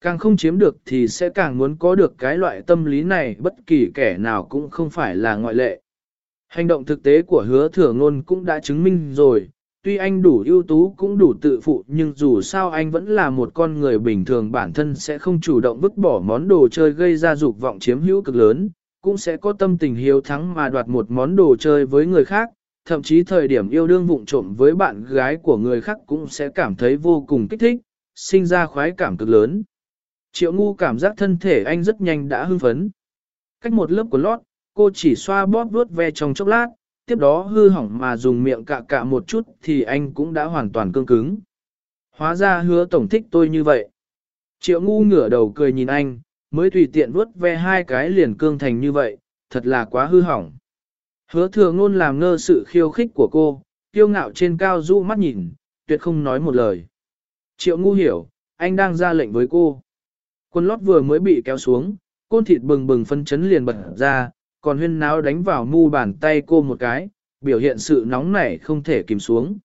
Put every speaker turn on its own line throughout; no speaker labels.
Càng không chiếm được thì sẽ càng muốn có được cái loại tâm lý này bất kỳ kẻ nào cũng không phải là ngoại lệ. Hành động thực tế của hứa thừa ngôn cũng đã chứng minh rồi, tuy anh đủ ưu tú cũng đủ tự phụ nhưng dù sao anh vẫn là một con người bình thường bản thân sẽ không chủ động vứt bỏ món đồ chơi gây ra dục vọng chiếm hữu cực lớn, cũng sẽ có tâm tình hiếu thắng mà đoạt một món đồ chơi với người khác, thậm chí thời điểm yêu đương vụng trộm với bạn gái của người khác cũng sẽ cảm thấy vô cùng kích thích, sinh ra khoái cảm cực lớn. Triệu ngu cảm giác thân thể anh rất nhanh đã hưng phấn. Cách một lớp của lót, cô chỉ xoa bóp vuốt ve trong chốc lát, tiếp đó hư hỏng mà dùng miệng cạ cạ một chút thì anh cũng đã hoàn toàn cương cứng. Hóa ra hứa tổng thích tôi như vậy. Triệu ngu ngửa đầu cười nhìn anh, mới tùy tiện vuốt ve hai cái liền cương thành như vậy, thật là quá hư hỏng. Hứa thừa ngôn làm ngơ sự khiêu khích của cô, kiêu ngạo trên cao du mắt nhìn, tuyệt không nói một lời. Triệu ngu hiểu, anh đang ra lệnh với cô. Quân lót vừa mới bị kéo xuống, côn thịt bừng bừng phân chấn liền bật ra, còn huyên náo đánh vào mu bàn tay cô một cái, biểu hiện sự nóng nảy không thể kìm xuống.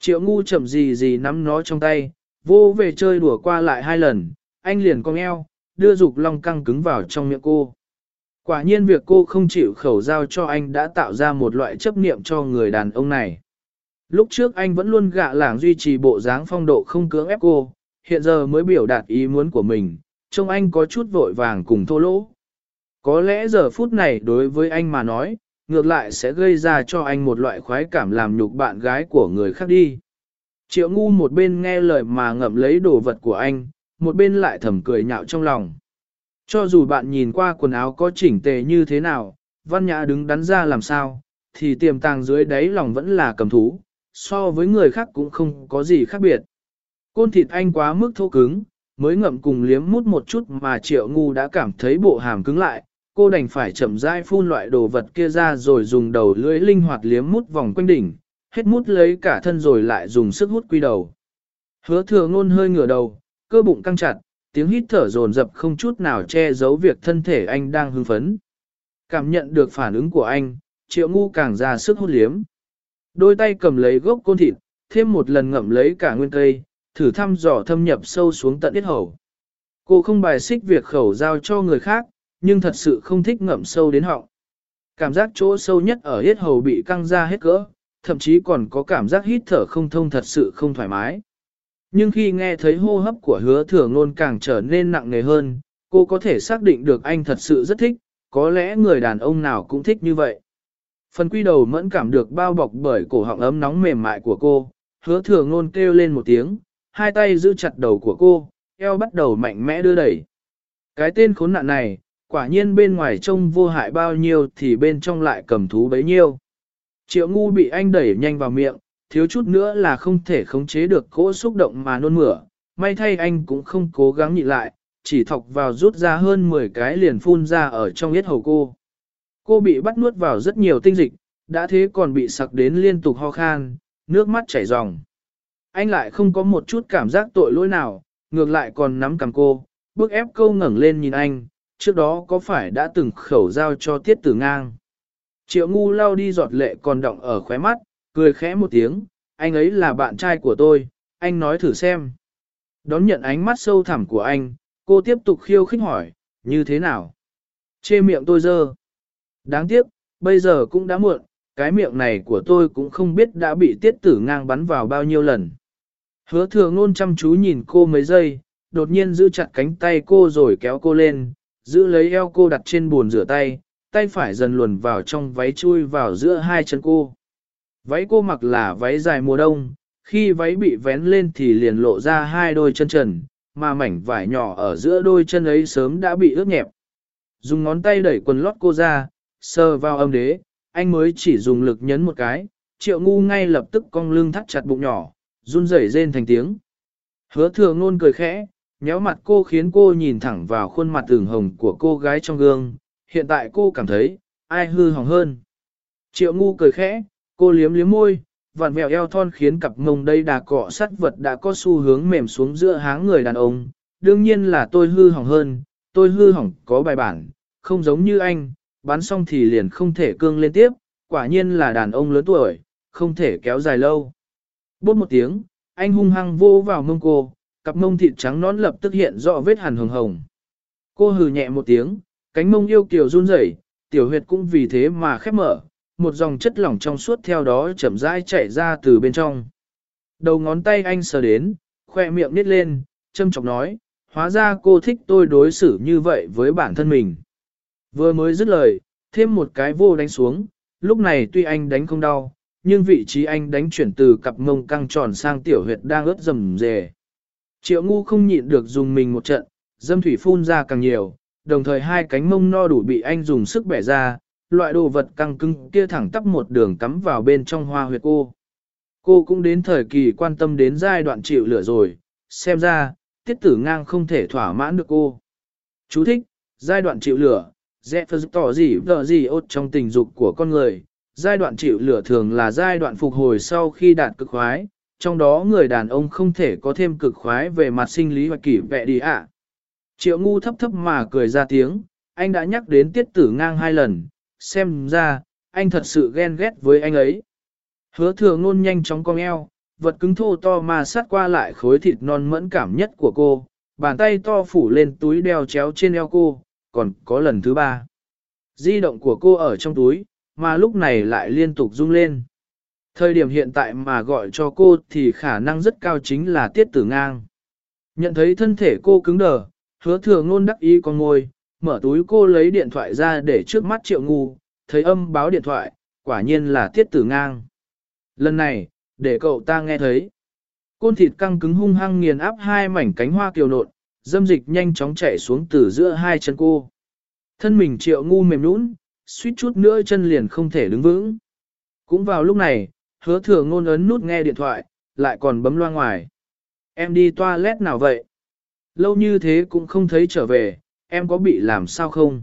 Triệu ngu chậm gì gì nắm nó trong tay, vô về chơi đùa qua lại hai lần, anh liền cong eo, đưa dục long căng cứng vào trong miệng cô. Quả nhiên việc cô không chịu khẩu giao cho anh đã tạo ra một loại chấp niệm cho người đàn ông này. Lúc trước anh vẫn luôn gạ lảng duy trì bộ dáng phong độ không cưỡng ép cô, hiện giờ mới biểu đạt ý muốn của mình, trông anh có chút vội vàng cùng thô lỗ. Có lẽ giờ phút này đối với anh mà nói, ngược lại sẽ gây ra cho anh một loại khoái cảm làm nhục bạn gái của người khác đi. Triệu ngu một bên nghe lời mà ngậm lấy đồ vật của anh, một bên lại thầm cười nhạo trong lòng. Cho dù bạn nhìn qua quần áo có chỉnh tề như thế nào, văn nhã đứng đắn ra làm sao, thì tiềm tàng dưới đáy lòng vẫn là cầm thú, so với người khác cũng không có gì khác biệt. Côn thịt anh quá mức thô cứng, mới ngậm cùng liếm mút một chút mà triệu ngu đã cảm thấy bộ hàm cứng lại, cô đành phải chậm rãi phun loại đồ vật kia ra rồi dùng đầu lưỡi linh hoạt liếm mút vòng quanh đỉnh, hết mút lấy cả thân rồi lại dùng sức hút quy đầu. Hứa thừa ngôn hơi ngửa đầu, cơ bụng căng chặt, tiếng hít thở dồn dập không chút nào che giấu việc thân thể anh đang hưng phấn. Cảm nhận được phản ứng của anh, triệu ngu càng ra sức hút liếm. Đôi tay cầm lấy gốc côn thịt, thêm một lần ngậm lấy cả nguyên cây, thử thăm dò thâm nhập sâu xuống tận tiết hầu. Cô không bài xích việc khẩu giao cho người khác, nhưng thật sự không thích ngậm sâu đến họng. Cảm giác chỗ sâu nhất ở hết hầu bị căng ra hết cỡ, thậm chí còn có cảm giác hít thở không thông thật sự không thoải mái. Nhưng khi nghe thấy hô hấp của hứa thừa ngôn càng trở nên nặng nề hơn, cô có thể xác định được anh thật sự rất thích, có lẽ người đàn ông nào cũng thích như vậy. Phần quy đầu mẫn cảm được bao bọc bởi cổ họng ấm nóng mềm mại của cô, hứa thừa ngôn kêu lên một tiếng, hai tay giữ chặt đầu của cô, eo bắt đầu mạnh mẽ đưa đẩy. Cái tên khốn nạn này, quả nhiên bên ngoài trông vô hại bao nhiêu thì bên trong lại cầm thú bấy nhiêu. Triệu ngu bị anh đẩy nhanh vào miệng, thiếu chút nữa là không thể khống chế được cỗ xúc động mà nôn mửa, may thay anh cũng không cố gắng nhịn lại, chỉ thọc vào rút ra hơn 10 cái liền phun ra ở trong yết hầu cô. Cô bị bắt nuốt vào rất nhiều tinh dịch, đã thế còn bị sặc đến liên tục ho khan, nước mắt chảy ròng. Anh lại không có một chút cảm giác tội lỗi nào, ngược lại còn nắm cầm cô, bước ép câu ngẩng lên nhìn anh, trước đó có phải đã từng khẩu giao cho tiết tử ngang. Triệu ngu lau đi giọt lệ còn động ở khóe mắt, cười khẽ một tiếng, anh ấy là bạn trai của tôi, anh nói thử xem. Đón nhận ánh mắt sâu thẳm của anh, cô tiếp tục khiêu khích hỏi, như thế nào? Chê miệng tôi dơ. Đáng tiếc, bây giờ cũng đã muộn, cái miệng này của tôi cũng không biết đã bị tiết tử ngang bắn vào bao nhiêu lần. Hứa thừa ngôn chăm chú nhìn cô mấy giây, đột nhiên giữ chặt cánh tay cô rồi kéo cô lên, giữ lấy eo cô đặt trên bồn rửa tay, tay phải dần luồn vào trong váy chui vào giữa hai chân cô. Váy cô mặc là váy dài mùa đông, khi váy bị vén lên thì liền lộ ra hai đôi chân trần, mà mảnh vải nhỏ ở giữa đôi chân ấy sớm đã bị ướt nhẹp. Dùng ngón tay đẩy quần lót cô ra, sờ vào âm đế, anh mới chỉ dùng lực nhấn một cái, triệu ngu ngay lập tức cong lưng thắt chặt bụng nhỏ, run rẩy rên thành tiếng. Hứa thừa ngôn cười khẽ, nhéo mặt cô khiến cô nhìn thẳng vào khuôn mặt ửng hồng của cô gái trong gương, hiện tại cô cảm thấy, ai hư hỏng hơn. Triệu ngu cười khẽ, cô liếm liếm môi, vặn vẹo eo thon khiến cặp mông đây đà cọ sắt vật đã có xu hướng mềm xuống giữa háng người đàn ông. Đương nhiên là tôi hư hỏng hơn, tôi hư hỏng có bài bản, không giống như anh, bắn xong thì liền không thể cương lên tiếp, quả nhiên là đàn ông lớn tuổi, không thể kéo dài lâu. Bốt một tiếng, anh hung hăng vô vào mông cô, cặp mông thịt trắng nón lập tức hiện rõ vết hằn hồng hồng. Cô hừ nhẹ một tiếng, cánh mông yêu kiều run rẩy, tiểu huyệt cũng vì thế mà khép mở, một dòng chất lỏng trong suốt theo đó chậm rãi chảy ra từ bên trong. Đầu ngón tay anh sờ đến, khoe miệng nít lên, châm chọc nói, hóa ra cô thích tôi đối xử như vậy với bản thân mình. Vừa mới dứt lời, thêm một cái vô đánh xuống, lúc này tuy anh đánh không đau, nhưng vị trí anh đánh chuyển từ cặp mông căng tròn sang tiểu huyệt đang ướt rầm rề. Triệu ngu không nhịn được dùng mình một trận, dâm thủy phun ra càng nhiều, đồng thời hai cánh mông no đủ bị anh dùng sức bẻ ra, loại đồ vật căng cứng kia thẳng tắp một đường cắm vào bên trong hoa huyệt cô. Cô cũng đến thời kỳ quan tâm đến giai đoạn chịu lửa rồi, xem ra, tiết tử ngang không thể thỏa mãn được cô. Chú thích, giai đoạn chịu lửa, dẹ phật tỏ gì vợ gì ốt trong tình dục của con người. Giai đoạn chịu lửa thường là giai đoạn phục hồi sau khi đạt cực khoái, trong đó người đàn ông không thể có thêm cực khoái về mặt sinh lý hoặc kỷ vẹ đi ạ. Triệu ngu thấp thấp mà cười ra tiếng, anh đã nhắc đến tiết tử ngang hai lần, xem ra, anh thật sự ghen ghét với anh ấy. Hứa thừa ngôn nhanh chóng cong eo, vật cứng thô to mà sát qua lại khối thịt non mẫn cảm nhất của cô, bàn tay to phủ lên túi đeo chéo trên eo cô, còn có lần thứ ba. Di động của cô ở trong túi, mà lúc này lại liên tục rung lên. Thời điểm hiện tại mà gọi cho cô thì khả năng rất cao chính là tiết tử ngang. Nhận thấy thân thể cô cứng đờ, hứa thừa ngôn đắc ý con ngồi, mở túi cô lấy điện thoại ra để trước mắt triệu ngu, thấy âm báo điện thoại, quả nhiên là tiết tử ngang. Lần này, để cậu ta nghe thấy. Côn thịt căng cứng hung hăng nghiền áp hai mảnh cánh hoa kiều nộn, dâm dịch nhanh chóng chạy xuống từ giữa hai chân cô. Thân mình triệu ngu mềm nũng, suýt chút nữa chân liền không thể đứng vững. Cũng vào lúc này, hứa thừa ngôn ấn nút nghe điện thoại, lại còn bấm loa ngoài. Em đi toilet nào vậy? Lâu như thế cũng không thấy trở về, em có bị làm sao không?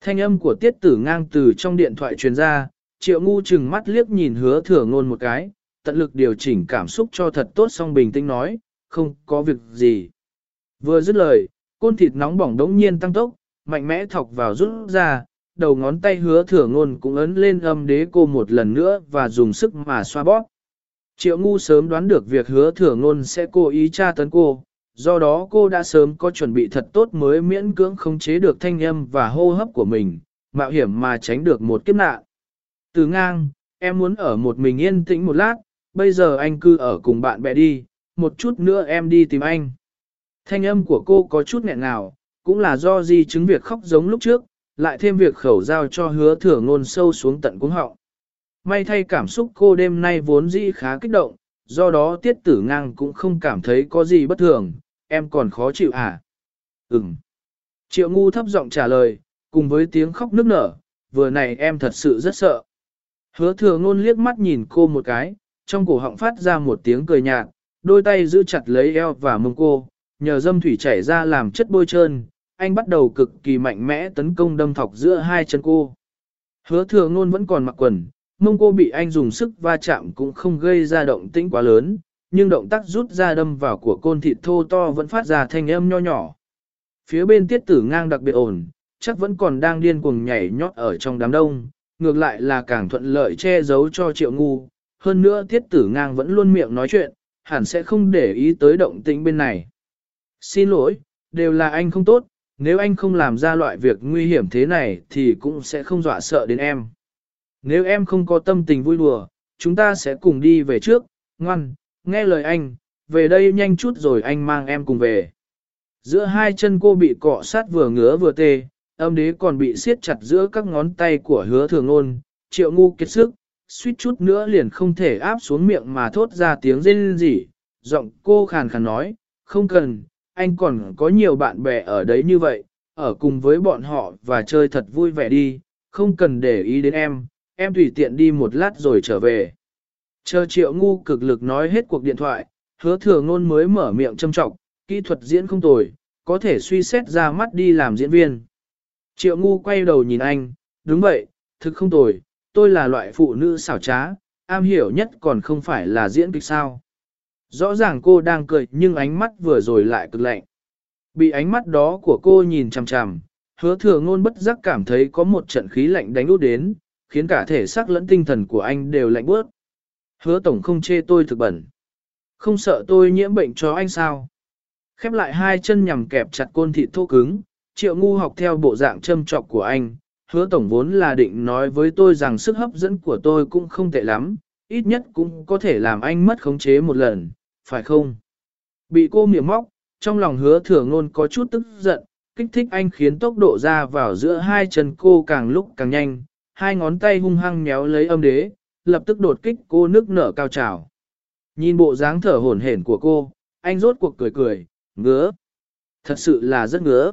Thanh âm của tiết tử ngang từ trong điện thoại truyền ra, triệu ngu chừng mắt liếc nhìn hứa thừa ngôn một cái, tận lực điều chỉnh cảm xúc cho thật tốt xong bình tĩnh nói, không có việc gì. Vừa dứt lời, côn thịt nóng bỏng đống nhiên tăng tốc, mạnh mẽ thọc vào rút ra, đầu ngón tay hứa thừa ngôn cũng ấn lên âm đế cô một lần nữa và dùng sức mà xoa bóp. Triệu ngu sớm đoán được việc hứa thừa ngôn sẽ cố ý tra tấn cô, do đó cô đã sớm có chuẩn bị thật tốt mới miễn cưỡng khống chế được thanh âm và hô hấp của mình, mạo hiểm mà tránh được một kiếp nạn. Từ ngang, em muốn ở một mình yên tĩnh một lát, bây giờ anh cứ ở cùng bạn bè đi, một chút nữa em đi tìm anh. Thanh âm của cô có chút nghẹn ngào, cũng là do di chứng việc khóc giống lúc trước, lại thêm việc khẩu giao cho hứa thừa ngôn sâu xuống tận cuống họng. May thay cảm xúc cô đêm nay vốn dĩ khá kích động, do đó tiết tử ngang cũng không cảm thấy có gì bất thường, em còn khó chịu à? Ừm. Triệu ngu thấp giọng trả lời, cùng với tiếng khóc nức nở, vừa này em thật sự rất sợ. Hứa thừa ngôn liếc mắt nhìn cô một cái, trong cổ họng phát ra một tiếng cười nhạt, đôi tay giữ chặt lấy eo và mông cô, nhờ dâm thủy chảy ra làm chất bôi trơn, anh bắt đầu cực kỳ mạnh mẽ tấn công đâm thọc giữa hai chân cô. Hứa thừa ngôn vẫn còn mặc quần, mông cô bị anh dùng sức va chạm cũng không gây ra động tĩnh quá lớn, nhưng động tác rút ra đâm vào của côn thịt thô to vẫn phát ra thanh âm nho nhỏ. Phía bên tiết tử ngang đặc biệt ổn, chắc vẫn còn đang điên cuồng nhảy nhót ở trong đám đông, ngược lại là càng thuận lợi che giấu cho triệu ngu. Hơn nữa tiết tử ngang vẫn luôn miệng nói chuyện, hẳn sẽ không để ý tới động tĩnh bên này. Xin lỗi, đều là anh không tốt, nếu anh không làm ra loại việc nguy hiểm thế này thì cũng sẽ không dọa sợ đến em. Nếu em không có tâm tình vui đùa, chúng ta sẽ cùng đi về trước, ngoan, nghe lời anh, về đây nhanh chút rồi anh mang em cùng về. Giữa hai chân cô bị cọ sát vừa ngứa vừa tê, âm đế còn bị siết chặt giữa các ngón tay của hứa thường ôn, triệu ngu kiệt sức, suýt chút nữa liền không thể áp xuống miệng mà thốt ra tiếng rên rỉ, giọng cô khàn khàn nói, không cần, anh còn có nhiều bạn bè ở đấy như vậy, ở cùng với bọn họ và chơi thật vui vẻ đi, không cần để ý đến em, em tùy tiện đi một lát rồi trở về. Chờ triệu ngu cực lực nói hết cuộc điện thoại, hứa thừa ngôn mới mở miệng châm trọng, kỹ thuật diễn không tồi, có thể suy xét ra mắt đi làm diễn viên. Triệu ngu quay đầu nhìn anh, đúng vậy, thực không tồi, tôi là loại phụ nữ xảo trá, am hiểu nhất còn không phải là diễn kịch sao. Rõ ràng cô đang cười nhưng ánh mắt vừa rồi lại cực lạnh. Bị ánh mắt đó của cô nhìn chằm chằm, hứa thừa ngôn bất giác cảm thấy có một trận khí lạnh đánh út đến, khiến cả thể xác lẫn tinh thần của anh đều lạnh bớt. Hứa tổng không chê tôi thực bẩn. Không sợ tôi nhiễm bệnh cho anh sao? Khép lại hai chân nhằm kẹp chặt côn thịt thô cứng, triệu ngu học theo bộ dạng châm trọc của anh, hứa tổng vốn là định nói với tôi rằng sức hấp dẫn của tôi cũng không tệ lắm, ít nhất cũng có thể làm anh mất khống chế một lần, phải không? Bị cô miệng móc, trong lòng hứa thừa ngôn có chút tức giận, kích thích anh khiến tốc độ ra vào giữa hai chân cô càng lúc càng nhanh, hai ngón tay hung hăng méo lấy âm đế, lập tức đột kích cô nước nở cao trào. Nhìn bộ dáng thở hổn hển của cô, anh rốt cuộc cười cười, ngứa. Thật sự là rất ngứa.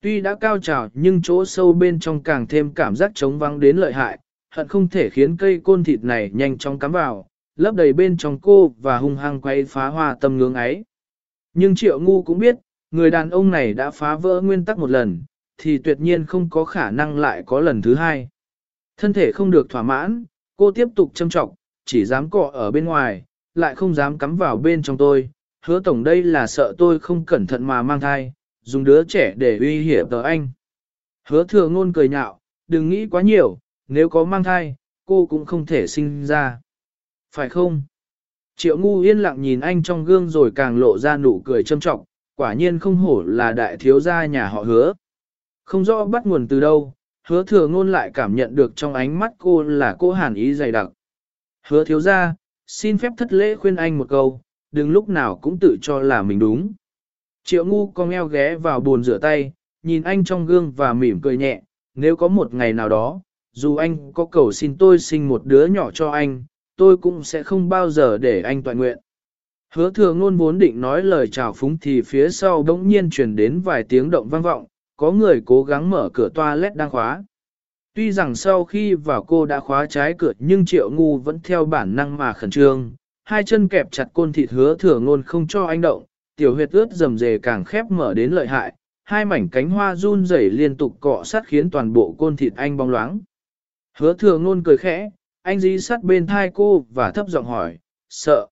Tuy đã cao trào nhưng chỗ sâu bên trong càng thêm cảm giác trống vắng đến lợi hại, hận không thể khiến cây côn thịt này nhanh chóng cắm vào, lấp đầy bên trong cô và hung hăng quay phá hoa tâm ngưỡng ấy. Nhưng triệu ngu cũng biết, người đàn ông này đã phá vỡ nguyên tắc một lần, thì tuyệt nhiên không có khả năng lại có lần thứ hai. Thân thể không được thỏa mãn, cô tiếp tục châm trọng, chỉ dám cọ ở bên ngoài, lại không dám cắm vào bên trong tôi. Hứa tổng đây là sợ tôi không cẩn thận mà mang thai, dùng đứa trẻ để uy hiểm tờ anh. Hứa thừa ngôn cười nhạo, đừng nghĩ quá nhiều, nếu có mang thai, cô cũng không thể sinh ra. Phải không? Triệu ngu yên lặng nhìn anh trong gương rồi càng lộ ra nụ cười châm trọng, quả nhiên không hổ là đại thiếu gia nhà họ hứa. Không rõ bắt nguồn từ đâu, hứa thừa ngôn lại cảm nhận được trong ánh mắt cô là cô hàn ý dày đặc. Hứa thiếu gia, xin phép thất lễ khuyên anh một câu, đừng lúc nào cũng tự cho là mình đúng. Triệu ngu con eo ghé vào bồn rửa tay, nhìn anh trong gương và mỉm cười nhẹ, nếu có một ngày nào đó, dù anh có cầu xin tôi sinh một đứa nhỏ cho anh, tôi cũng sẽ không bao giờ để anh toàn nguyện. Hứa thừa ngôn vốn định nói lời chào phúng thì phía sau bỗng nhiên truyền đến vài tiếng động vang vọng, có người cố gắng mở cửa toilet đang khóa. Tuy rằng sau khi vào cô đã khóa trái cửa nhưng triệu ngu vẫn theo bản năng mà khẩn trương, hai chân kẹp chặt côn thịt hứa thừa ngôn không cho anh động, tiểu huyệt ướt rầm rề càng khép mở đến lợi hại, hai mảnh cánh hoa run rẩy liên tục cọ sát khiến toàn bộ côn thịt anh bong loáng. Hứa thừa ngôn cười khẽ, anh dí sát bên thai cô và thấp giọng hỏi, sợ.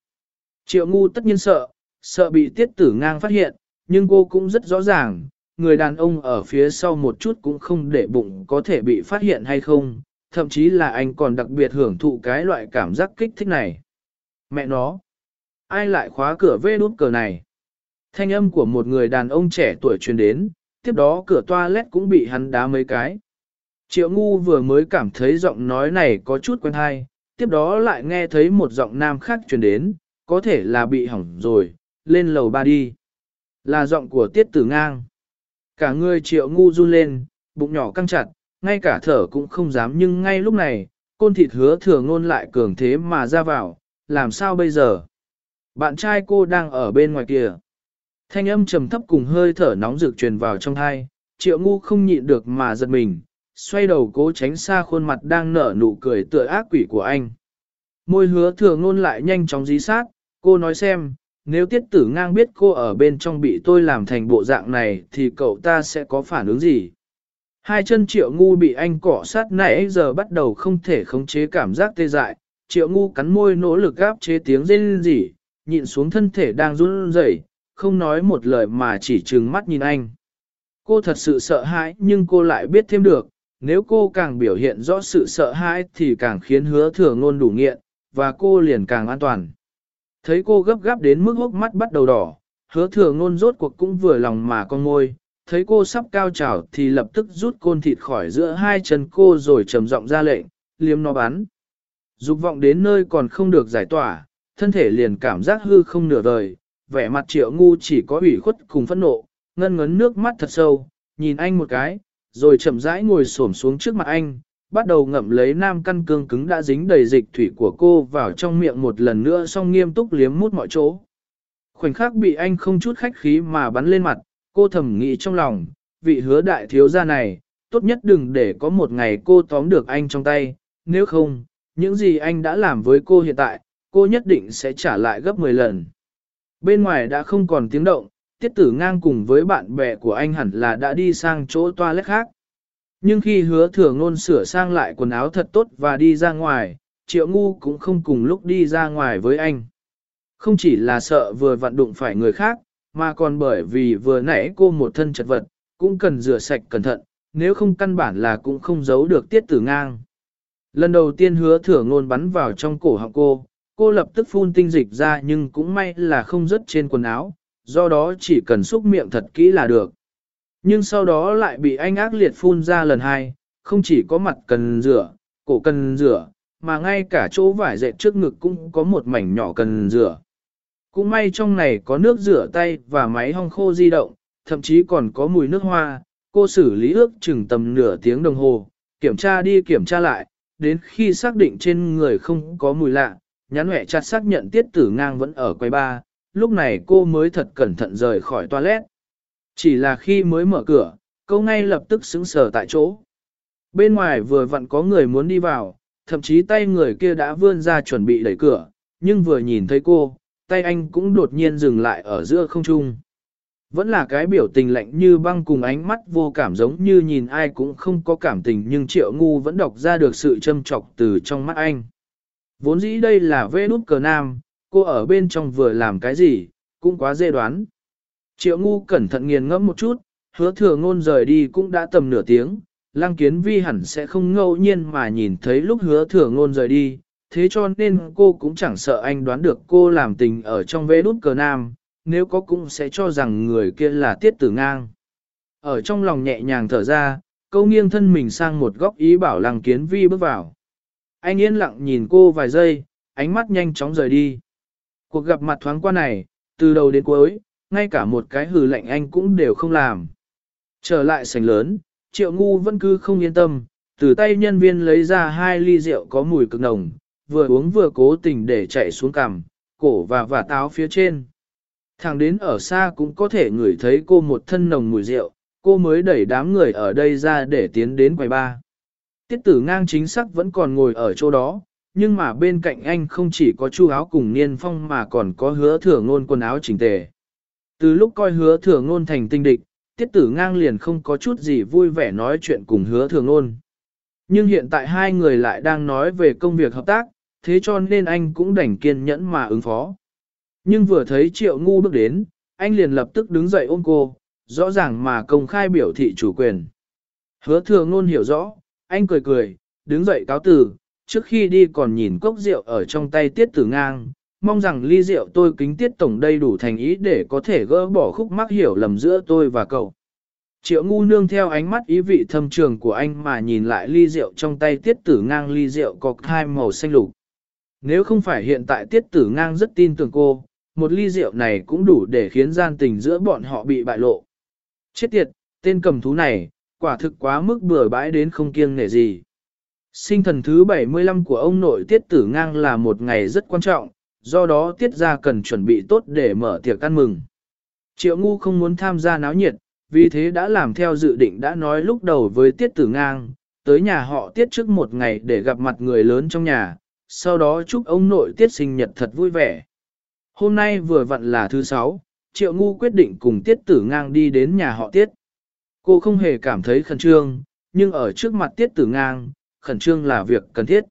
Triệu ngu tất nhiên sợ, sợ bị tiết tử ngang phát hiện, nhưng cô cũng rất rõ ràng, người đàn ông ở phía sau một chút cũng không để bụng có thể bị phát hiện hay không, thậm chí là anh còn đặc biệt hưởng thụ cái loại cảm giác kích thích này. Mẹ nó! Ai lại khóa cửa vê đút cờ này? Thanh âm của một người đàn ông trẻ tuổi truyền đến, tiếp đó cửa toilet cũng bị hắn đá mấy cái. Triệu ngu vừa mới cảm thấy giọng nói này có chút quen hay, tiếp đó lại nghe thấy một giọng nam khác truyền đến, có thể là bị hỏng rồi, lên lầu ba đi. Là giọng của tiết tử ngang. Cả người triệu ngu run lên, bụng nhỏ căng chặt, ngay cả thở cũng không dám nhưng ngay lúc này, côn thịt hứa thừa ngôn lại cường thế mà ra vào, làm sao bây giờ? Bạn trai cô đang ở bên ngoài kia. Thanh âm trầm thấp cùng hơi thở nóng rực truyền vào trong thai, triệu ngu không nhịn được mà giật mình, xoay đầu cố tránh xa khuôn mặt đang nở nụ cười tựa ác quỷ của anh. Môi hứa thừa ngôn lại nhanh chóng dí sát, cô nói xem, nếu tiết tử ngang biết cô ở bên trong bị tôi làm thành bộ dạng này thì cậu ta sẽ có phản ứng gì? Hai chân triệu ngu bị anh cỏ sát nãy giờ bắt đầu không thể khống chế cảm giác tê dại, triệu ngu cắn môi nỗ lực gáp chế tiếng rên rỉ, nhịn xuống thân thể đang run rẩy, không nói một lời mà chỉ trừng mắt nhìn anh. Cô thật sự sợ hãi nhưng cô lại biết thêm được, nếu cô càng biểu hiện rõ sự sợ hãi thì càng khiến hứa thừa ngôn đủ nghiện, và cô liền càng an toàn. Thấy cô gấp gáp đến mức hốc mắt bắt đầu đỏ, hứa thừa ngôn rốt cuộc cũng vừa lòng mà con môi, thấy cô sắp cao trào thì lập tức rút côn thịt khỏi giữa hai chân cô rồi trầm giọng ra lệnh, liếm nó bắn. Dục vọng đến nơi còn không được giải tỏa, thân thể liền cảm giác hư không nửa đời, vẻ mặt triệu ngu chỉ có ủy khuất cùng phẫn nộ, ngân ngấn nước mắt thật sâu, nhìn anh một cái, rồi chậm rãi ngồi xổm xuống trước mặt anh, bắt đầu ngậm lấy nam căn cương cứng đã dính đầy dịch thủy của cô vào trong miệng một lần nữa xong nghiêm túc liếm mút mọi chỗ. Khoảnh khắc bị anh không chút khách khí mà bắn lên mặt, cô thầm nghĩ trong lòng, vị hứa đại thiếu gia này, tốt nhất đừng để có một ngày cô tóm được anh trong tay, nếu không, những gì anh đã làm với cô hiện tại, cô nhất định sẽ trả lại gấp 10 lần. Bên ngoài đã không còn tiếng động, tiết tử ngang cùng với bạn bè của anh hẳn là đã đi sang chỗ toilet khác. Nhưng khi hứa thừa ngôn sửa sang lại quần áo thật tốt và đi ra ngoài, triệu ngu cũng không cùng lúc đi ra ngoài với anh. Không chỉ là sợ vừa vặn đụng phải người khác, mà còn bởi vì vừa nãy cô một thân chật vật, cũng cần rửa sạch cẩn thận, nếu không căn bản là cũng không giấu được tiết tử ngang. Lần đầu tiên hứa thừa ngôn bắn vào trong cổ họng cô, cô lập tức phun tinh dịch ra nhưng cũng may là không rớt trên quần áo, do đó chỉ cần xúc miệng thật kỹ là được. Nhưng sau đó lại bị anh ác liệt phun ra lần hai, không chỉ có mặt cần rửa, cổ cần rửa, mà ngay cả chỗ vải dệt trước ngực cũng có một mảnh nhỏ cần rửa. Cũng may trong này có nước rửa tay và máy hong khô di động, thậm chí còn có mùi nước hoa, cô xử lý ước chừng tầm nửa tiếng đồng hồ, kiểm tra đi kiểm tra lại, đến khi xác định trên người không có mùi lạ, nhắn mẹ chặt xác nhận tiết tử ngang vẫn ở quầy ba, lúc này cô mới thật cẩn thận rời khỏi toilet. Chỉ là khi mới mở cửa, cô ngay lập tức xứng sở tại chỗ. Bên ngoài vừa vặn có người muốn đi vào, thậm chí tay người kia đã vươn ra chuẩn bị đẩy cửa, nhưng vừa nhìn thấy cô, tay anh cũng đột nhiên dừng lại ở giữa không trung. Vẫn là cái biểu tình lạnh như băng cùng ánh mắt vô cảm giống như nhìn ai cũng không có cảm tình nhưng triệu ngu vẫn đọc ra được sự châm trọc từ trong mắt anh. Vốn dĩ đây là vê đút cờ nam, cô ở bên trong vừa làm cái gì, cũng quá dễ đoán. Triệu ngu cẩn thận nghiền ngẫm một chút, hứa thừa ngôn rời đi cũng đã tầm nửa tiếng, lăng kiến vi hẳn sẽ không ngẫu nhiên mà nhìn thấy lúc hứa thừa ngôn rời đi, thế cho nên cô cũng chẳng sợ anh đoán được cô làm tình ở trong vế đút cờ nam, nếu có cũng sẽ cho rằng người kia là tiết tử ngang. Ở trong lòng nhẹ nhàng thở ra, câu nghiêng thân mình sang một góc ý bảo lăng kiến vi bước vào. Anh yên lặng nhìn cô vài giây, ánh mắt nhanh chóng rời đi. Cuộc gặp mặt thoáng qua này, từ đầu đến cuối, ngay cả một cái hừ lạnh anh cũng đều không làm. Trở lại sảnh lớn, triệu ngu vẫn cứ không yên tâm, từ tay nhân viên lấy ra hai ly rượu có mùi cực nồng, vừa uống vừa cố tình để chạy xuống cằm, cổ và vả táo phía trên. thằng đến ở xa cũng có thể ngửi thấy cô một thân nồng mùi rượu, cô mới đẩy đám người ở đây ra để tiến đến quầy ba. Tiết tử ngang chính xác vẫn còn ngồi ở chỗ đó, nhưng mà bên cạnh anh không chỉ có chu áo cùng niên phong mà còn có hứa thừa ngôn quần áo chỉnh tề. Từ lúc coi hứa thừa ngôn thành tinh địch, tiết tử ngang liền không có chút gì vui vẻ nói chuyện cùng hứa thừa ngôn. Nhưng hiện tại hai người lại đang nói về công việc hợp tác, thế cho nên anh cũng đành kiên nhẫn mà ứng phó. Nhưng vừa thấy triệu ngu bước đến, anh liền lập tức đứng dậy ôm cô, rõ ràng mà công khai biểu thị chủ quyền. Hứa thừa ngôn hiểu rõ, anh cười cười, đứng dậy cáo từ, trước khi đi còn nhìn cốc rượu ở trong tay tiết tử ngang, mong rằng ly rượu tôi kính tiết tổng đầy đủ thành ý để có thể gỡ bỏ khúc mắc hiểu lầm giữa tôi và cậu. Triệu ngu nương theo ánh mắt ý vị thâm trường của anh mà nhìn lại ly rượu trong tay tiết tử ngang ly rượu có hai màu xanh lục. Nếu không phải hiện tại tiết tử ngang rất tin tưởng cô, một ly rượu này cũng đủ để khiến gian tình giữa bọn họ bị bại lộ. Chết tiệt, tên cầm thú này, quả thực quá mức bừa bãi đến không kiêng nể gì. Sinh thần thứ 75 của ông nội tiết tử ngang là một ngày rất quan trọng, do đó tiết ra cần chuẩn bị tốt để mở tiệc ăn mừng. Triệu ngu không muốn tham gia náo nhiệt, vì thế đã làm theo dự định đã nói lúc đầu với tiết tử ngang, tới nhà họ tiết trước một ngày để gặp mặt người lớn trong nhà, sau đó chúc ông nội tiết sinh nhật thật vui vẻ. Hôm nay vừa vặn là thứ sáu, triệu ngu quyết định cùng tiết tử ngang đi đến nhà họ tiết. Cô không hề cảm thấy khẩn trương, nhưng ở trước mặt tiết tử ngang, khẩn trương là việc cần thiết.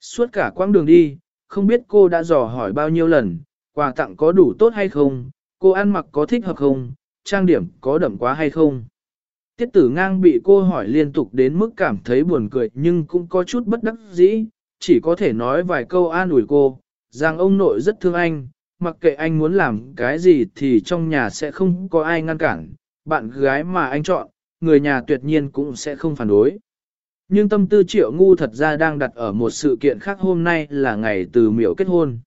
Suốt cả quãng đường đi, không biết cô đã dò hỏi bao nhiêu lần, quà tặng có đủ tốt hay không, cô ăn mặc có thích hợp không, trang điểm có đậm quá hay không. Tiết tử ngang bị cô hỏi liên tục đến mức cảm thấy buồn cười nhưng cũng có chút bất đắc dĩ, chỉ có thể nói vài câu an ủi cô, rằng ông nội rất thương anh, mặc kệ anh muốn làm cái gì thì trong nhà sẽ không có ai ngăn cản, bạn gái mà anh chọn, người nhà tuyệt nhiên cũng sẽ không phản đối. Nhưng tâm tư triệu ngu thật ra đang đặt ở một sự kiện khác hôm nay là ngày từ miểu kết hôn.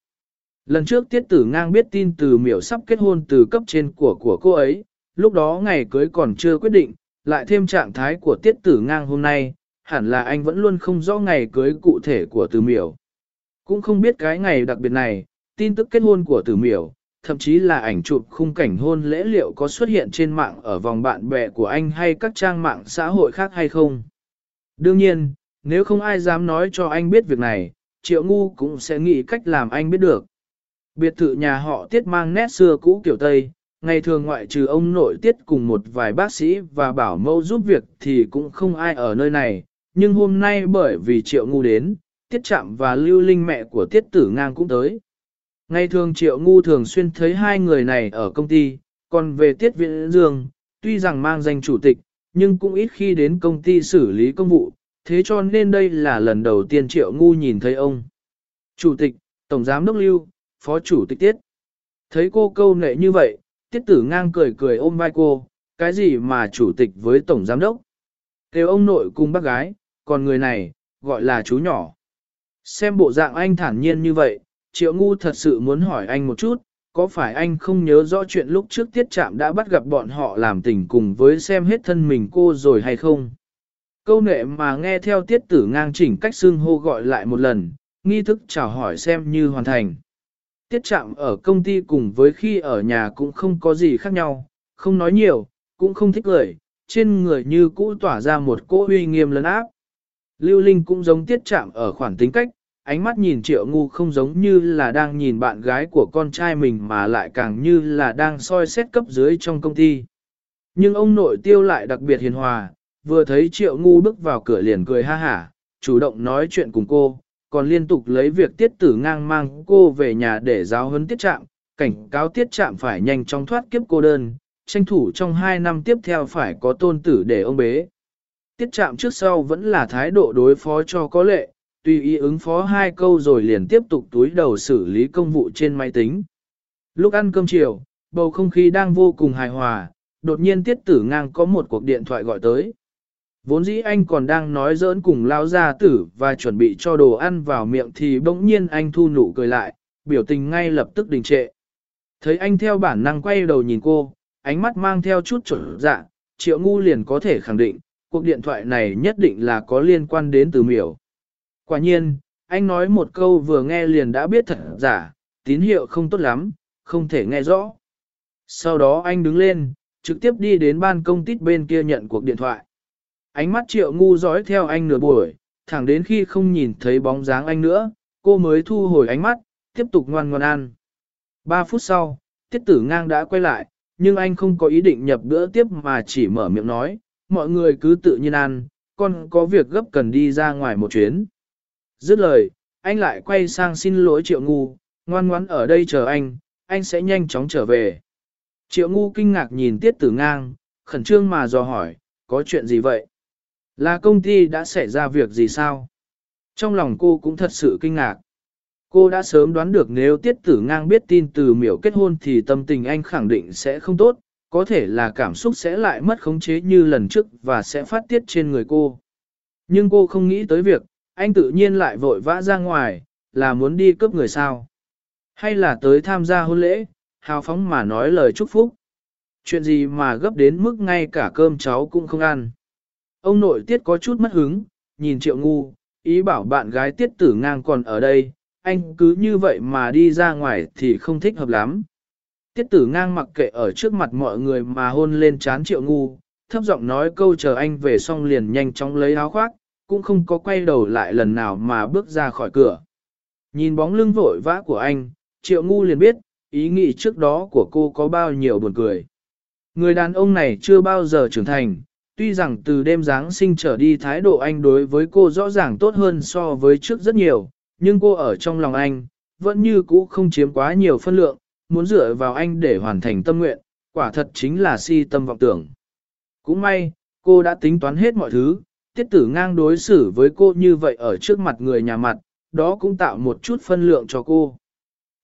Lần trước tiết tử ngang biết tin từ miểu sắp kết hôn từ cấp trên của của cô ấy, lúc đó ngày cưới còn chưa quyết định, lại thêm trạng thái của tiết tử ngang hôm nay, hẳn là anh vẫn luôn không rõ ngày cưới cụ thể của từ miểu. Cũng không biết cái ngày đặc biệt này, tin tức kết hôn của từ miểu, thậm chí là ảnh chụp khung cảnh hôn lễ liệu có xuất hiện trên mạng ở vòng bạn bè của anh hay các trang mạng xã hội khác hay không. Đương nhiên, nếu không ai dám nói cho anh biết việc này, triệu ngu cũng sẽ nghĩ cách làm anh biết được. Biệt thự nhà họ tiết mang nét xưa cũ kiểu Tây, ngày thường ngoại trừ ông nội tiết cùng một vài bác sĩ và bảo mẫu giúp việc thì cũng không ai ở nơi này, nhưng hôm nay bởi vì triệu ngu đến, tiết chạm và lưu linh mẹ của tiết tử ngang cũng tới. Ngày thường triệu ngu thường xuyên thấy hai người này ở công ty, còn về tiết viện dương, tuy rằng mang danh chủ tịch, nhưng cũng ít khi đến công ty xử lý công vụ, thế cho nên đây là lần đầu tiên triệu ngu nhìn thấy ông. Chủ tịch, Tổng Giám Đốc Lưu, Phó Chủ tịch Tiết. Thấy cô câu nệ như vậy, Tiết tử ngang cười cười ôm vai cô, cái gì mà chủ tịch với tổng giám đốc. Kêu ông nội cùng bác gái, còn người này, gọi là chú nhỏ. Xem bộ dạng anh thản nhiên như vậy, triệu ngu thật sự muốn hỏi anh một chút, có phải anh không nhớ rõ chuyện lúc trước tiết trạm đã bắt gặp bọn họ làm tình cùng với xem hết thân mình cô rồi hay không? Câu nệ mà nghe theo tiết tử ngang chỉnh cách xưng hô gọi lại một lần, nghi thức chào hỏi xem như hoàn thành. Tiết trạm ở công ty cùng với khi ở nhà cũng không có gì khác nhau, không nói nhiều, cũng không thích lời, trên người như cũ tỏa ra một cỗ uy nghiêm lớn áp. Lưu Linh cũng giống tiết trạm ở khoản tính cách, ánh mắt nhìn triệu ngu không giống như là đang nhìn bạn gái của con trai mình mà lại càng như là đang soi xét cấp dưới trong công ty. Nhưng ông nội tiêu lại đặc biệt hiền hòa, vừa thấy triệu ngu bước vào cửa liền cười ha hả, chủ động nói chuyện cùng cô, còn liên tục lấy việc tiết tử ngang mang cô về nhà để giáo huấn tiết trạm, cảnh cáo tiết trạm phải nhanh chóng thoát kiếp cô đơn, tranh thủ trong hai năm tiếp theo phải có tôn tử để ông bế. Tiết trạm trước sau vẫn là thái độ đối phó cho có lệ, tùy ý ứng phó hai câu rồi liền tiếp tục túi đầu xử lý công vụ trên máy tính. Lúc ăn cơm chiều, bầu không khí đang vô cùng hài hòa, đột nhiên tiết tử ngang có một cuộc điện thoại gọi tới. Vốn dĩ anh còn đang nói giỡn cùng lao gia tử và chuẩn bị cho đồ ăn vào miệng thì bỗng nhiên anh thu nụ cười lại, biểu tình ngay lập tức đình trệ. Thấy anh theo bản năng quay đầu nhìn cô, ánh mắt mang theo chút trở dạ, triệu ngu liền có thể khẳng định, cuộc điện thoại này nhất định là có liên quan đến từ miểu. Quả nhiên, anh nói một câu vừa nghe liền đã biết thật giả, tín hiệu không tốt lắm, không thể nghe rõ. Sau đó anh đứng lên, trực tiếp đi đến ban công tít bên kia nhận cuộc điện thoại. Ánh mắt triệu ngu dõi theo anh nửa buổi, thẳng đến khi không nhìn thấy bóng dáng anh nữa, cô mới thu hồi ánh mắt, tiếp tục ngoan ngoan ăn. Ba phút sau, tiết tử ngang đã quay lại, nhưng anh không có ý định nhập bữa tiếp mà chỉ mở miệng nói, mọi người cứ tự nhiên ăn, con có việc gấp cần đi ra ngoài một chuyến. Dứt lời, anh lại quay sang xin lỗi triệu ngu, ngoan ngoãn ở đây chờ anh, anh sẽ nhanh chóng trở về. Triệu ngu kinh ngạc nhìn tiết tử ngang, khẩn trương mà dò hỏi, có chuyện gì vậy? Là công ty đã xảy ra việc gì sao? Trong lòng cô cũng thật sự kinh ngạc. Cô đã sớm đoán được nếu tiết tử ngang biết tin từ miểu kết hôn thì tâm tình anh khẳng định sẽ không tốt, có thể là cảm xúc sẽ lại mất khống chế như lần trước và sẽ phát tiết trên người cô. Nhưng cô không nghĩ tới việc, anh tự nhiên lại vội vã ra ngoài, là muốn đi cướp người sao. Hay là tới tham gia hôn lễ, hào phóng mà nói lời chúc phúc. Chuyện gì mà gấp đến mức ngay cả cơm cháu cũng không ăn. Ông nội tiết có chút mất hứng, nhìn triệu ngu, ý bảo bạn gái tiết tử ngang còn ở đây, anh cứ như vậy mà đi ra ngoài thì không thích hợp lắm. Tiết tử ngang mặc kệ ở trước mặt mọi người mà hôn lên chán triệu ngu, thấp giọng nói câu chờ anh về xong liền nhanh chóng lấy áo khoác, cũng không có quay đầu lại lần nào mà bước ra khỏi cửa. Nhìn bóng lưng vội vã của anh, triệu ngu liền biết, ý nghĩ trước đó của cô có bao nhiêu buồn cười. Người đàn ông này chưa bao giờ trưởng thành, tuy rằng từ đêm Giáng sinh trở đi thái độ anh đối với cô rõ ràng tốt hơn so với trước rất nhiều, nhưng cô ở trong lòng anh, vẫn như cũ không chiếm quá nhiều phân lượng, muốn dựa vào anh để hoàn thành tâm nguyện, quả thật chính là si tâm vọng tưởng. Cũng may, cô đã tính toán hết mọi thứ, tiết tử ngang đối xử với cô như vậy ở trước mặt người nhà mặt, đó cũng tạo một chút phân lượng cho cô.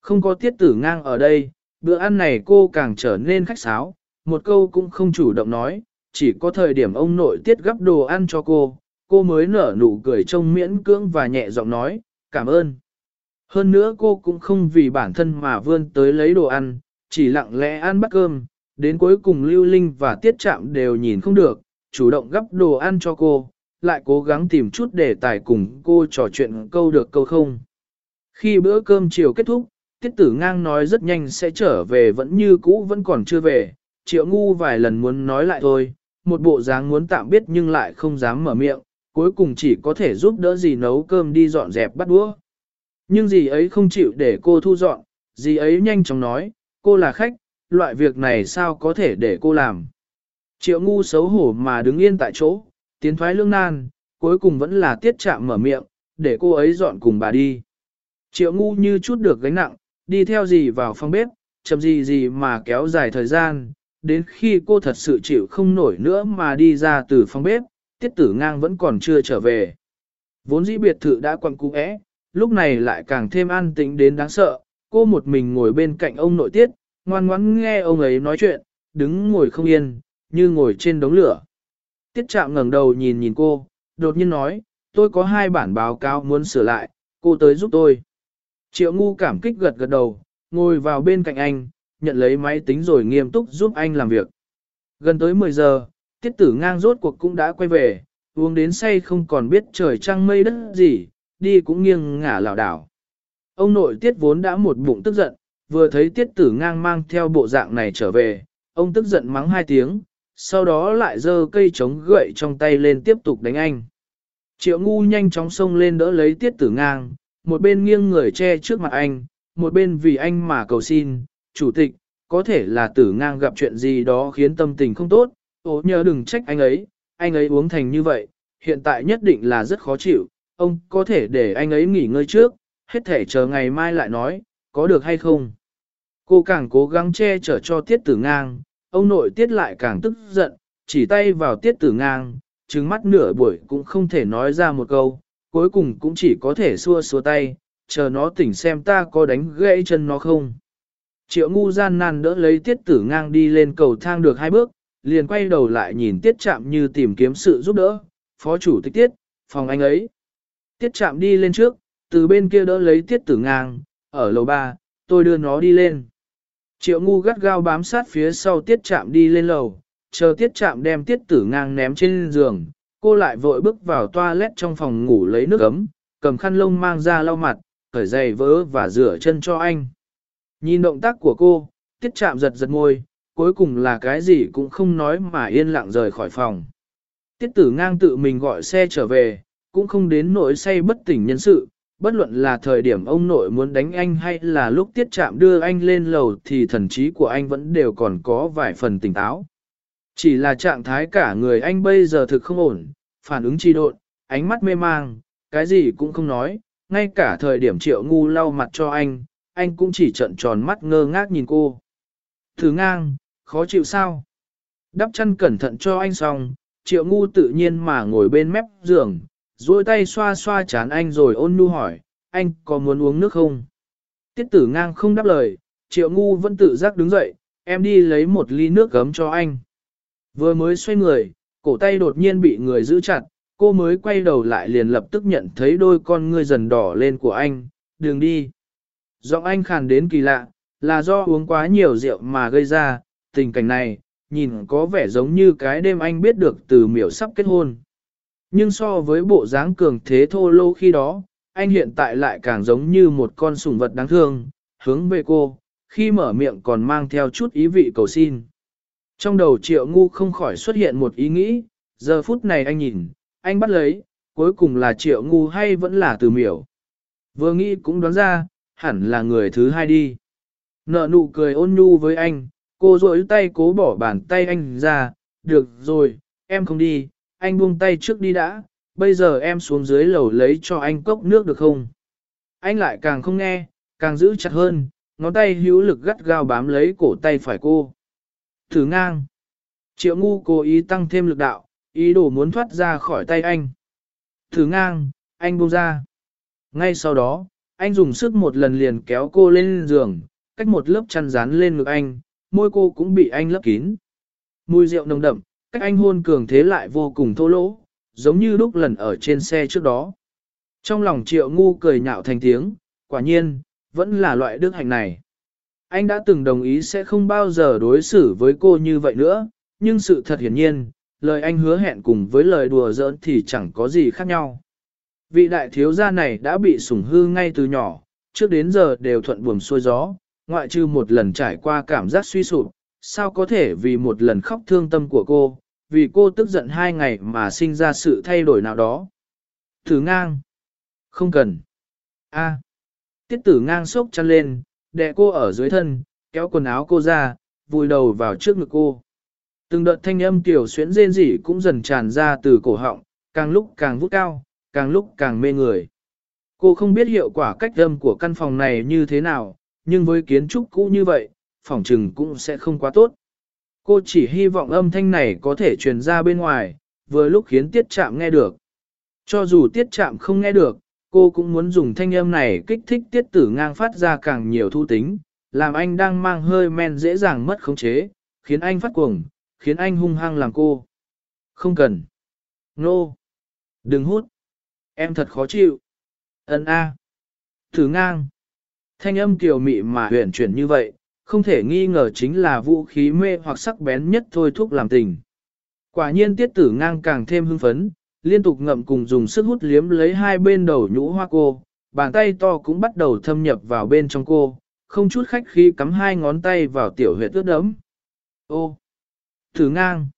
Không có tiết tử ngang ở đây, bữa ăn này cô càng trở nên khách sáo, một câu cũng không chủ động nói, chỉ có thời điểm ông nội tiết gấp đồ ăn cho cô, cô mới nở nụ cười trông miễn cưỡng và nhẹ giọng nói, cảm ơn. Hơn nữa cô cũng không vì bản thân mà vươn tới lấy đồ ăn, chỉ lặng lẽ ăn bát cơm, đến cuối cùng Lưu Linh và Tiết Trạm đều nhìn không được, chủ động gấp đồ ăn cho cô, lại cố gắng tìm chút để tài cùng cô trò chuyện câu được câu không. Khi bữa cơm chiều kết thúc, Tiết Tử Ngang nói rất nhanh sẽ trở về vẫn như cũ vẫn còn chưa về, Triệu Ngu vài lần muốn nói lại thôi, một bộ dáng muốn tạm biết nhưng lại không dám mở miệng, cuối cùng chỉ có thể giúp đỡ gì nấu cơm đi dọn dẹp bắt đũa. Nhưng gì ấy không chịu để cô thu dọn, gì ấy nhanh chóng nói, cô là khách, loại việc này sao có thể để cô làm. Triệu ngu xấu hổ mà đứng yên tại chỗ, tiến thoái lương nan, cuối cùng vẫn là tiết chạm mở miệng, để cô ấy dọn cùng bà đi. Triệu ngu như chút được gánh nặng, đi theo gì vào phòng bếp, chậm gì gì mà kéo dài thời gian, đến khi cô thật sự chịu không nổi nữa mà đi ra từ phòng bếp, tiết tử ngang vẫn còn chưa trở về. Vốn dĩ biệt thự đã quặn cú ẽ, lúc này lại càng thêm an tĩnh đến đáng sợ, cô một mình ngồi bên cạnh ông nội tiết, ngoan ngoãn nghe ông ấy nói chuyện, đứng ngồi không yên, như ngồi trên đống lửa. Tiết Trạm ngẩng đầu nhìn nhìn cô, đột nhiên nói, tôi có hai bản báo cáo muốn sửa lại, cô tới giúp tôi. Triệu ngu cảm kích gật gật đầu, ngồi vào bên cạnh anh, nhận lấy máy tính rồi nghiêm túc giúp anh làm việc. Gần tới 10 giờ, tiết tử ngang rốt cuộc cũng đã quay về, uống đến say không còn biết trời trăng mây đất gì, đi cũng nghiêng ngả lảo đảo. Ông nội tiết vốn đã một bụng tức giận, vừa thấy tiết tử ngang mang theo bộ dạng này trở về, ông tức giận mắng hai tiếng, sau đó lại giơ cây chống gậy trong tay lên tiếp tục đánh anh. Triệu ngu nhanh chóng xông lên đỡ lấy tiết tử ngang, một bên nghiêng người che trước mặt anh, một bên vì anh mà cầu xin, chủ tịch, có thể là tử ngang gặp chuyện gì đó khiến tâm tình không tốt, ố nhớ đừng trách anh ấy, anh ấy uống thành như vậy, hiện tại nhất định là rất khó chịu, ông có thể để anh ấy nghỉ ngơi trước, hết thể chờ ngày mai lại nói, có được hay không. Cô càng cố gắng che chở cho tiết tử ngang, ông nội tiết lại càng tức giận, chỉ tay vào tiết tử ngang, trừng mắt nửa buổi cũng không thể nói ra một câu, cuối cùng cũng chỉ có thể xua xua tay, chờ nó tỉnh xem ta có đánh gãy chân nó không. Triệu ngu gian nan đỡ lấy tiết tử ngang đi lên cầu thang được hai bước, liền quay đầu lại nhìn tiết chạm như tìm kiếm sự giúp đỡ, phó chủ tịch tiết, phòng anh ấy. Tiết chạm đi lên trước, từ bên kia đỡ lấy tiết tử ngang, ở lầu ba, tôi đưa nó đi lên. Triệu ngu gắt gao bám sát phía sau tiết chạm đi lên lầu, chờ tiết chạm đem tiết tử ngang ném trên giường, cô lại vội bước vào toilet trong phòng ngủ lấy nước ấm, cầm khăn lông mang ra lau mặt, khởi giày vỡ và rửa chân cho anh. Nhìn động tác của cô, tiết chạm giật giật môi, cuối cùng là cái gì cũng không nói mà yên lặng rời khỏi phòng. Tiết tử ngang tự mình gọi xe trở về, cũng không đến nỗi say bất tỉnh nhân sự, bất luận là thời điểm ông nội muốn đánh anh hay là lúc tiết chạm đưa anh lên lầu thì thần trí của anh vẫn đều còn có vài phần tỉnh táo. Chỉ là trạng thái cả người anh bây giờ thực không ổn, phản ứng trì độn, ánh mắt mê mang, cái gì cũng không nói, ngay cả thời điểm triệu ngu lau mặt cho anh, anh cũng chỉ trận tròn mắt ngơ ngác nhìn cô. Thử ngang, khó chịu sao? Đắp chân cẩn thận cho anh xong, triệu ngu tự nhiên mà ngồi bên mép giường, duỗi tay xoa xoa chán anh rồi ôn nhu hỏi, anh có muốn uống nước không? Tiết tử ngang không đáp lời, triệu ngu vẫn tự giác đứng dậy, em đi lấy một ly nước gấm cho anh. Vừa mới xoay người, cổ tay đột nhiên bị người giữ chặt, cô mới quay đầu lại liền lập tức nhận thấy đôi con ngươi dần đỏ lên của anh, đường đi. Giọng anh khàn đến kỳ lạ, là do uống quá nhiều rượu mà gây ra, tình cảnh này, nhìn có vẻ giống như cái đêm anh biết được từ miểu sắp kết hôn. Nhưng so với bộ dáng cường thế thô lô khi đó, anh hiện tại lại càng giống như một con sủng vật đáng thương, hướng về cô, khi mở miệng còn mang theo chút ý vị cầu xin. Trong đầu triệu ngu không khỏi xuất hiện một ý nghĩ, giờ phút này anh nhìn, anh bắt lấy, cuối cùng là triệu ngu hay vẫn là từ miểu. Vừa nghĩ cũng đoán ra, hẳn là người thứ hai đi. Nợ nụ cười ôn nhu với anh, cô rỗi tay cố bỏ bàn tay anh ra, được rồi, em không đi, anh buông tay trước đi đã, bây giờ em xuống dưới lầu lấy cho anh cốc nước được không? Anh lại càng không nghe, càng giữ chặt hơn, ngón tay hữu lực gắt gao bám lấy cổ tay phải cô. Thử ngang. Triệu ngu cố ý tăng thêm lực đạo, ý đồ muốn thoát ra khỏi tay anh. Thử ngang, anh buông ra. Ngay sau đó, anh dùng sức một lần liền kéo cô lên giường, cách một lớp chăn dán lên ngực anh, môi cô cũng bị anh lấp kín. Mùi rượu nồng đậm, cách anh hôn cường thế lại vô cùng thô lỗ, giống như lúc lần ở trên xe trước đó. Trong lòng triệu ngu cười nhạo thành tiếng, quả nhiên, vẫn là loại đức hạnh này. Anh đã từng đồng ý sẽ không bao giờ đối xử với cô như vậy nữa, nhưng sự thật hiển nhiên, lời anh hứa hẹn cùng với lời đùa giỡn thì chẳng có gì khác nhau. Vị đại thiếu gia này đã bị sủng hư ngay từ nhỏ, trước đến giờ đều thuận buồm xuôi gió, ngoại trừ một lần trải qua cảm giác suy sụp, sao có thể vì một lần khóc thương tâm của cô, vì cô tức giận hai ngày mà sinh ra sự thay đổi nào đó. Thử ngang. Không cần. A. Tiết tử ngang sốc chăn lên, đè cô ở dưới thân, kéo quần áo cô ra, vùi đầu vào trước ngực cô. Từng đợt thanh âm tiểu xuyến rên rỉ cũng dần tràn ra từ cổ họng, càng lúc càng vút cao, càng lúc càng mê người. Cô không biết hiệu quả cách âm của căn phòng này như thế nào, nhưng với kiến trúc cũ như vậy, phỏng trừng cũng sẽ không quá tốt. Cô chỉ hy vọng âm thanh này có thể truyền ra bên ngoài, vừa lúc khiến tiết chạm nghe được. Cho dù tiết chạm không nghe được, cô cũng muốn dùng thanh âm này kích thích tiết tử ngang phát ra càng nhiều thu tính, làm anh đang mang hơi men dễ dàng mất khống chế, khiến anh phát cuồng, khiến anh hung hăng làm cô. Không cần. Nô. No. Đừng hút. Em thật khó chịu. Ấn A. Thử ngang. Thanh âm kiều mị mà huyền chuyển như vậy, không thể nghi ngờ chính là vũ khí mê hoặc sắc bén nhất thôi thúc làm tình. Quả nhiên tiết tử ngang càng thêm hưng phấn, liên tục ngậm cùng dùng sức hút liếm lấy hai bên đầu nhũ hoa cô, bàn tay to cũng bắt đầu thâm nhập vào bên trong cô, không chút khách khí cắm hai ngón tay vào tiểu huyệt ướt đấm. Ô! Thử ngang!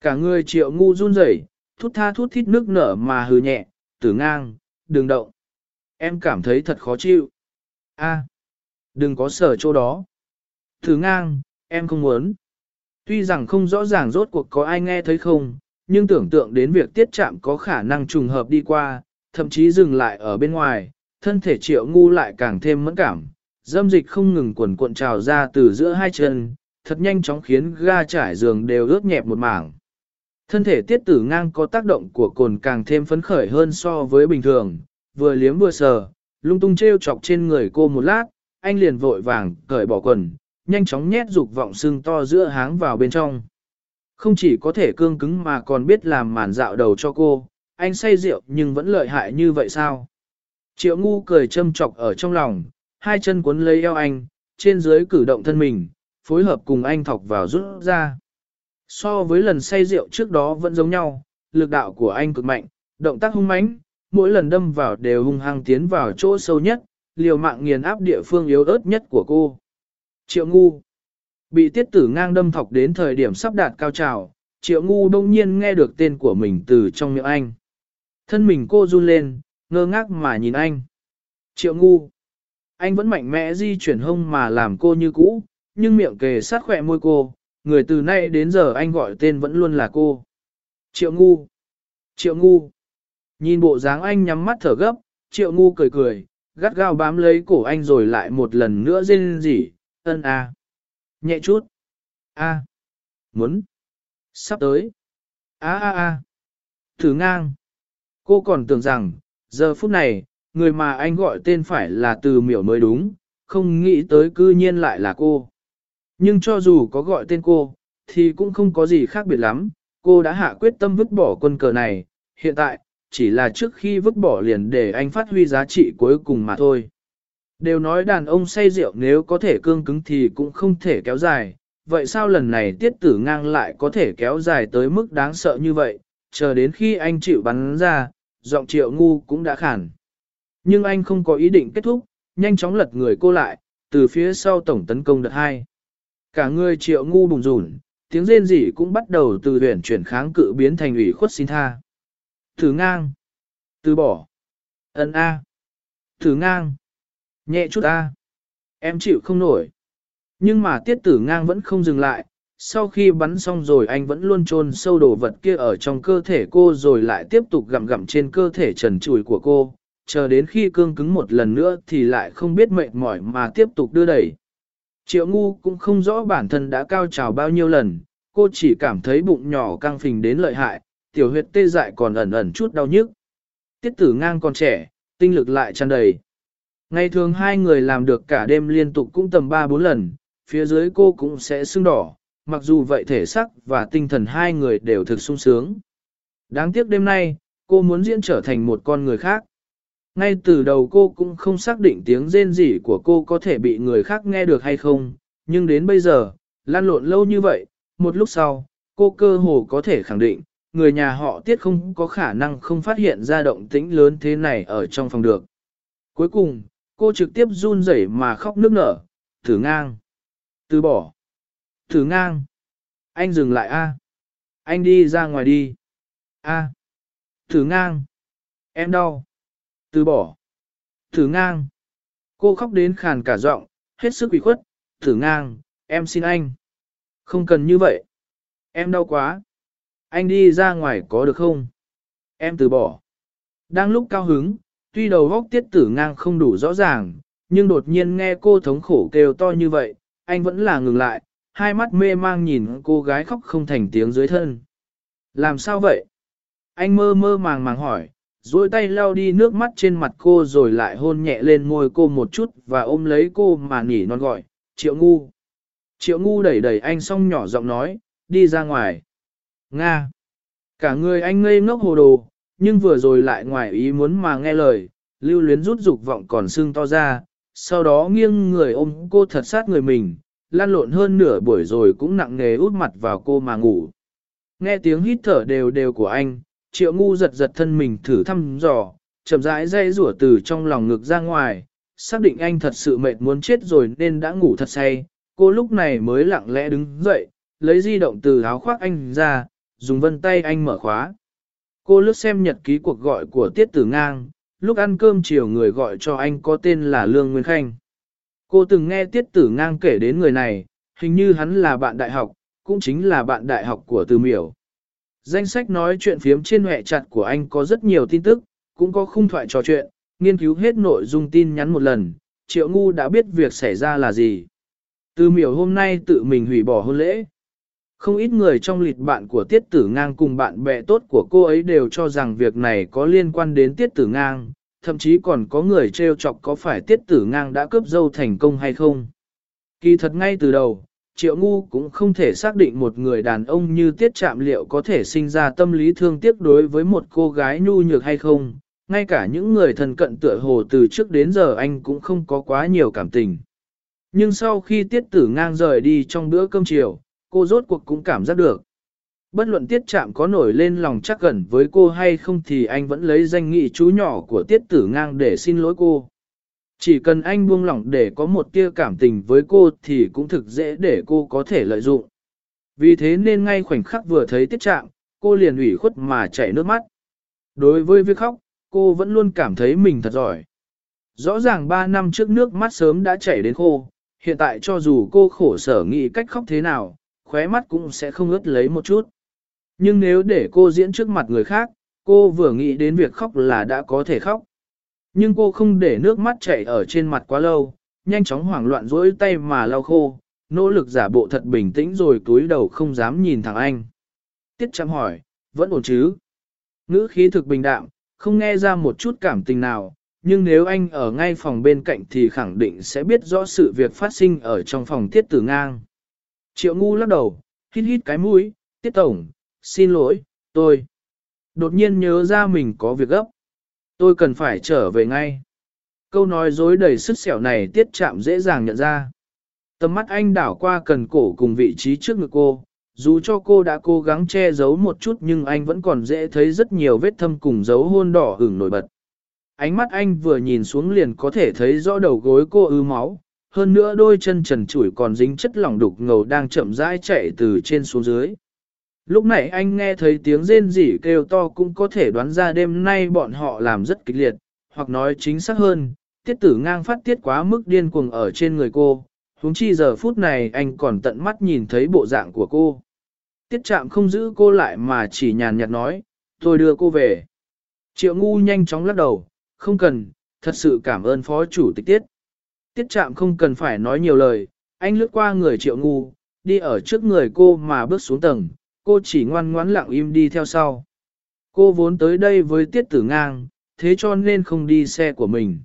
Cả người triệu ngu run rẩy, thút tha thút thít nước nở mà hừ nhẹ, tử ngang, đừng động. Em cảm thấy thật khó chịu. A, đừng có sở chỗ đó. Thử ngang, em không muốn. Tuy rằng không rõ ràng rốt cuộc có ai nghe thấy không, nhưng tưởng tượng đến việc tiết chạm có khả năng trùng hợp đi qua, thậm chí dừng lại ở bên ngoài, thân thể triệu ngu lại càng thêm mẫn cảm. Dâm dịch không ngừng cuộn cuộn trào ra từ giữa hai chân, thật nhanh chóng khiến ga trải giường đều ướt nhẹp một mảng. Thân thể tiết tử ngang có tác động của cồn càng thêm phấn khởi hơn so với bình thường, vừa liếm vừa sờ, lung tung treo chọc trên người cô một lát, anh liền vội vàng cởi bỏ quần, nhanh chóng nhét dục vọng xương to giữa háng vào bên trong. Không chỉ có thể cương cứng mà còn biết làm màn dạo đầu cho cô, anh say rượu nhưng vẫn lợi hại như vậy sao? Triệu ngu cười châm chọc ở trong lòng, hai chân cuốn lấy eo anh, trên dưới cử động thân mình, phối hợp cùng anh thọc vào rút ra. So với lần say rượu trước đó vẫn giống nhau, lực đạo của anh cực mạnh, động tác hung mãnh, mỗi lần đâm vào đều hung hăng tiến vào chỗ sâu nhất, liều mạng nghiền áp địa phương yếu ớt nhất của cô. Triệu ngu Bị tiết tử ngang đâm thọc đến thời điểm sắp đạt cao trào, triệu ngu đông nhiên nghe được tên của mình từ trong miệng anh. Thân mình cô run lên, ngơ ngác mà nhìn anh. Triệu ngu Anh vẫn mạnh mẽ di chuyển hông mà làm cô như cũ, nhưng miệng kề sát khỏe môi cô, người từ nay đến giờ anh gọi tên vẫn luôn là cô. Triệu ngu. Triệu ngu. Nhìn bộ dáng anh nhắm mắt thở gấp, triệu ngu cười cười, gắt gao bám lấy cổ anh rồi lại một lần nữa rên rỉ, ân a. Nhẹ chút. a. Muốn. Sắp tới. a a a. Thử ngang. Cô còn tưởng rằng, giờ phút này, người mà anh gọi tên phải là từ miểu mới đúng, không nghĩ tới cư nhiên lại là cô. Nhưng cho dù có gọi tên cô, thì cũng không có gì khác biệt lắm, cô đã hạ quyết tâm vứt bỏ quân cờ này, hiện tại, chỉ là trước khi vứt bỏ liền để anh phát huy giá trị cuối cùng mà thôi. Đều nói đàn ông say rượu nếu có thể cương cứng thì cũng không thể kéo dài, vậy sao lần này tiết tử ngang lại có thể kéo dài tới mức đáng sợ như vậy, chờ đến khi anh chịu bắn ra, giọng triệu ngu cũng đã khản. Nhưng anh không có ý định kết thúc, nhanh chóng lật người cô lại, từ phía sau tổng tấn công đợt 2. Cả người triệu ngu bùng rủn, tiếng rên rỉ cũng bắt đầu từ huyền chuyển kháng cự biến thành ủy khuất xin tha. Thử ngang. Từ bỏ. Ấn A. Thử ngang. Nhẹ chút A. Em chịu không nổi. Nhưng mà tiết tử ngang vẫn không dừng lại. Sau khi bắn xong rồi anh vẫn luôn chôn sâu đồ vật kia ở trong cơ thể cô rồi lại tiếp tục gặm gặm trên cơ thể trần trùi của cô. Chờ đến khi cương cứng một lần nữa thì lại không biết mệt mỏi mà tiếp tục đưa đẩy. Triệu ngu cũng không rõ bản thân đã cao trào bao nhiêu lần, cô chỉ cảm thấy bụng nhỏ căng phình đến lợi hại, tiểu huyệt tê dại còn ẩn ẩn chút đau nhức. Tiết tử ngang còn trẻ, tinh lực lại tràn đầy. Ngày thường hai người làm được cả đêm liên tục cũng tầm 3-4 lần, phía dưới cô cũng sẽ sưng đỏ, mặc dù vậy thể sắc và tinh thần hai người đều thực sung sướng. Đáng tiếc đêm nay, cô muốn diễn trở thành một con người khác. Ngay từ đầu cô cũng không xác định tiếng rên rỉ của cô có thể bị người khác nghe được hay không, nhưng đến bây giờ, lan lộn lâu như vậy, một lúc sau, cô cơ hồ có thể khẳng định, người nhà họ tiết không có khả năng không phát hiện ra động tĩnh lớn thế này ở trong phòng được. Cuối cùng, cô trực tiếp run rẩy mà khóc nước nở, thử ngang. Từ bỏ. Thử ngang. Anh dừng lại a. Anh đi ra ngoài đi. A. Thử ngang. Em đau. Từ bỏ. Thử ngang. Cô khóc đến khàn cả giọng, hết sức ủy khuất. Thử ngang, em xin anh. Không cần như vậy. Em đau quá. Anh đi ra ngoài có được không? Em từ bỏ. Đang lúc cao hứng, tuy đầu góc tiết tử ngang không đủ rõ ràng, nhưng đột nhiên nghe cô thống khổ kêu to như vậy, anh vẫn là ngừng lại, hai mắt mê mang nhìn cô gái khóc không thành tiếng dưới thân. Làm sao vậy? Anh mơ mơ màng màng hỏi, duỗi tay lau đi nước mắt trên mặt cô rồi lại hôn nhẹ lên môi cô một chút và ôm lấy cô mà nỉ non gọi, triệu ngu. Triệu ngu đẩy đẩy anh xong nhỏ giọng nói, đi ra ngoài. Nga. Cả người anh ngây ngốc hồ đồ, nhưng vừa rồi lại ngoài ý muốn mà nghe lời, lưu luyến rút dục vọng còn sưng to ra, sau đó nghiêng người ôm cô thật sát người mình, lan lộn hơn nửa buổi rồi cũng nặng nề út mặt vào cô mà ngủ. Nghe tiếng hít thở đều đều của anh, triệu ngu giật giật thân mình thử thăm dò, chậm rãi dây rủa từ trong lòng ngực ra ngoài, xác định anh thật sự mệt muốn chết rồi nên đã ngủ thật say, cô lúc này mới lặng lẽ đứng dậy, lấy di động từ áo khoác anh ra, dùng vân tay anh mở khóa. Cô lướt xem nhật ký cuộc gọi của Tiết Tử Ngang, lúc ăn cơm chiều người gọi cho anh có tên là Lương Nguyên Khanh. Cô từng nghe Tiết Tử Ngang kể đến người này, hình như hắn là bạn đại học, cũng chính là bạn đại học của Từ Miểu. Danh sách nói chuyện phiếm trên hệ chặt của anh có rất nhiều tin tức, cũng có khung thoại trò chuyện, nghiên cứu hết nội dung tin nhắn một lần, Triệu Ngu đã biết việc xảy ra là gì. Từ miểu hôm nay tự mình hủy bỏ hôn lễ. Không ít người trong lịch bạn của Tiết Tử Ngang cùng bạn bè tốt của cô ấy đều cho rằng việc này có liên quan đến Tiết Tử Ngang, thậm chí còn có người trêu chọc có phải Tiết Tử Ngang đã cướp dâu thành công hay không. Kỳ thật ngay từ đầu, Triệu Ngu cũng không thể xác định một người đàn ông như Tiết Trạm liệu có thể sinh ra tâm lý thương tiếc đối với một cô gái nhu nhược hay không, ngay cả những người thân cận tựa hồ từ trước đến giờ anh cũng không có quá nhiều cảm tình. Nhưng sau khi tiết tử ngang rời đi trong bữa cơm chiều, cô rốt cuộc cũng cảm giác được. Bất luận tiết chạm có nổi lên lòng chắc gần với cô hay không thì anh vẫn lấy danh nghị chú nhỏ của tiết tử ngang để xin lỗi cô. Chỉ cần anh buông lỏng để có một tia cảm tình với cô thì cũng thực dễ để cô có thể lợi dụng. Vì thế nên ngay khoảnh khắc vừa thấy tiết chạm, cô liền ủy khuất mà chảy nước mắt. Đối với việc khóc, cô vẫn luôn cảm thấy mình thật giỏi. Rõ ràng 3 năm trước nước mắt sớm đã chảy đến khô, hiện tại cho dù cô khổ sở nghĩ cách khóc thế nào, khóe mắt cũng sẽ không ướt lấy một chút. Nhưng nếu để cô diễn trước mặt người khác, cô vừa nghĩ đến việc khóc là đã có thể khóc. Nhưng cô không để nước mắt chảy ở trên mặt quá lâu, nhanh chóng hoảng loạn rỗi tay mà lau khô, nỗ lực giả bộ thật bình tĩnh rồi túi đầu không dám nhìn thẳng anh. Tiết chăm hỏi, vẫn ổn chứ? Ngữ khí thực bình đạm, không nghe ra một chút cảm tình nào, nhưng nếu anh ở ngay phòng bên cạnh thì khẳng định sẽ biết rõ sự việc phát sinh ở trong phòng tiết tử ngang. Triệu ngu lắc đầu, hít hít cái mũi, tiết tổng, xin lỗi, tôi. Đột nhiên nhớ ra mình có việc gấp. Tôi cần phải trở về ngay. Câu nói dối đầy sức sẹo này tiết chạm dễ dàng nhận ra. Tầm mắt anh đảo qua cần cổ cùng vị trí trước ngực cô, dù cho cô đã cố gắng che giấu một chút nhưng anh vẫn còn dễ thấy rất nhiều vết thâm cùng dấu hôn đỏ hửng nổi bật. Ánh mắt anh vừa nhìn xuống liền có thể thấy rõ đầu gối cô ứ máu, hơn nữa đôi chân trần trụi còn dính chất lỏng đục ngầu đang chậm rãi chạy từ trên xuống dưới. Lúc này anh nghe thấy tiếng rên rỉ kêu to cũng có thể đoán ra đêm nay bọn họ làm rất kịch liệt, hoặc nói chính xác hơn, tiết tử ngang phát tiết quá mức điên cuồng ở trên người cô, huống chi giờ phút này anh còn tận mắt nhìn thấy bộ dạng của cô. Tiết chạm không giữ cô lại mà chỉ nhàn nhạt nói, tôi đưa cô về. Triệu ngu nhanh chóng lắc đầu, không cần, thật sự cảm ơn phó chủ tịch tiết. Tiết chạm không cần phải nói nhiều lời, anh lướt qua người triệu ngu, đi ở trước người cô mà bước xuống tầng, cô chỉ ngoan ngoãn lặng im đi theo sau. Cô vốn tới đây với tiết tử ngang, thế cho nên không đi xe của mình.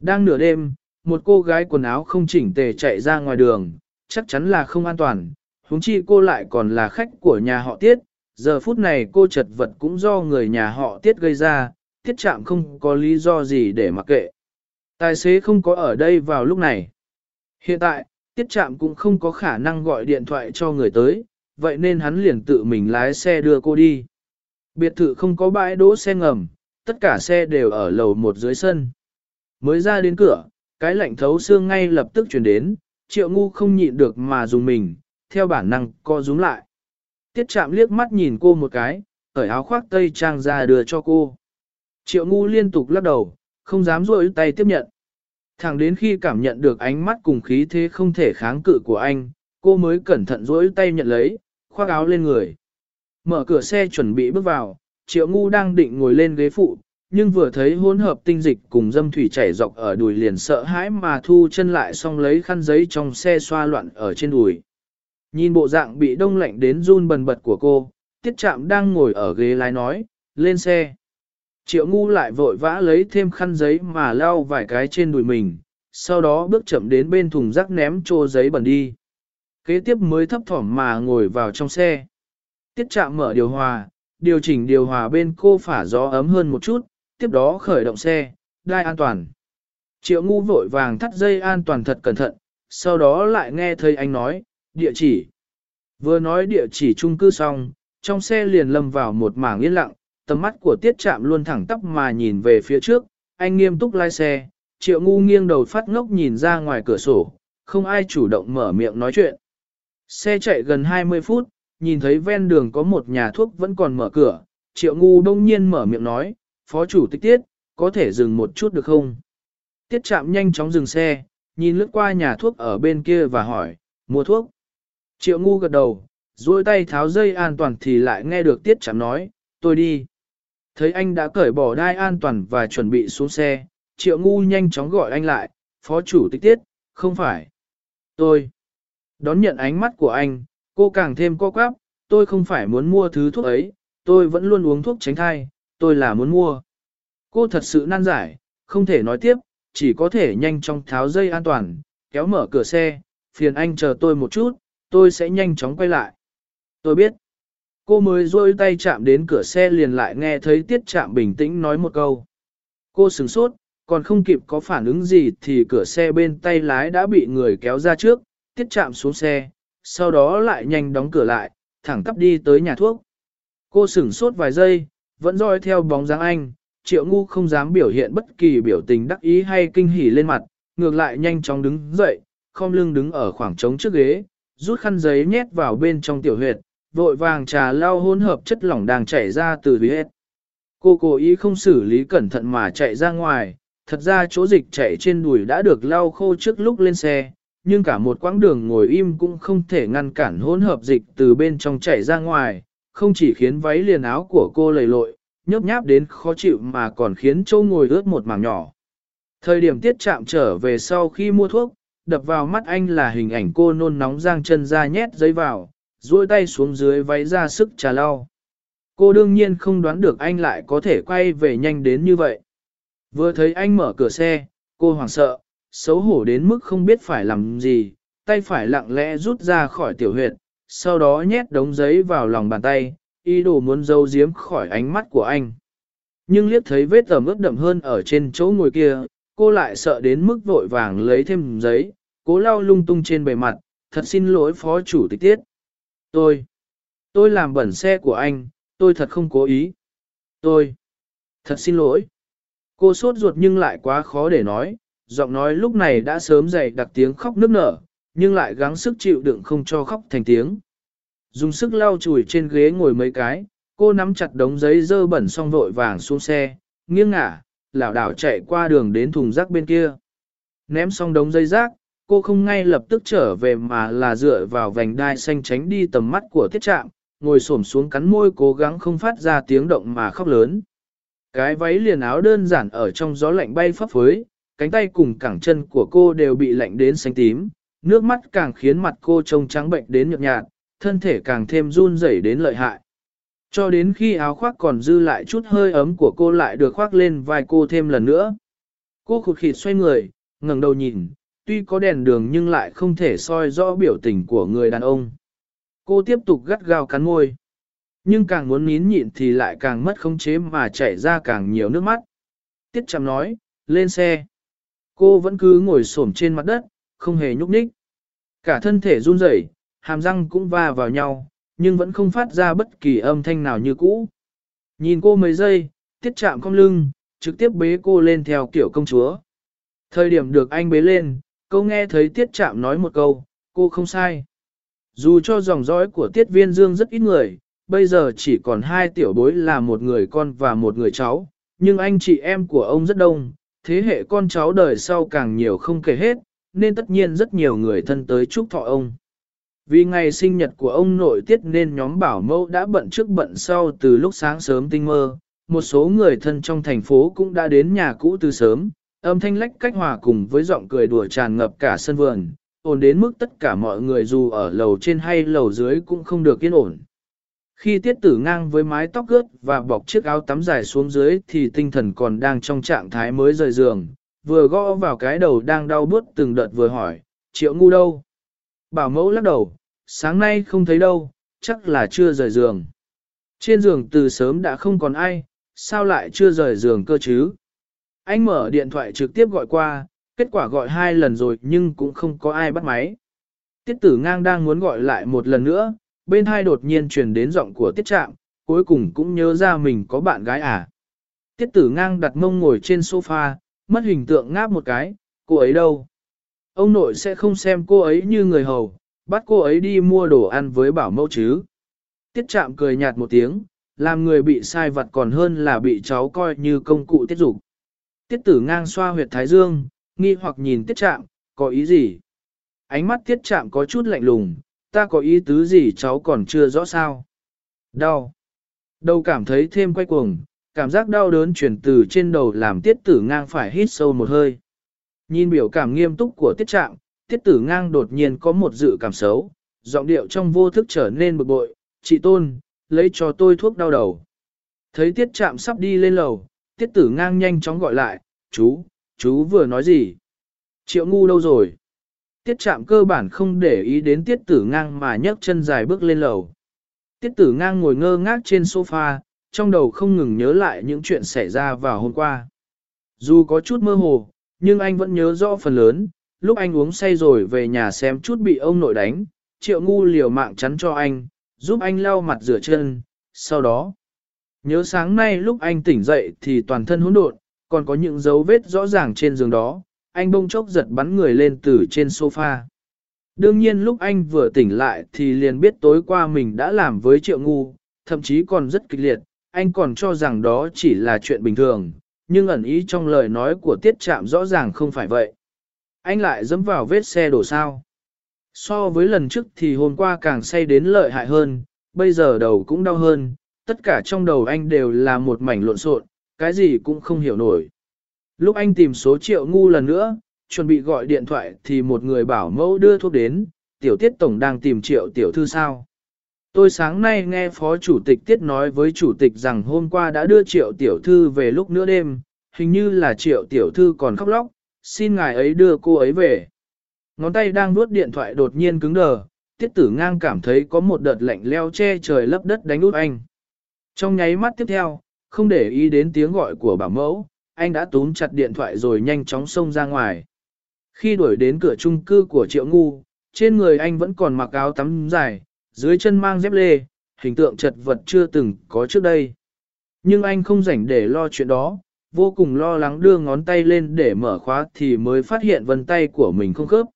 Đang nửa đêm, một cô gái quần áo không chỉnh tề chạy ra ngoài đường, chắc chắn là không an toàn, huống chi cô lại còn là khách của nhà họ Tiết, giờ phút này cô chật vật cũng do người nhà họ Tiết gây ra, Tiết Trạm không có lý do gì để mặc kệ. Tài xế không có ở đây vào lúc này. Hiện tại, Tiết Trạm cũng không có khả năng gọi điện thoại cho người tới, vậy nên hắn liền tự mình lái xe đưa cô đi. Biệt thự không có bãi đỗ xe ngầm, tất cả xe đều ở lầu một dưới sân. Mới ra đến cửa, cái lạnh thấu xương ngay lập tức chuyển đến, triệu ngu không nhịn được mà dùng mình, theo bản năng co rúm lại. Tiết chạm liếc mắt nhìn cô một cái, cởi áo khoác tây trang ra đưa cho cô. Triệu ngu liên tục lắc đầu, không dám rôi tay tiếp nhận. Thẳng đến khi cảm nhận được ánh mắt cùng khí thế không thể kháng cự của anh, cô mới cẩn thận rỗi tay nhận lấy, khoác áo lên người. Mở cửa xe chuẩn bị bước vào, triệu ngu đang định ngồi lên ghế phụ, nhưng vừa thấy hỗn hợp tinh dịch cùng dâm thủy chảy dọc ở đùi liền sợ hãi mà thu chân lại xong lấy khăn giấy trong xe xoa loạn ở trên đùi. Nhìn bộ dạng bị đông lạnh đến run bần bật của cô, tiết chạm đang ngồi ở ghế lái nói, lên xe. Triệu ngu lại vội vã lấy thêm khăn giấy mà lau vài cái trên đùi mình, sau đó bước chậm đến bên thùng rác ném trô giấy bẩn đi. Kế tiếp mới thấp thỏm mà ngồi vào trong xe. Tiết chạm mở điều hòa, điều chỉnh điều hòa bên cô phả gió ấm hơn một chút, tiếp đó khởi động xe, đai an toàn. Triệu ngu vội vàng thắt dây an toàn thật cẩn thận, sau đó lại nghe thấy anh nói, địa chỉ. Vừa nói địa chỉ chung cư xong, trong xe liền lâm vào một mảng yên lặng, tầm mắt của tiết chạm luôn thẳng tắp mà nhìn về phía trước, anh nghiêm túc lái xe, triệu ngu nghiêng đầu phát ngốc nhìn ra ngoài cửa sổ, không ai chủ động mở miệng nói chuyện. Xe chạy gần 20 phút, nhìn thấy ven đường có một nhà thuốc vẫn còn mở cửa, triệu ngu đông nhiên mở miệng nói, phó chủ tịch tiết, có thể dừng một chút được không? Tiết chạm nhanh chóng dừng xe, nhìn lướt qua nhà thuốc ở bên kia và hỏi, mua thuốc. Triệu ngu gật đầu, duỗi tay tháo dây an toàn thì lại nghe được tiết chạm nói, tôi đi. Thấy anh đã cởi bỏ đai an toàn và chuẩn bị xuống xe, triệu ngu nhanh chóng gọi anh lại, phó chủ tịch tiết, không phải. Tôi. Đón nhận ánh mắt của anh, cô càng thêm co quắp, tôi không phải muốn mua thứ thuốc ấy, tôi vẫn luôn uống thuốc tránh thai, tôi là muốn mua. Cô thật sự nan giải, không thể nói tiếp, chỉ có thể nhanh chóng tháo dây an toàn, kéo mở cửa xe, phiền anh chờ tôi một chút, tôi sẽ nhanh chóng quay lại. Tôi biết. Cô mới rôi tay chạm đến cửa xe liền lại nghe thấy tiết chạm bình tĩnh nói một câu. Cô sửng sốt, còn không kịp có phản ứng gì thì cửa xe bên tay lái đã bị người kéo ra trước, tiết chạm xuống xe, sau đó lại nhanh đóng cửa lại, thẳng tắp đi tới nhà thuốc. Cô sửng sốt vài giây, vẫn dõi theo bóng dáng anh, triệu ngu không dám biểu hiện bất kỳ biểu tình đắc ý hay kinh hỉ lên mặt, ngược lại nhanh chóng đứng dậy, khom lưng đứng ở khoảng trống trước ghế, rút khăn giấy nhét vào bên trong tiểu huyệt, vội vàng trà lau hỗn hợp chất lỏng đang chảy ra từ huyết. Cô cố ý không xử lý cẩn thận mà chạy ra ngoài, thật ra chỗ dịch chạy trên đùi đã được lau khô trước lúc lên xe, nhưng cả một quãng đường ngồi im cũng không thể ngăn cản hỗn hợp dịch từ bên trong chảy ra ngoài, không chỉ khiến váy liền áo của cô lầy lội, nhấp nháp đến khó chịu mà còn khiến châu ngồi ướt một mảng nhỏ. Thời điểm tiết chạm trở về sau khi mua thuốc, đập vào mắt anh là hình ảnh cô nôn nóng giang chân ra nhét giấy vào, duỗi tay xuống dưới váy ra sức trà lau. Cô đương nhiên không đoán được anh lại có thể quay về nhanh đến như vậy. Vừa thấy anh mở cửa xe, cô hoảng sợ, xấu hổ đến mức không biết phải làm gì, tay phải lặng lẽ rút ra khỏi tiểu huyệt, sau đó nhét đống giấy vào lòng bàn tay, ý đồ muốn giấu giếm khỏi ánh mắt của anh. Nhưng liếc thấy vết tầm ướt đậm hơn ở trên chỗ ngồi kia, cô lại sợ đến mức vội vàng lấy thêm giấy, cố lau lung tung trên bề mặt, thật xin lỗi phó chủ tịch tiết. Tôi, tôi làm bẩn xe của anh, tôi thật không cố ý. Tôi, thật xin lỗi. Cô sốt ruột nhưng lại quá khó để nói, giọng nói lúc này đã sớm dày đặc tiếng khóc nức nở, nhưng lại gắng sức chịu đựng không cho khóc thành tiếng. Dùng sức lau chùi trên ghế ngồi mấy cái, cô nắm chặt đống giấy dơ bẩn xong vội vàng xuống xe, nghiêng ngả, lảo đảo chạy qua đường đến thùng rác bên kia. Ném xong đống giấy rác, cô không ngay lập tức trở về mà là dựa vào vành đai xanh tránh đi tầm mắt của tiết trạm, ngồi xổm xuống cắn môi cố gắng không phát ra tiếng động mà khóc lớn. Cái váy liền áo đơn giản ở trong gió lạnh bay phấp phới, cánh tay cùng cẳng chân của cô đều bị lạnh đến xanh tím, nước mắt càng khiến mặt cô trông trắng bệnh đến nhợt nhạt, thân thể càng thêm run rẩy đến lợi hại. Cho đến khi áo khoác còn dư lại chút hơi ấm của cô lại được khoác lên vai cô thêm lần nữa. Cô khụt khịt xoay người, ngẩng đầu nhìn, tuy có đèn đường nhưng lại không thể soi rõ biểu tình của người đàn ông. Cô tiếp tục gắt gao cắn môi. Nhưng càng muốn nín nhịn thì lại càng mất khống chế mà chảy ra càng nhiều nước mắt. Tiết chạm nói, lên xe. Cô vẫn cứ ngồi xổm trên mặt đất, không hề nhúc nhích. Cả thân thể run rẩy, hàm răng cũng va vào nhau, nhưng vẫn không phát ra bất kỳ âm thanh nào như cũ. Nhìn cô mấy giây, tiết chạm cong lưng, trực tiếp bế cô lên theo kiểu công chúa. Thời điểm được anh bế lên, cô nghe thấy tiết chạm nói một câu, cô không sai. Dù cho dòng dõi của tiết viên dương rất ít người, bây giờ chỉ còn hai tiểu bối là một người con và một người cháu, nhưng anh chị em của ông rất đông, thế hệ con cháu đời sau càng nhiều không kể hết, nên tất nhiên rất nhiều người thân tới chúc thọ ông. Vì ngày sinh nhật của ông nội tiết nên nhóm bảo mẫu đã bận trước bận sau từ lúc sáng sớm tinh mơ, một số người thân trong thành phố cũng đã đến nhà cũ từ sớm, âm thanh lách cách hòa cùng với giọng cười đùa tràn ngập cả sân vườn, ổn đến mức tất cả mọi người dù ở lầu trên hay lầu dưới cũng không được yên ổn. Khi tiết tử ngang với mái tóc gớt và bọc chiếc áo tắm dài xuống dưới thì tinh thần còn đang trong trạng thái mới rời giường, vừa gõ vào cái đầu đang đau bút từng đợt vừa hỏi, triệu ngu đâu? Bảo mẫu lắc đầu, sáng nay không thấy đâu, chắc là chưa rời giường. Trên giường từ sớm đã không còn ai, sao lại chưa rời giường cơ chứ? Anh mở điện thoại trực tiếp gọi qua, kết quả gọi hai lần rồi nhưng cũng không có ai bắt máy. Tiết tử ngang đang muốn gọi lại một lần nữa, bên hai đột nhiên truyền đến giọng của tiết trạm, cuối cùng cũng nhớ ra mình có bạn gái à. Tiết tử ngang đặt mông ngồi trên sofa, mất hình tượng ngáp một cái, cô ấy đâu? Ông nội sẽ không xem cô ấy như người hầu, bắt cô ấy đi mua đồ ăn với bảo mẫu chứ. Tiết Trạm cười nhạt một tiếng, làm người bị sai vật còn hơn là bị cháu coi như công cụ tiết dục. Tiết tử ngang xoa huyệt thái dương, nghi hoặc nhìn tiết Trạm, có ý gì? Ánh mắt tiết Trạm có chút lạnh lùng, ta có ý tứ gì cháu còn chưa rõ sao? Đau. Đầu cảm thấy thêm quay cuồng, cảm giác đau đớn chuyển từ trên đầu làm tiết tử ngang phải hít sâu một hơi. Nhìn biểu cảm nghiêm túc của tiết Trạm, tiết tử ngang đột nhiên có một dự cảm xấu, giọng điệu trong vô thức trở nên bực bội, chị tôn, lấy cho tôi thuốc đau đầu. Thấy tiết trạm sắp đi lên lầu, tiết tử ngang nhanh chóng gọi lại, chú, chú vừa nói gì? Triệu ngu đâu rồi? Tiết trạm cơ bản không để ý đến tiết tử ngang mà nhấc chân dài bước lên lầu. Tiết tử ngang ngồi ngơ ngác trên sofa, trong đầu không ngừng nhớ lại những chuyện xảy ra vào hôm qua. Dù có chút mơ hồ, nhưng anh vẫn nhớ rõ phần lớn, lúc anh uống say rồi về nhà xem chút bị ông nội đánh, triệu ngu liều mạng chắn cho anh, giúp anh lau mặt rửa chân, sau đó. Nhớ sáng nay lúc anh tỉnh dậy thì toàn thân hỗn độn, còn có những dấu vết rõ ràng trên giường đó, anh bông chốc giật bắn người lên từ trên sofa. Đương nhiên lúc anh vừa tỉnh lại thì liền biết tối qua mình đã làm với triệu ngu, thậm chí còn rất kịch liệt, anh còn cho rằng đó chỉ là chuyện bình thường, nhưng ẩn ý trong lời nói của tiết Trạm rõ ràng không phải vậy. Anh lại dẫm vào vết xe đổ sao. So với lần trước thì hôm qua càng say đến lợi hại hơn, bây giờ đầu cũng đau hơn, tất cả trong đầu anh đều là một mảnh lộn xộn, cái gì cũng không hiểu nổi. Lúc anh tìm số triệu ngu lần nữa, chuẩn bị gọi điện thoại thì một người bảo mẫu đưa thuốc đến, tiểu tiết tổng đang tìm triệu tiểu thư sao. Tôi sáng nay nghe Phó Chủ tịch Tiết nói với Chủ tịch rằng hôm qua đã đưa Triệu Tiểu Thư về lúc nửa đêm, hình như là Triệu Tiểu Thư còn khóc lóc, xin ngài ấy đưa cô ấy về. Ngón tay đang nuốt điện thoại đột nhiên cứng đờ, Tiết Tử Ngang cảm thấy có một đợt lạnh leo che trời lấp đất đánh út anh. Trong nháy mắt tiếp theo, không để ý đến tiếng gọi của bảo mẫu, anh đã túm chặt điện thoại rồi nhanh chóng xông ra ngoài. Khi đuổi đến cửa chung cư của Triệu Ngu, trên người anh vẫn còn mặc áo tắm dài, dưới chân mang dép lê, hình tượng chật vật chưa từng có trước đây. Nhưng anh không rảnh để lo chuyện đó, vô cùng lo lắng đưa ngón tay lên để mở khóa thì mới phát hiện vân tay của mình không khớp.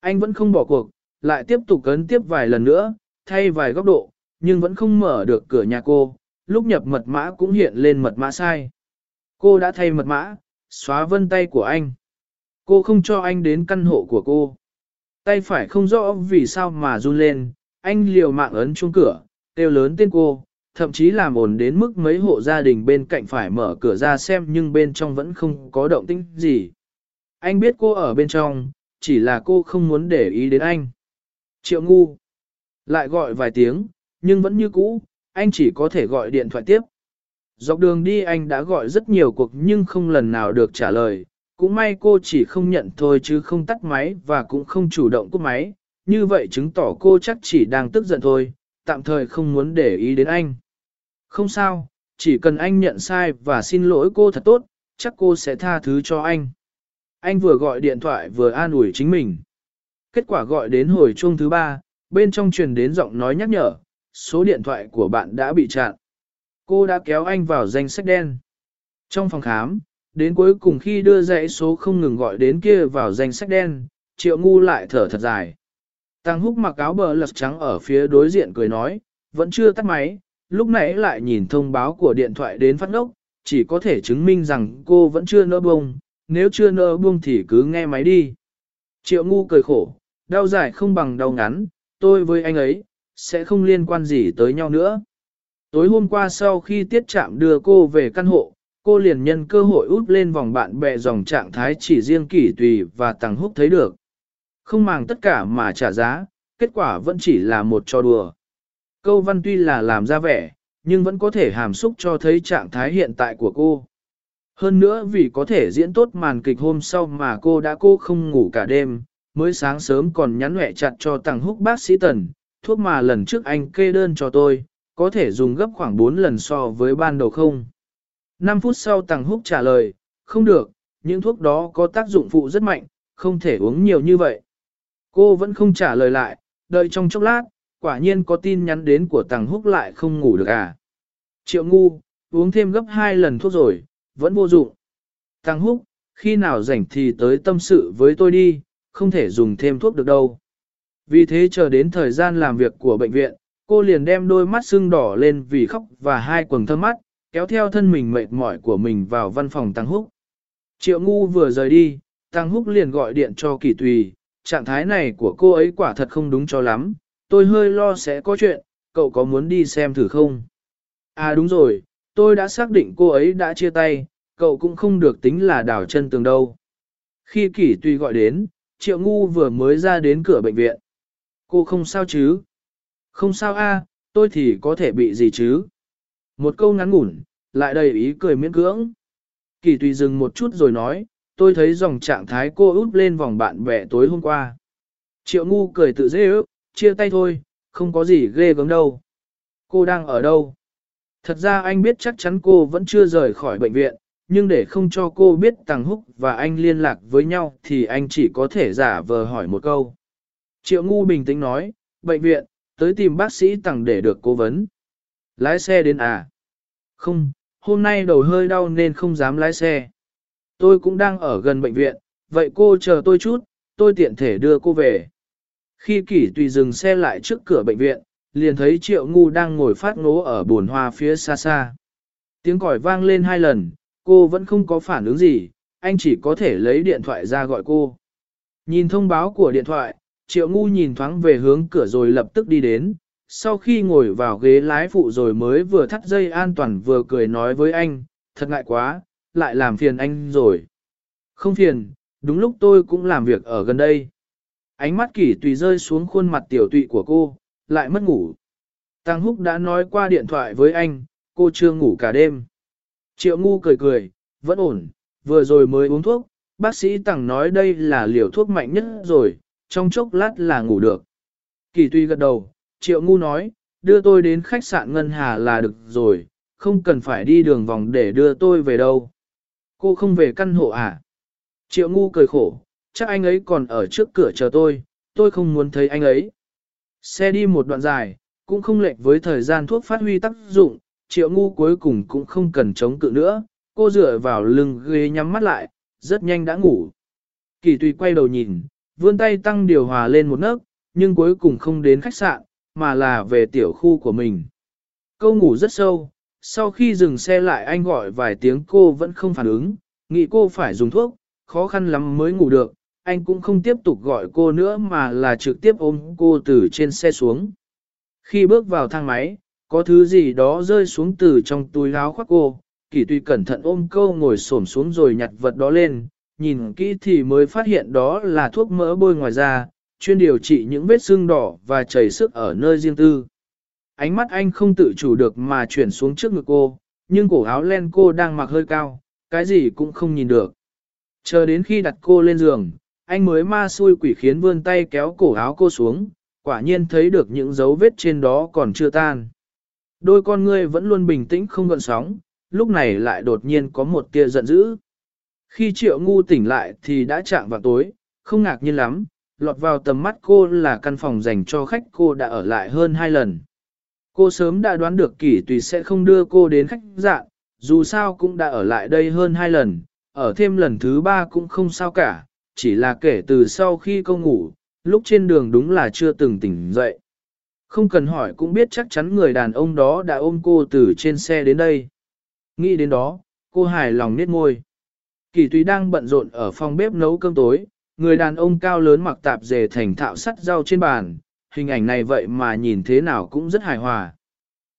Anh vẫn không bỏ cuộc, lại tiếp tục cấn tiếp vài lần nữa, thay vài góc độ, nhưng vẫn không mở được cửa nhà cô, lúc nhập mật mã cũng hiện lên mật mã sai. Cô đã thay mật mã, xóa vân tay của anh. Cô không cho anh đến căn hộ của cô. Tay phải không rõ vì sao mà run lên, anh liều mạng ấn chuông cửa, kêu lớn tên cô, thậm chí làm ồn đến mức mấy hộ gia đình bên cạnh phải mở cửa ra xem nhưng bên trong vẫn không có động tĩnh gì. Anh biết cô ở bên trong, chỉ là cô không muốn để ý đến anh. Triệu ngu. Lại gọi vài tiếng, nhưng vẫn như cũ, anh chỉ có thể gọi điện thoại tiếp. Dọc đường đi anh đã gọi rất nhiều cuộc nhưng không lần nào được trả lời. Cũng may cô chỉ không nhận thôi chứ không tắt máy và cũng không chủ động cúp máy, như vậy chứng tỏ cô chắc chỉ đang tức giận thôi, tạm thời không muốn để ý đến anh. Không sao, chỉ cần anh nhận sai và xin lỗi cô thật tốt, chắc cô sẽ tha thứ cho anh. Anh vừa gọi điện thoại vừa an ủi chính mình. Kết quả gọi đến hồi chuông thứ ba, bên trong truyền đến giọng nói nhắc nhở, số điện thoại của bạn đã bị chặn. Cô đã kéo anh vào danh sách đen. Trong phòng khám, đến cuối cùng khi đưa dãy số không ngừng gọi đến kia vào danh sách đen, triệu ngu lại thở thật dài. Tăng húc mặc áo bờ lật trắng ở phía đối diện cười nói, vẫn chưa tắt máy, lúc nãy lại nhìn thông báo của điện thoại đến phát ngốc, chỉ có thể chứng minh rằng cô vẫn chưa nỡ buông, nếu chưa nỡ buông thì cứ nghe máy đi. Triệu ngu cười khổ, đau dài không bằng đau ngắn, tôi với anh ấy, sẽ không liên quan gì tới nhau nữa. Tối hôm qua sau khi tiết chạm đưa cô về căn hộ, cô liền nhân cơ hội út lên vòng bạn bè dòng trạng thái chỉ riêng kỷ tùy và tăng húc thấy được. Không màng tất cả mà trả giá, kết quả vẫn chỉ là một trò đùa. Câu văn tuy là làm ra vẻ, nhưng vẫn có thể hàm xúc cho thấy trạng thái hiện tại của cô. Hơn nữa vì có thể diễn tốt màn kịch hôm sau mà cô đã cô không ngủ cả đêm, mới sáng sớm còn nhắn nhẹ chặt cho tàng húc bác sĩ tần, thuốc mà lần trước anh kê đơn cho tôi, có thể dùng gấp khoảng 4 lần so với ban đầu không? 5 phút sau tàng húc trả lời, không được, những thuốc đó có tác dụng phụ rất mạnh, không thể uống nhiều như vậy. Cô vẫn không trả lời lại, đợi trong chốc lát, quả nhiên có tin nhắn đến của tàng húc lại không ngủ được à. Triệu ngu, uống thêm gấp 2 lần thuốc rồi, vẫn vô dụng. Tàng húc, khi nào rảnh thì tới tâm sự với tôi đi, không thể dùng thêm thuốc được đâu. Vì thế chờ đến thời gian làm việc của bệnh viện, cô liền đem đôi mắt sưng đỏ lên vì khóc và hai quầng thâm mắt, kéo theo thân mình mệt mỏi của mình vào văn phòng Tăng Húc. Triệu ngu vừa rời đi, Tăng Húc liền gọi điện cho Kỳ Tùy, trạng thái này của cô ấy quả thật không đúng cho lắm, tôi hơi lo sẽ có chuyện, cậu có muốn đi xem thử không? À đúng rồi, tôi đã xác định cô ấy đã chia tay, cậu cũng không được tính là đảo chân tường đâu. Khi Kỳ Tùy gọi đến, Triệu ngu vừa mới ra đến cửa bệnh viện. Cô không sao chứ? Không sao a, tôi thì có thể bị gì chứ? Một câu ngắn ngủn, lại đầy ý cười miễn cưỡng. Kỳ tùy dừng một chút rồi nói, tôi thấy dòng trạng thái cô út lên vòng bạn bè tối hôm qua. Triệu ngu cười tự dễ ước, chia tay thôi, không có gì ghê gớm đâu. Cô đang ở đâu? Thật ra anh biết chắc chắn cô vẫn chưa rời khỏi bệnh viện, nhưng để không cho cô biết Tàng Húc và anh liên lạc với nhau thì anh chỉ có thể giả vờ hỏi một câu. Triệu Ngu bình tĩnh nói, bệnh viện, tới tìm bác sĩ tặng để được cố vấn. Lái xe đến à? Không, hôm nay đầu hơi đau nên không dám lái xe. Tôi cũng đang ở gần bệnh viện, vậy cô chờ tôi chút, tôi tiện thể đưa cô về. Khi kỷ tùy dừng xe lại trước cửa bệnh viện, liền thấy Triệu Ngu đang ngồi phát ngố ở bồn hoa phía xa xa. Tiếng còi vang lên hai lần, cô vẫn không có phản ứng gì, anh chỉ có thể lấy điện thoại ra gọi cô. Nhìn thông báo của điện thoại, Triệu Ngu nhìn thoáng về hướng cửa rồi lập tức đi đến, sau khi ngồi vào ghế lái phụ rồi mới vừa thắt dây an toàn vừa cười nói với anh, thật ngại quá, lại làm phiền anh rồi. Không phiền, đúng lúc tôi cũng làm việc ở gần đây. Ánh mắt kỷ tùy rơi xuống khuôn mặt tiểu tụy của cô, lại mất ngủ. Tăng Húc đã nói qua điện thoại với anh, cô chưa ngủ cả đêm. Triệu ngu cười cười, vẫn ổn, vừa rồi mới uống thuốc, bác sĩ Tăng nói đây là liều thuốc mạnh nhất rồi, trong chốc lát là ngủ được. Kỳ tuy gật đầu, triệu ngu nói, đưa tôi đến khách sạn Ngân Hà là được rồi, không cần phải đi đường vòng để đưa tôi về đâu. Cô không về căn hộ à? Triệu ngu cười khổ, chắc anh ấy còn ở trước cửa chờ tôi, tôi không muốn thấy anh ấy. Xe đi một đoạn dài, cũng không lệch với thời gian thuốc phát huy tác dụng, triệu ngu cuối cùng cũng không cần chống cự nữa, cô dựa vào lưng ghế nhắm mắt lại, rất nhanh đã ngủ. Kỳ tùy quay đầu nhìn, vươn tay tăng điều hòa lên một nấc, nhưng cuối cùng không đến khách sạn, mà là về tiểu khu của mình. Câu ngủ rất sâu, sau khi dừng xe lại anh gọi vài tiếng cô vẫn không phản ứng, nghĩ cô phải dùng thuốc, khó khăn lắm mới ngủ được, anh cũng không tiếp tục gọi cô nữa mà là trực tiếp ôm cô từ trên xe xuống. Khi bước vào thang máy, có thứ gì đó rơi xuống từ trong túi áo khoác cô, kỳ tùy cẩn thận ôm câu ngồi xổm xuống rồi nhặt vật đó lên, nhìn kỹ thì mới phát hiện đó là thuốc mỡ bôi ngoài da, chuyên điều trị những vết sưng đỏ và chảy sức ở nơi riêng tư. Ánh mắt anh không tự chủ được mà chuyển xuống trước ngực cô, nhưng cổ áo len cô đang mặc hơi cao, cái gì cũng không nhìn được. Chờ đến khi đặt cô lên giường, anh mới ma xui quỷ khiến vươn tay kéo cổ áo cô xuống, quả nhiên thấy được những dấu vết trên đó còn chưa tan. Đôi con ngươi vẫn luôn bình tĩnh không gợn sóng, lúc này lại đột nhiên có một tia giận dữ. Khi triệu ngu tỉnh lại thì đã chạm vào tối, không ngạc nhiên lắm, lọt vào tầm mắt cô là căn phòng dành cho khách cô đã ở lại hơn hai lần. Cô sớm đã đoán được kỷ tùy sẽ không đưa cô đến khách sạn, dù sao cũng đã ở lại đây hơn hai lần, ở thêm lần thứ ba cũng không sao cả, chỉ là kể từ sau khi cô ngủ, lúc trên đường đúng là chưa từng tỉnh dậy. Không cần hỏi cũng biết chắc chắn người đàn ông đó đã ôm cô từ trên xe đến đây. Nghĩ đến đó, cô hài lòng nết môi. Kỳ tùy đang bận rộn ở phòng bếp nấu cơm tối, người đàn ông cao lớn mặc tạp dề thành thạo sắt rau trên bàn, hình ảnh này vậy mà nhìn thế nào cũng rất hài hòa.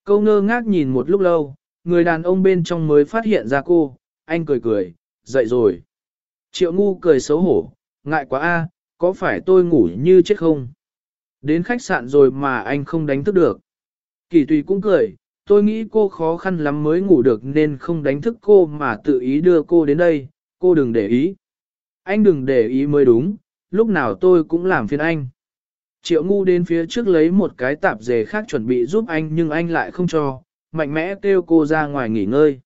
Câu ngơ ngác nhìn một lúc lâu, người đàn ông bên trong mới phát hiện ra cô, anh cười cười, dậy rồi. Triệu ngu cười xấu hổ, ngại quá a, có phải tôi ngủ như chết không? Đến khách sạn rồi mà anh không đánh thức được. Kỳ tùy cũng cười, tôi nghĩ cô khó khăn lắm mới ngủ được nên không đánh thức cô mà tự ý đưa cô đến đây, cô đừng để ý. Anh đừng để ý mới đúng, lúc nào tôi cũng làm phiền anh. Triệu ngu đến phía trước lấy một cái tạp dề khác chuẩn bị giúp anh nhưng anh lại không cho, mạnh mẽ kêu cô ra ngoài nghỉ ngơi.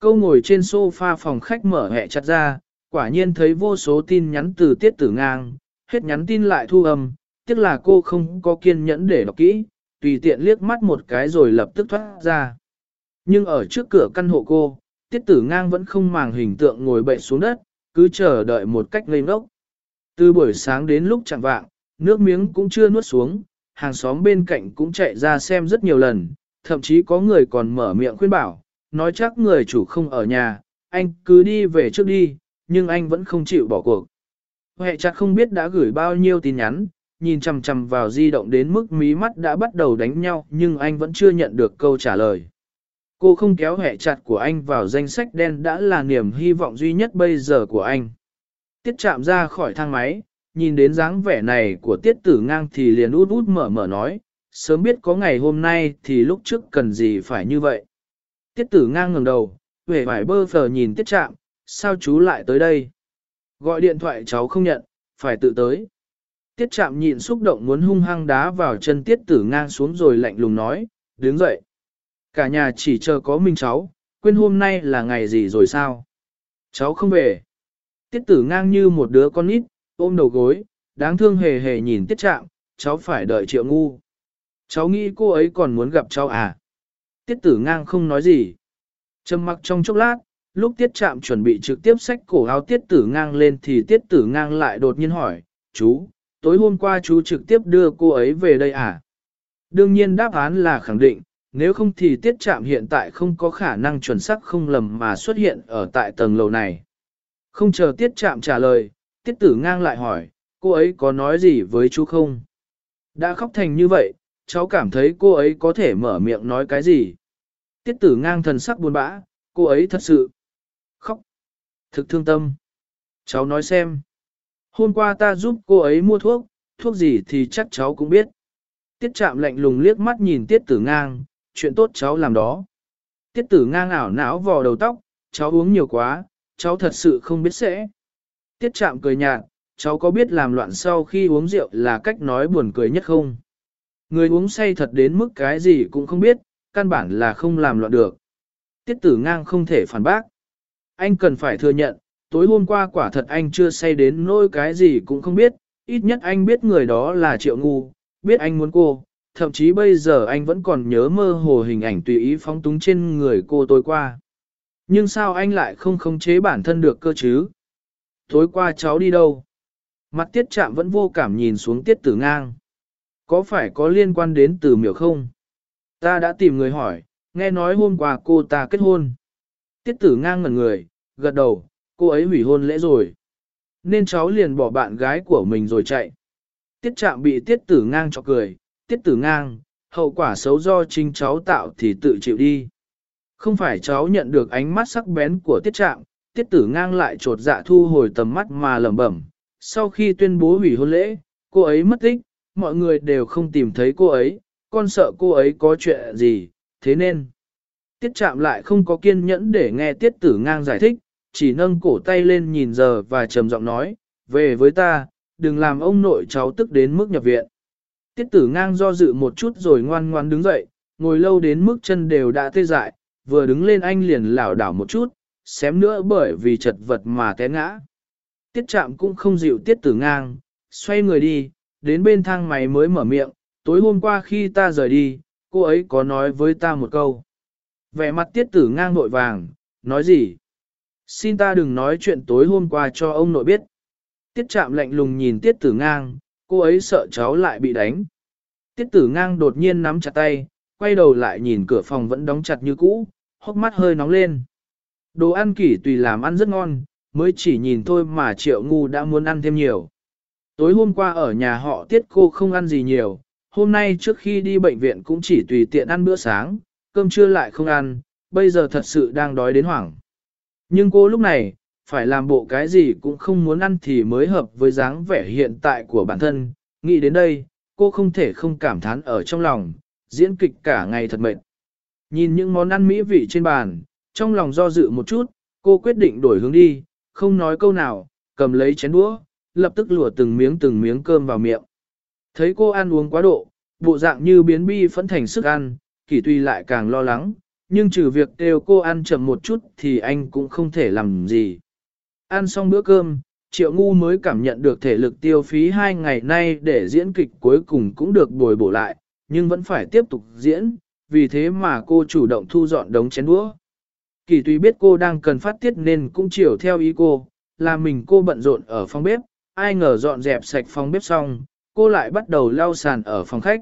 Câu ngồi trên sofa phòng khách mở hẹ chặt ra, quả nhiên thấy vô số tin nhắn từ tiết tử ngang, hết nhắn tin lại thu âm, tiếc là cô không có kiên nhẫn để đọc kỹ, tùy tiện liếc mắt một cái rồi lập tức thoát ra. Nhưng ở trước cửa căn hộ cô, tiết tử ngang vẫn không màng hình tượng ngồi bệnh xuống đất, cứ chờ đợi một cách ngây ngốc. Từ buổi sáng đến lúc chẳng vạng, nước miếng cũng chưa nuốt xuống, hàng xóm bên cạnh cũng chạy ra xem rất nhiều lần, thậm chí có người còn mở miệng khuyên bảo, nói chắc người chủ không ở nhà, anh cứ đi về trước đi, nhưng anh vẫn không chịu bỏ cuộc. Hệ chặt không biết đã gửi bao nhiêu tin nhắn, nhìn chằm chằm vào di động đến mức mí mắt đã bắt đầu đánh nhau nhưng anh vẫn chưa nhận được câu trả lời. Cô không kéo hệ chặt của anh vào danh sách đen đã là niềm hy vọng duy nhất bây giờ của anh. Tiết chạm ra khỏi thang máy, nhìn đến dáng vẻ này của tiết tử ngang thì liền út út mở mở nói, sớm biết có ngày hôm nay thì lúc trước cần gì phải như vậy. Tiết tử ngang ngẩng đầu, vẻ vải bơ phờ nhìn tiết chạm, sao chú lại tới đây? Gọi điện thoại cháu không nhận, phải tự tới. Tiết chạm nhịn xúc động muốn hung hăng đá vào chân tiết tử ngang xuống rồi lạnh lùng nói, đứng dậy. Cả nhà chỉ chờ có mình cháu, quên hôm nay là ngày gì rồi sao? Cháu không về. Tiết tử ngang như một đứa con nít, ôm đầu gối, đáng thương hề hề nhìn tiết chạm, cháu phải đợi triệu ngu. Cháu nghĩ cô ấy còn muốn gặp cháu à? Tiết tử ngang không nói gì. Trầm mặc trong chốc lát, lúc tiết chạm chuẩn bị trực tiếp xách cổ áo tiết tử ngang lên thì tiết tử ngang lại đột nhiên hỏi, chú, tối hôm qua chú trực tiếp đưa cô ấy về đây à? Đương nhiên đáp án là khẳng định, nếu không thì tiết chạm hiện tại không có khả năng chuẩn xác không lầm mà xuất hiện ở tại tầng lầu này. Không chờ tiết chạm trả lời, tiết tử ngang lại hỏi, cô ấy có nói gì với chú không? Đã khóc thành như vậy, cháu cảm thấy cô ấy có thể mở miệng nói cái gì? Tiết tử ngang thần sắc buồn bã, cô ấy thật sự khóc. Thực thương tâm. Cháu nói xem. Hôm qua ta giúp cô ấy mua thuốc, thuốc gì thì chắc cháu cũng biết. Tiết chạm lạnh lùng liếc mắt nhìn tiết tử ngang, chuyện tốt cháu làm đó. Tiết tử ngang ảo não vò đầu tóc, cháu uống nhiều quá, cháu thật sự không biết sẽ. Tiết chạm cười nhạt, cháu có biết làm loạn sau khi uống rượu là cách nói buồn cười nhất không? Người uống say thật đến mức cái gì cũng không biết, căn bản là không làm loạn được. Tiết tử ngang không thể phản bác. Anh cần phải thừa nhận, tối hôm qua quả thật anh chưa say đến nỗi cái gì cũng không biết, ít nhất anh biết người đó là triệu ngu, biết anh muốn cô, thậm chí bây giờ anh vẫn còn nhớ mơ hồ hình ảnh tùy ý phóng túng trên người cô tối qua. Nhưng sao anh lại không khống chế bản thân được cơ chứ? Tối qua cháu đi đâu? Mặt tiết chạm vẫn vô cảm nhìn xuống tiết tử ngang. Có phải có liên quan đến từ miểu không? Ta đã tìm người hỏi, nghe nói hôm qua cô ta kết hôn. Tiết tử ngang ngẩn người, gật đầu, cô ấy hủy hôn lễ rồi. Nên cháu liền bỏ bạn gái của mình rồi chạy. Tiết chạm bị tiết tử ngang cho cười, tiết tử ngang, hậu quả xấu do chính cháu tạo thì tự chịu đi. Không phải cháu nhận được ánh mắt sắc bén của tiết trạm, tiết tử ngang lại trột dạ thu hồi tầm mắt mà lẩm bẩm. Sau khi tuyên bố hủy hôn lễ, cô ấy mất tích, mọi người đều không tìm thấy cô ấy, con sợ cô ấy có chuyện gì, thế nên. Tiết chạm lại không có kiên nhẫn để nghe tiết tử ngang giải thích, chỉ nâng cổ tay lên nhìn giờ và trầm giọng nói, về với ta, đừng làm ông nội cháu tức đến mức nhập viện. Tiết tử ngang do dự một chút rồi ngoan ngoan đứng dậy, ngồi lâu đến mức chân đều đã tê dại, vừa đứng lên anh liền lảo đảo một chút, xém nữa bởi vì chật vật mà té ngã. Tiết chạm cũng không dịu tiết tử ngang, xoay người đi, đến bên thang máy mới mở miệng, tối hôm qua khi ta rời đi, cô ấy có nói với ta một câu. Vẻ mặt tiết tử ngang nội vàng, nói gì? Xin ta đừng nói chuyện tối hôm qua cho ông nội biết. Tiết chạm lạnh lùng nhìn tiết tử ngang, cô ấy sợ cháu lại bị đánh. Tiết tử ngang đột nhiên nắm chặt tay, quay đầu lại nhìn cửa phòng vẫn đóng chặt như cũ, hốc mắt hơi nóng lên. Đồ ăn kỷ tùy làm ăn rất ngon, mới chỉ nhìn thôi mà triệu ngu đã muốn ăn thêm nhiều. Tối hôm qua ở nhà họ tiết cô không ăn gì nhiều, hôm nay trước khi đi bệnh viện cũng chỉ tùy tiện ăn bữa sáng, cơm trưa lại không ăn, bây giờ thật sự đang đói đến hoảng. Nhưng cô lúc này, phải làm bộ cái gì cũng không muốn ăn thì mới hợp với dáng vẻ hiện tại của bản thân. Nghĩ đến đây, cô không thể không cảm thán ở trong lòng, diễn kịch cả ngày thật mệt. Nhìn những món ăn mỹ vị trên bàn, trong lòng do dự một chút, cô quyết định đổi hướng đi, không nói câu nào, cầm lấy chén đũa, lập tức lùa từng miếng từng miếng cơm vào miệng. Thấy cô ăn uống quá độ, bộ dạng như biến bi phẫn thành sức ăn, kỷ tuy lại càng lo lắng, nhưng trừ việc đều cô ăn chậm một chút thì anh cũng không thể làm gì. Ăn xong bữa cơm, Triệu Ngu mới cảm nhận được thể lực tiêu phí hai ngày nay để diễn kịch cuối cùng cũng được bồi bổ lại, nhưng vẫn phải tiếp tục diễn, vì thế mà cô chủ động thu dọn đống chén đũa. Kỳ tuy biết cô đang cần phát tiết nên cũng chiều theo ý cô, là mình cô bận rộn ở phòng bếp, ai ngờ dọn dẹp sạch phòng bếp xong, cô lại bắt đầu lau sàn ở phòng khách.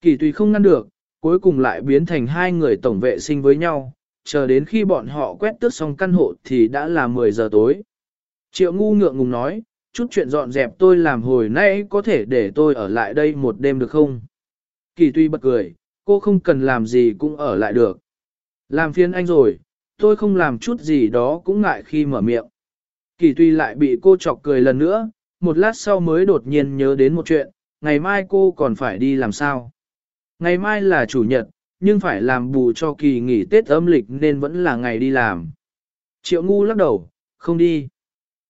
Kỳ tùy không ngăn được, cuối cùng lại biến thành hai người tổng vệ sinh với nhau, chờ đến khi bọn họ quét tước xong căn hộ thì đã là 10 giờ tối. Triệu ngu ngượng ngùng nói, chút chuyện dọn dẹp tôi làm hồi nay có thể để tôi ở lại đây một đêm được không? Kỳ tuy bật cười, cô không cần làm gì cũng ở lại được. Làm phiền anh rồi, tôi không làm chút gì đó cũng ngại khi mở miệng. Kỳ tuy lại bị cô chọc cười lần nữa, một lát sau mới đột nhiên nhớ đến một chuyện, ngày mai cô còn phải đi làm sao? Ngày mai là chủ nhật, nhưng phải làm bù cho kỳ nghỉ Tết âm lịch nên vẫn là ngày đi làm. Triệu ngu lắc đầu, không đi.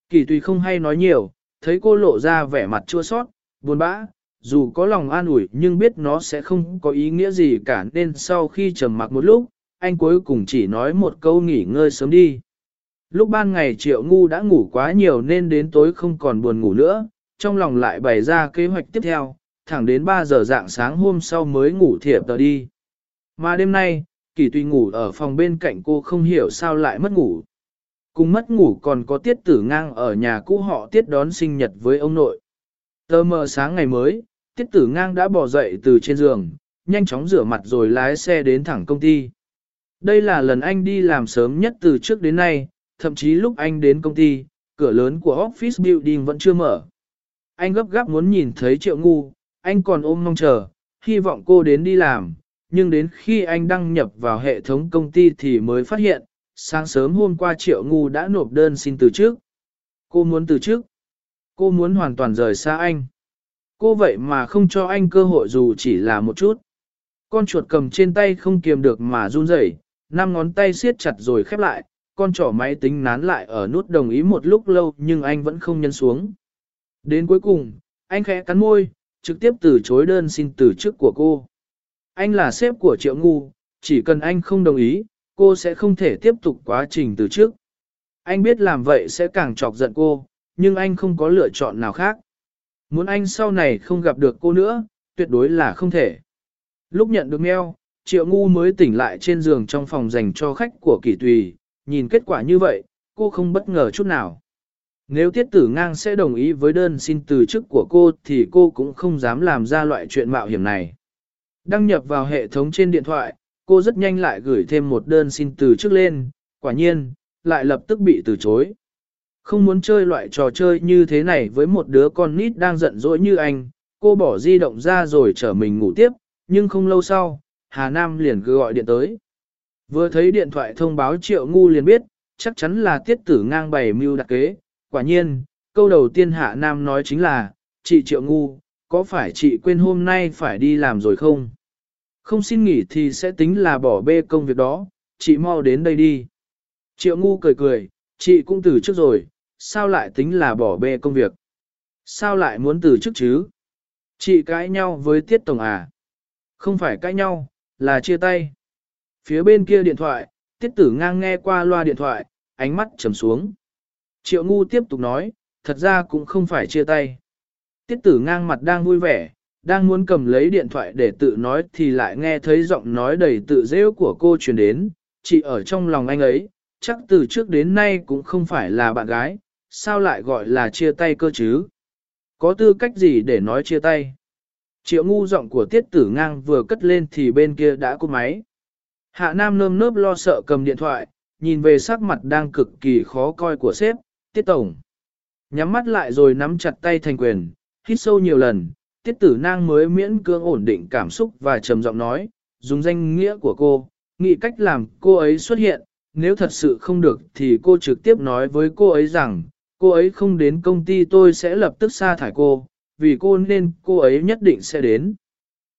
Kỳ tùy không hay nói nhiều, thấy cô lộ ra vẻ mặt chua sót, buồn bã, dù có lòng an ủi nhưng biết nó sẽ không có ý nghĩa gì cả nên sau khi trầm mặc một lúc, anh cuối cùng chỉ nói một câu nghỉ ngơi sớm đi. Lúc ban ngày triệu ngu đã ngủ quá nhiều nên đến tối không còn buồn ngủ nữa, trong lòng lại bày ra kế hoạch tiếp theo, thẳng đến 3 giờ dạng sáng hôm sau mới ngủ thiệp tờ đi. Mà đêm nay, kỳ tùy ngủ ở phòng bên cạnh cô không hiểu sao lại mất ngủ. Cùng mất ngủ còn có tiết tử ngang ở nhà cũ họ tiết đón sinh nhật với ông nội. Tờ mờ sáng ngày mới, tiết tử ngang đã bỏ dậy từ trên giường, nhanh chóng rửa mặt rồi lái xe đến thẳng công ty. Đây là lần anh đi làm sớm nhất từ trước đến nay, thậm chí lúc anh đến công ty, cửa lớn của office building vẫn chưa mở. Anh gấp gáp muốn nhìn thấy triệu ngu, anh còn ôm mong chờ, hy vọng cô đến đi làm, nhưng đến khi anh đăng nhập vào hệ thống công ty thì mới phát hiện, sáng sớm hôm qua triệu ngu đã nộp đơn xin từ trước. Cô muốn từ trước. Cô muốn hoàn toàn rời xa anh. Cô vậy mà không cho anh cơ hội dù chỉ là một chút. Con chuột cầm trên tay không kiềm được mà run rẩy, năm ngón tay siết chặt rồi khép lại, con trỏ máy tính nán lại ở nút đồng ý một lúc lâu nhưng anh vẫn không nhấn xuống. Đến cuối cùng, anh khẽ cắn môi, trực tiếp từ chối đơn xin từ chức của cô. Anh là sếp của Triệu Ngu, chỉ cần anh không đồng ý, cô sẽ không thể tiếp tục quá trình từ trước. Anh biết làm vậy sẽ càng chọc giận cô, nhưng anh không có lựa chọn nào khác. Muốn anh sau này không gặp được cô nữa, tuyệt đối là không thể. Lúc nhận được mail, Triệu Ngu mới tỉnh lại trên giường trong phòng dành cho khách của Kỳ Tùy, nhìn kết quả như vậy, cô không bất ngờ chút nào. Nếu tiết tử ngang sẽ đồng ý với đơn xin từ chức của cô thì cô cũng không dám làm ra loại chuyện mạo hiểm này. Đăng nhập vào hệ thống trên điện thoại, cô rất nhanh lại gửi thêm một đơn xin từ chức lên, quả nhiên, lại lập tức bị từ chối. Không muốn chơi loại trò chơi như thế này với một đứa con nít đang giận dỗi như anh, cô bỏ di động ra rồi chở mình ngủ tiếp, nhưng không lâu sau, Hà Nam liền gọi điện tới. Vừa thấy điện thoại thông báo triệu ngu liền biết, chắc chắn là tiết tử ngang bày mưu đặc kế. Quả nhiên, câu đầu tiên Hạ Nam nói chính là, chị triệu ngu, có phải chị quên hôm nay phải đi làm rồi không? Không xin nghỉ thì sẽ tính là bỏ bê công việc đó, chị mau đến đây đi. Triệu ngu cười cười, chị cũng từ trước rồi, sao lại tính là bỏ bê công việc? Sao lại muốn từ trước chứ? Chị cãi nhau với Tiết Tổng à? Không phải cãi nhau, là chia tay. Phía bên kia điện thoại, tiết tử ngang nghe qua loa điện thoại, ánh mắt trầm xuống. Triệu ngu tiếp tục nói, thật ra cũng không phải chia tay. Tiết tử ngang mặt đang vui vẻ, đang muốn cầm lấy điện thoại để tự nói thì lại nghe thấy giọng nói đầy tự rêu của cô truyền đến, chị ở trong lòng anh ấy, chắc từ trước đến nay cũng không phải là bạn gái, sao lại gọi là chia tay cơ chứ? Có tư cách gì để nói chia tay? Triệu ngu giọng của tiết tử ngang vừa cất lên thì bên kia đã cúp máy. Hạ Nam nơm nớp lo sợ cầm điện thoại, nhìn về sắc mặt đang cực kỳ khó coi của sếp, tiết tổng. Nhắm mắt lại rồi nắm chặt tay thành quyền, hít sâu nhiều lần, tiết tử nang mới miễn cưỡng ổn định cảm xúc và trầm giọng nói, dùng danh nghĩa của cô, nghĩ cách làm cô ấy xuất hiện, nếu thật sự không được thì cô trực tiếp nói với cô ấy rằng, cô ấy không đến công ty tôi sẽ lập tức sa thải cô, vì cô nên cô ấy nhất định sẽ đến.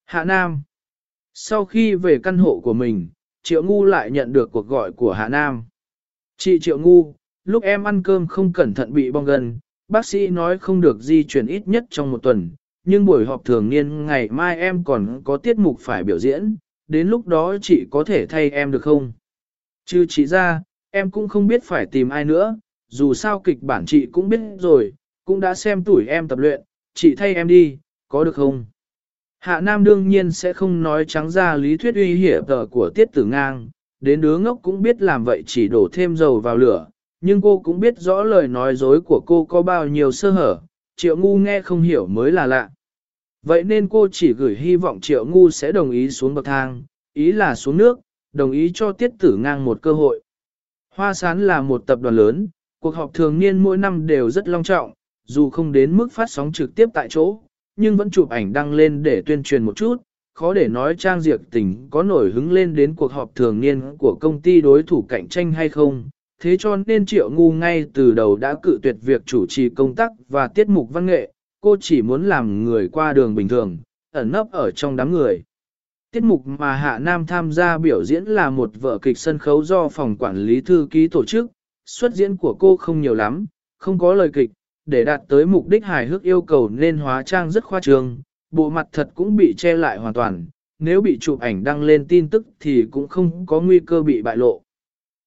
Hạ Nam Sau khi về căn hộ của mình, Triệu Ngu lại nhận được cuộc gọi của Hạ Nam. Chị Triệu Ngu, lúc em ăn cơm không cẩn thận bị bong gần, bác sĩ nói không được di chuyển ít nhất trong một tuần, nhưng buổi họp thường niên ngày mai em còn có tiết mục phải biểu diễn, đến lúc đó chị có thể thay em được không? Chứ chị ra, em cũng không biết phải tìm ai nữa, dù sao kịch bản chị cũng biết rồi, cũng đã xem tuổi em tập luyện, chị thay em đi, có được không? Hạ Nam đương nhiên sẽ không nói trắng ra lý thuyết uy hiểm tờ của tiết tử ngang, đến đứa ngốc cũng biết làm vậy chỉ đổ thêm dầu vào lửa, nhưng cô cũng biết rõ lời nói dối của cô có bao nhiêu sơ hở, triệu ngu nghe không hiểu mới là lạ. Vậy nên cô chỉ gửi hy vọng triệu ngu sẽ đồng ý xuống bậc thang, ý là xuống nước, đồng ý cho tiết tử ngang một cơ hội. Hoa Sán là một tập đoàn lớn, cuộc họp thường niên mỗi năm đều rất long trọng, dù không đến mức phát sóng trực tiếp tại chỗ, nhưng vẫn chụp ảnh đăng lên để tuyên truyền một chút, khó để nói Trang Diệp Tình có nổi hứng lên đến cuộc họp thường niên của công ty đối thủ cạnh tranh hay không. Thế cho nên Triệu Ngu ngay từ đầu đã cự tuyệt việc chủ trì công tác và tiết mục văn nghệ, cô chỉ muốn làm người qua đường bình thường, ẩn nấp ở trong đám người. Tiết mục mà Hạ Nam tham gia biểu diễn là một vở kịch sân khấu do phòng quản lý thư ký tổ chức, xuất diễn của cô không nhiều lắm, không có lời kịch, để đạt tới mục đích hài hước yêu cầu nên hóa trang rất khoa trương, bộ mặt thật cũng bị che lại hoàn toàn, nếu bị chụp ảnh đăng lên tin tức thì cũng không có nguy cơ bị bại lộ.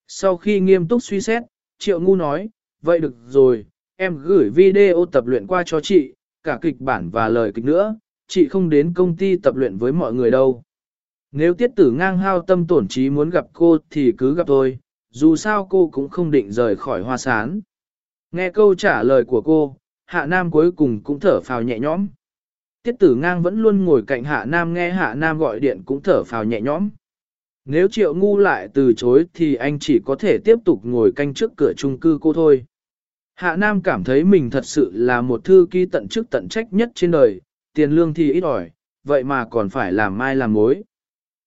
Sau khi nghiêm túc suy xét, Triệu Ngu nói, vậy được rồi, em gửi video tập luyện qua cho chị, cả kịch bản và lời kịch nữa, chị không đến công ty tập luyện với mọi người đâu. Nếu tiết tử ngang hao tâm tổn trí muốn gặp cô thì cứ gặp tôi, dù sao cô cũng không định rời khỏi hoa sán. Nghe câu trả lời của cô, Hạ Nam cuối cùng cũng thở phào nhẹ nhõm. Tiết tử ngang vẫn luôn ngồi cạnh Hạ Nam nghe Hạ Nam gọi điện cũng thở phào nhẹ nhõm. Nếu triệu ngu lại từ chối thì anh chỉ có thể tiếp tục ngồi canh trước cửa chung cư cô thôi. Hạ Nam cảm thấy mình thật sự là một thư ký tận chức tận trách nhất trên đời, tiền lương thì ít ỏi, vậy mà còn phải làm mai làm mối.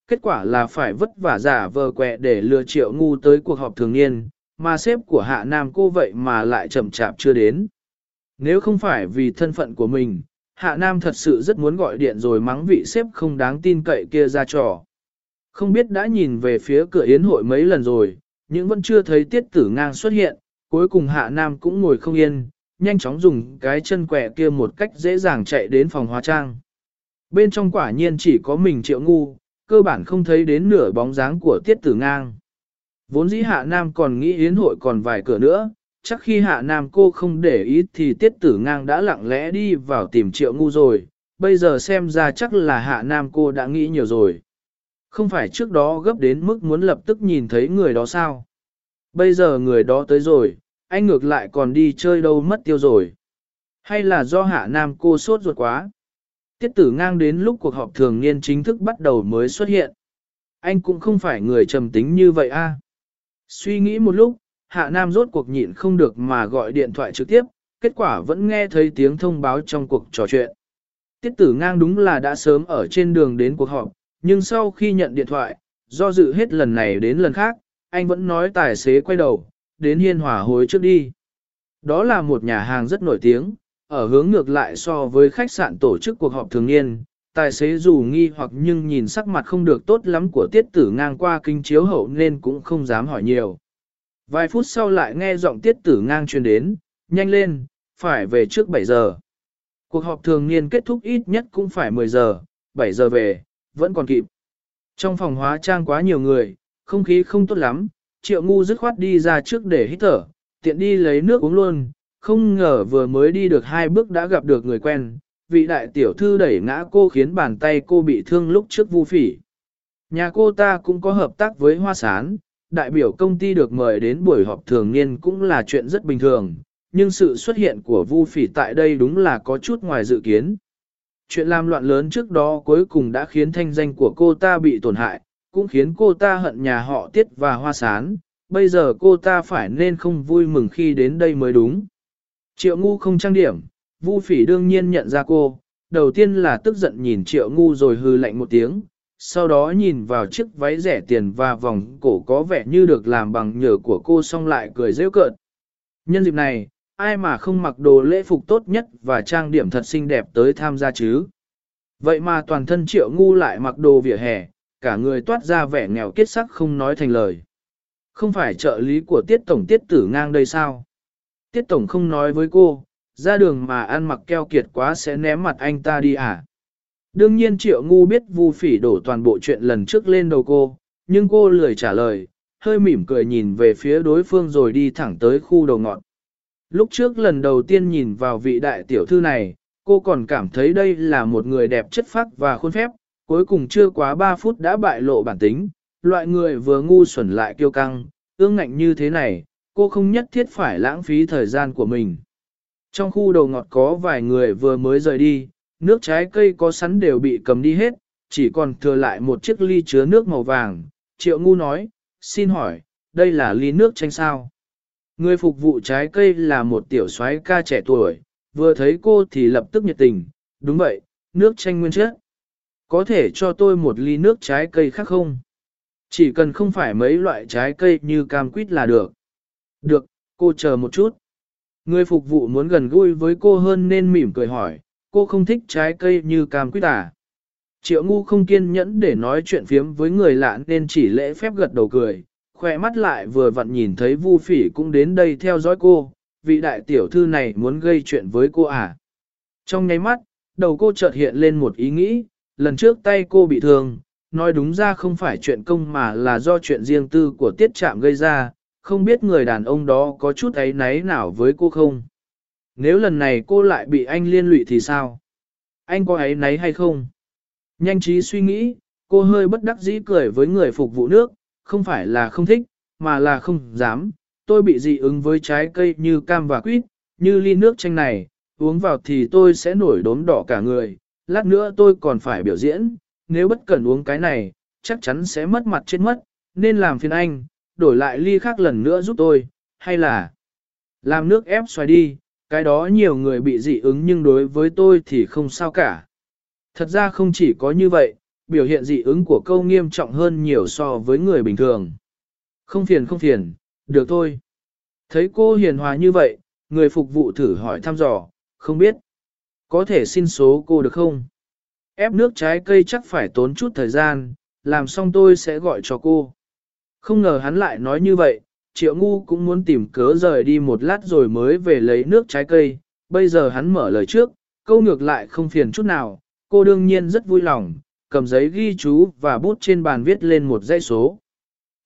Kết quả là phải vất vả giả vờ quẹ để lừa triệu ngu tới cuộc họp thường niên, mà sếp của hạ nam cô vậy mà lại chậm chạp chưa đến. Nếu không phải vì thân phận của mình, hạ nam thật sự rất muốn gọi điện rồi mắng vị sếp không đáng tin cậy kia ra trò. Không biết đã nhìn về phía cửa yến hội mấy lần rồi, nhưng vẫn chưa thấy tiết tử ngang xuất hiện, cuối cùng hạ nam cũng ngồi không yên, nhanh chóng dùng cái chân quẹ kia một cách dễ dàng chạy đến phòng hóa trang. Bên trong quả nhiên chỉ có mình triệu ngu, cơ bản không thấy đến nửa bóng dáng của tiết tử ngang. Vốn dĩ hạ nam còn nghĩ yến hội còn vài cửa nữa, chắc khi hạ nam cô không để ý thì tiết tử ngang đã lặng lẽ đi vào tìm triệu ngu rồi, bây giờ xem ra chắc là hạ nam cô đã nghĩ nhiều rồi. Không phải trước đó gấp đến mức muốn lập tức nhìn thấy người đó sao? Bây giờ người đó tới rồi, anh ngược lại còn đi chơi đâu mất tiêu rồi. Hay là do hạ nam cô sốt ruột quá? Tiết tử ngang đến lúc cuộc họp thường niên chính thức bắt đầu mới xuất hiện. Anh cũng không phải người trầm tính như vậy a. Suy nghĩ một lúc, hạ nam rốt cuộc nhịn không được mà gọi điện thoại trực tiếp, kết quả vẫn nghe thấy tiếng thông báo trong cuộc trò chuyện. Tiết tử ngang đúng là đã sớm ở trên đường đến cuộc họp, nhưng sau khi nhận điện thoại, do dự hết lần này đến lần khác, anh vẫn nói tài xế quay đầu, đến hiên hòa hối trước đi. Đó là một nhà hàng rất nổi tiếng, ở hướng ngược lại so với khách sạn tổ chức cuộc họp thường niên, tài xế dù nghi hoặc nhưng nhìn sắc mặt không được tốt lắm của tiết tử ngang qua kinh chiếu hậu nên cũng không dám hỏi nhiều. Vài phút sau lại nghe giọng tiết tử ngang truyền đến, nhanh lên, phải về trước 7 giờ. Cuộc họp thường niên kết thúc ít nhất cũng phải 10 giờ, 7 giờ về, vẫn còn kịp. Trong phòng hóa trang quá nhiều người, không khí không tốt lắm, triệu ngu dứt khoát đi ra trước để hít thở, tiện đi lấy nước uống luôn, không ngờ vừa mới đi được hai bước đã gặp được người quen, vị đại tiểu thư đẩy ngã cô khiến bàn tay cô bị thương lúc trước vu phỉ. Nhà cô ta cũng có hợp tác với Hoa Sán, đại biểu công ty được mời đến buổi họp thường niên cũng là chuyện rất bình thường, nhưng sự xuất hiện của Vu Phỉ tại đây đúng là có chút ngoài dự kiến. Chuyện làm loạn lớn trước đó cuối cùng đã khiến thanh danh của cô ta bị tổn hại, cũng khiến cô ta hận nhà họ Tiết và Hoa Sán, bây giờ cô ta phải nên không vui mừng khi đến đây mới đúng. Triệu ngu không trang điểm, Vu phỉ đương nhiên nhận ra cô, đầu tiên là tức giận nhìn triệu ngu rồi hư lạnh một tiếng, sau đó nhìn vào chiếc váy rẻ tiền và vòng cổ có vẻ như được làm bằng nhựa của cô xong lại cười rêu cợt. Nhân dịp này, ai mà không mặc đồ lễ phục tốt nhất và trang điểm thật xinh đẹp tới tham gia chứ? Vậy mà toàn thân triệu ngu lại mặc đồ vỉa hè, cả người toát ra vẻ nghèo kiết sắc không nói thành lời. Không phải trợ lý của tiết tổng tiết tử ngang đây sao? Tiết tổng không nói với cô, ra đường mà ăn mặc keo kiệt quá sẽ ném mặt anh ta đi à? Đương nhiên triệu ngu biết vu phỉ đổ toàn bộ chuyện lần trước lên đầu cô, nhưng cô lười trả lời, hơi mỉm cười nhìn về phía đối phương rồi đi thẳng tới khu đầu ngọn. Lúc trước lần đầu tiên nhìn vào vị đại tiểu thư này, cô còn cảm thấy đây là một người đẹp chất phác và khuôn phép, cuối cùng chưa quá 3 phút đã bại lộ bản tính, loại người vừa ngu xuẩn lại kiêu căng, ương ngạnh như thế này, cô không nhất thiết phải lãng phí thời gian của mình. Trong khu đầu ngọt có vài người vừa mới rời đi, nước trái cây có sẵn đều bị cầm đi hết, chỉ còn thừa lại một chiếc ly chứa nước màu vàng. Triệu ngu nói, xin hỏi, đây là ly nước chanh sao? Người phục vụ trái cây là một tiểu soái ca trẻ tuổi, vừa thấy cô thì lập tức nhiệt tình, đúng vậy, nước chanh nguyên chất. Có thể cho tôi một ly nước trái cây khác không? Chỉ cần không phải mấy loại trái cây như cam quýt là được. Được, cô chờ một chút. Người phục vụ muốn gần gũi với cô hơn nên mỉm cười hỏi, cô không thích trái cây như cam quýt à? Triệu ngu không kiên nhẫn để nói chuyện phiếm với người lạ nên chỉ lễ phép gật đầu cười, khỏe mắt lại vừa vặn nhìn thấy Vu Phỉ cũng đến đây theo dõi cô, vị đại tiểu thư này muốn gây chuyện với cô à. Trong nháy mắt, đầu cô chợt hiện lên một ý nghĩ, lần trước tay cô bị thương, nói đúng ra không phải chuyện công mà là do chuyện riêng tư của tiết trạm gây ra, không biết người đàn ông đó có chút ấy náy nào với cô không. Nếu lần này cô lại bị anh liên lụy thì sao? Anh có ấy náy hay không? Nhanh trí suy nghĩ, cô hơi bất đắc dĩ cười với người phục vụ nước, không phải là không thích, mà là không dám. Tôi bị dị ứng với trái cây như cam và quýt, như ly nước chanh này, uống vào thì tôi sẽ nổi đốm đỏ cả người, lát nữa tôi còn phải biểu diễn, nếu bất cần uống cái này, chắc chắn sẽ mất mặt chết mất, nên làm phiền anh, đổi lại ly khác lần nữa giúp tôi, hay là làm nước ép xoài đi, cái đó nhiều người bị dị ứng nhưng đối với tôi thì không sao cả. Thật ra không chỉ có như vậy, biểu hiện dị ứng của câu nghiêm trọng hơn nhiều so với người bình thường. Không phiền không phiền, được thôi. Thấy cô hiền hòa như vậy, người phục vụ thử hỏi thăm dò, không biết. Có thể xin số cô được không? Ép nước trái cây chắc phải tốn chút thời gian, làm xong tôi sẽ gọi cho cô. Không ngờ hắn lại nói như vậy, triệu ngu cũng muốn tìm cớ rời đi một lát rồi mới về lấy nước trái cây. Bây giờ hắn mở lời trước, câu ngược lại không phiền chút nào, cô đương nhiên rất vui lòng, cầm giấy ghi chú và bút trên bàn viết lên một dãy số.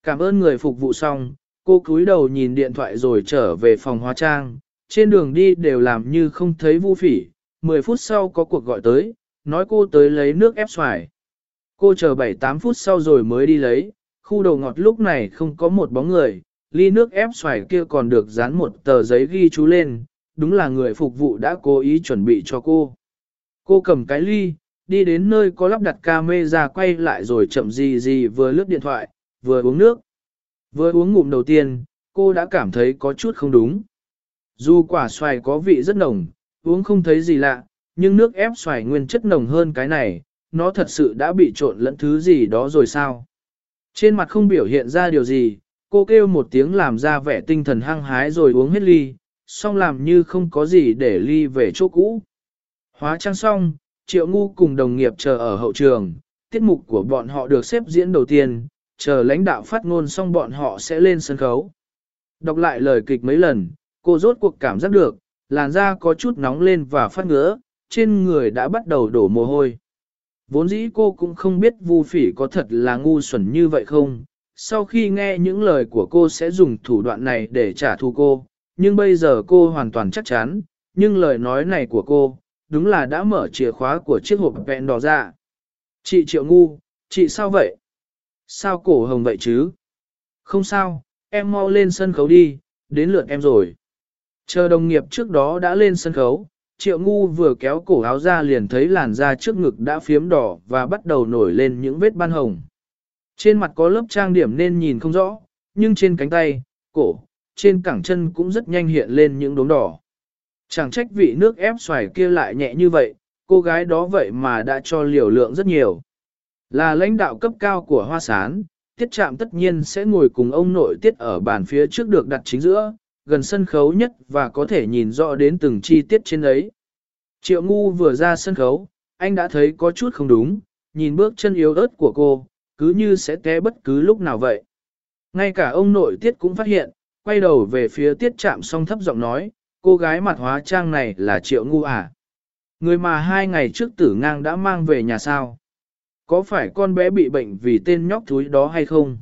Cảm ơn người phục vụ xong, cô cúi đầu nhìn điện thoại rồi trở về phòng hóa trang, trên đường đi đều làm như không thấy vu phỉ, 10 phút sau có cuộc gọi tới, nói cô tới lấy nước ép xoài. Cô chờ 7-8 phút sau rồi mới đi lấy, khu đầu ngọt lúc này không có một bóng người, ly nước ép xoài kia còn được dán một tờ giấy ghi chú lên, đúng là người phục vụ đã cố ý chuẩn bị cho cô. Cô cầm cái ly, đi đến nơi có lắp đặt camera quay lại rồi chậm gì gì vừa lướt điện thoại, vừa uống nước. Vừa uống ngụm đầu tiên, cô đã cảm thấy có chút không đúng. Dù quả xoài có vị rất nồng, uống không thấy gì lạ, nhưng nước ép xoài nguyên chất nồng hơn cái này, nó thật sự đã bị trộn lẫn thứ gì đó rồi sao? Trên mặt không biểu hiện ra điều gì, cô kêu một tiếng làm ra vẻ tinh thần hăng hái rồi uống hết ly, xong làm như không có gì để ly về chỗ cũ. Hóa trang xong, Triệu Ngu cùng đồng nghiệp chờ ở hậu trường, tiết mục của bọn họ được xếp diễn đầu tiên, chờ lãnh đạo phát ngôn xong bọn họ sẽ lên sân khấu. Đọc lại lời kịch mấy lần, cô rốt cuộc cảm giác được, làn da có chút nóng lên và phát ngứa, trên người đã bắt đầu đổ mồ hôi. Vốn dĩ cô cũng không biết Vu Phỉ có thật là ngu xuẩn như vậy không, sau khi nghe những lời của cô sẽ dùng thủ đoạn này để trả thù cô, nhưng bây giờ cô hoàn toàn chắc chắn, nhưng lời nói này của cô, đúng là đã mở chìa khóa của chiếc hộp vẹn đỏ ra. Chị Triệu Ngu, chị sao vậy? Sao cổ hồng vậy chứ? Không sao, em mau lên sân khấu đi, đến lượt em rồi. Chờ đồng nghiệp trước đó đã lên sân khấu, Triệu Ngu vừa kéo cổ áo ra liền thấy làn da trước ngực đã phiếm đỏ và bắt đầu nổi lên những vết ban hồng. Trên mặt có lớp trang điểm nên nhìn không rõ, nhưng trên cánh tay, cổ, trên cẳng chân cũng rất nhanh hiện lên những đốm đỏ. Chẳng trách vị nước ép xoài kia lại nhẹ như vậy, cô gái đó vậy mà đã cho liều lượng rất nhiều. Là lãnh đạo cấp cao của Hoa Sán, tiết trạm tất nhiên sẽ ngồi cùng ông nội tiết ở bàn phía trước được đặt chính giữa, gần sân khấu nhất và có thể nhìn rõ đến từng chi tiết trên ấy. Triệu ngu vừa ra sân khấu, anh đã thấy có chút không đúng, nhìn bước chân yếu ớt của cô, cứ như sẽ té bất cứ lúc nào vậy. Ngay cả ông nội tiết cũng phát hiện, quay đầu về phía tiết Trạm song thấp giọng nói, cô gái mặt hóa trang này là triệu ngu à. Người mà hai ngày trước tử ngang đã mang về nhà sao. Có phải con bé bị bệnh vì tên nhóc thúi đó hay không?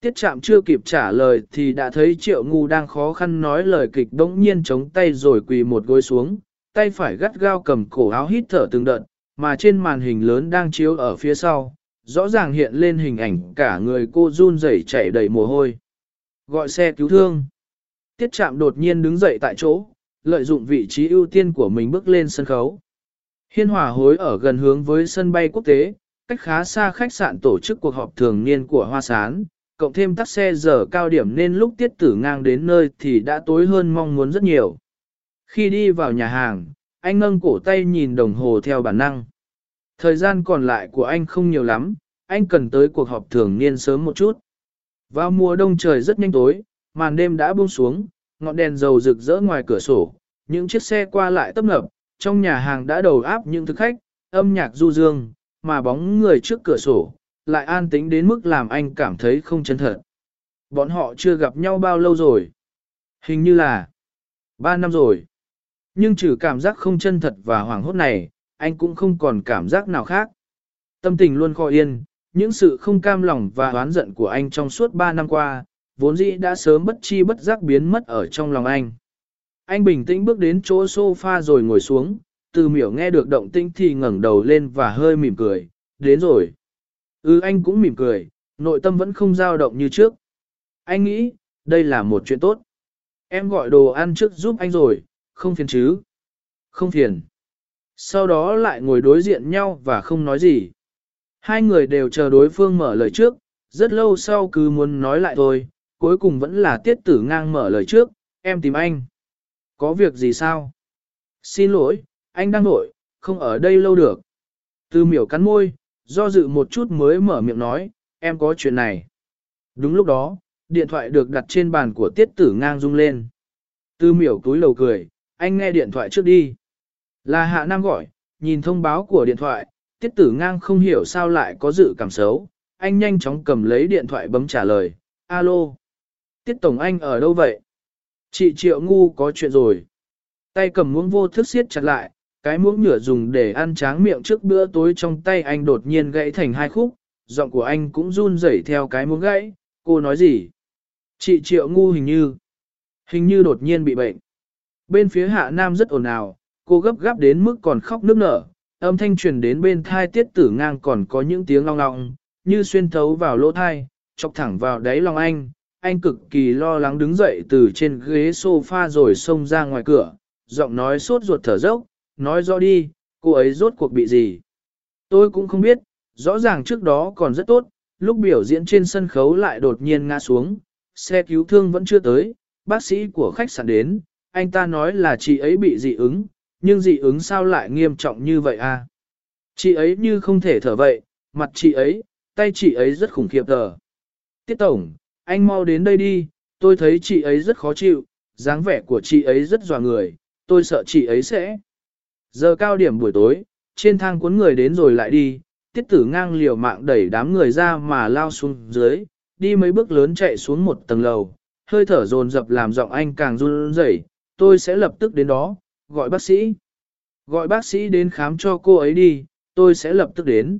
Tiết chạm chưa kịp trả lời thì đã thấy triệu ngu đang khó khăn nói lời kịch đống nhiên chống tay rồi quỳ một gối xuống, tay phải gắt gao cầm cổ áo hít thở từng đợt, mà trên màn hình lớn đang chiếu ở phía sau, rõ ràng hiện lên hình ảnh cả người cô run rẩy chảy đầy mồ hôi. Gọi xe cứu thương. Tiết Trạm đột nhiên đứng dậy tại chỗ, lợi dụng vị trí ưu tiên của mình bước lên sân khấu. Hiên hòa hối ở gần hướng với sân bay quốc tế, cách khá xa khách sạn tổ chức cuộc họp thường niên của Hoa Sán, cộng thêm tắc xe giờ cao điểm nên lúc tiết tử ngang đến nơi thì đã tối hơn mong muốn rất nhiều. Khi đi vào nhà hàng, anh nâng cổ tay nhìn đồng hồ theo bản năng. Thời gian còn lại của anh không nhiều lắm, anh cần tới cuộc họp thường niên sớm một chút. Vào mùa đông trời rất nhanh tối, màn đêm đã buông xuống, ngọn đèn dầu rực rỡ ngoài cửa sổ, những chiếc xe qua lại tấp nập, trong nhà hàng đã đầu áp những thực khách, âm nhạc du dương, mà bóng người trước cửa sổ, lại an tĩnh đến mức làm anh cảm thấy không chân thật. Bọn họ chưa gặp nhau bao lâu rồi. Hình như là ba năm rồi. Nhưng trừ cảm giác không chân thật và hoảng hốt này, anh cũng không còn cảm giác nào khác. Tâm tình luôn khó yên, những sự không cam lòng và oán giận của anh trong suốt ba năm qua, vốn dĩ đã sớm bất chi bất giác biến mất ở trong lòng anh. Anh bình tĩnh bước đến chỗ sofa rồi ngồi xuống, từ miểu nghe được động tĩnh thì ngẩng đầu lên và hơi mỉm cười, đến rồi. Ừ anh cũng mỉm cười, nội tâm vẫn không dao động như trước. Anh nghĩ, đây là một chuyện tốt. Em gọi đồ ăn trước giúp anh rồi, không phiền chứ? Không phiền. Sau đó lại ngồi đối diện nhau và không nói gì. Hai người đều chờ đối phương mở lời trước, rất lâu sau cứ muốn nói lại thôi, cuối cùng vẫn là tiết tử ngang mở lời trước, em tìm anh. Có việc gì sao? Xin lỗi, anh đang nội, không ở đây lâu được. Tư miểu cắn môi, do dự một chút mới mở miệng nói, em có chuyện này. Đúng lúc đó, điện thoại được đặt trên bàn của tiết tử ngang rung lên. Tư miểu túi lầu cười, anh nghe điện thoại trước đi. Là hạ nam gọi, nhìn thông báo của điện thoại, tiết tử ngang không hiểu sao lại có dự cảm xấu. Anh nhanh chóng cầm lấy điện thoại bấm trả lời, alo. Tiết tổng anh ở đâu vậy? Chị triệu ngu có chuyện rồi. Tay cầm muỗng vô thức siết chặt lại, cái muỗng nhựa dùng để ăn tráng miệng trước bữa tối trong tay anh đột nhiên gãy thành hai khúc, giọng của anh cũng run rẩy theo cái muỗng gãy, cô nói gì? Chị triệu ngu hình như, hình như đột nhiên bị bệnh. Bên phía hạ nam rất ồn ào, cô gấp gáp đến mức còn khóc nức nở, âm thanh truyền đến bên thai tiết tử ngang còn có những tiếng long long, như xuyên thấu vào lỗ thai, chọc thẳng vào đáy lòng anh. Anh cực kỳ lo lắng đứng dậy từ trên ghế sofa rồi xông ra ngoài cửa, giọng nói sốt ruột thở dốc, nói rõ đi, cô ấy rốt cuộc bị gì. Tôi cũng không biết, rõ ràng trước đó còn rất tốt, lúc biểu diễn trên sân khấu lại đột nhiên ngã xuống, xe cứu thương vẫn chưa tới, bác sĩ của khách sạn đến, anh ta nói là chị ấy bị dị ứng, nhưng dị ứng sao lại nghiêm trọng như vậy à? Chị ấy như không thể thở vậy, mặt chị ấy, tay chị ấy rất khủng khiếp thở. Tiết Tổng, anh mau đến đây đi, tôi thấy chị ấy rất khó chịu, dáng vẻ của chị ấy rất dọa người, tôi sợ chị ấy sẽ... Giờ cao điểm buổi tối, trên thang cuốn người đến rồi lại đi, tiết tử ngang liều mạng đẩy đám người ra mà lao xuống dưới, đi mấy bước lớn chạy xuống một tầng lầu, hơi thở dồn dập làm giọng anh càng run rẩy. tôi sẽ lập tức đến đó, gọi bác sĩ. Gọi bác sĩ đến khám cho cô ấy đi, tôi sẽ lập tức đến.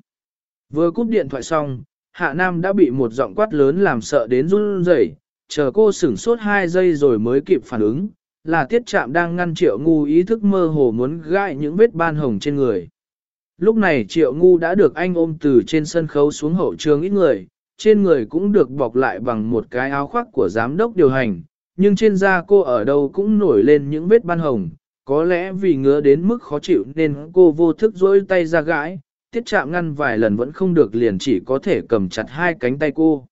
Vừa cúp điện thoại xong, Hạ Nam đã bị một giọng quát lớn làm sợ đến run rẩy, chờ cô sửng sốt hai giây rồi mới kịp phản ứng, là tiết Trạm đang ngăn triệu ngu ý thức mơ hồ muốn gãi những vết ban hồng trên người. Lúc này triệu ngu đã được anh ôm từ trên sân khấu xuống hậu trường ít người, trên người cũng được bọc lại bằng một cái áo khoác của giám đốc điều hành, nhưng trên da cô ở đâu cũng nổi lên những vết ban hồng, có lẽ vì ngứa đến mức khó chịu nên cô vô thức dỗi tay ra gãi, tiết chạm ngăn vài lần vẫn không được liền chỉ có thể cầm chặt hai cánh tay cô.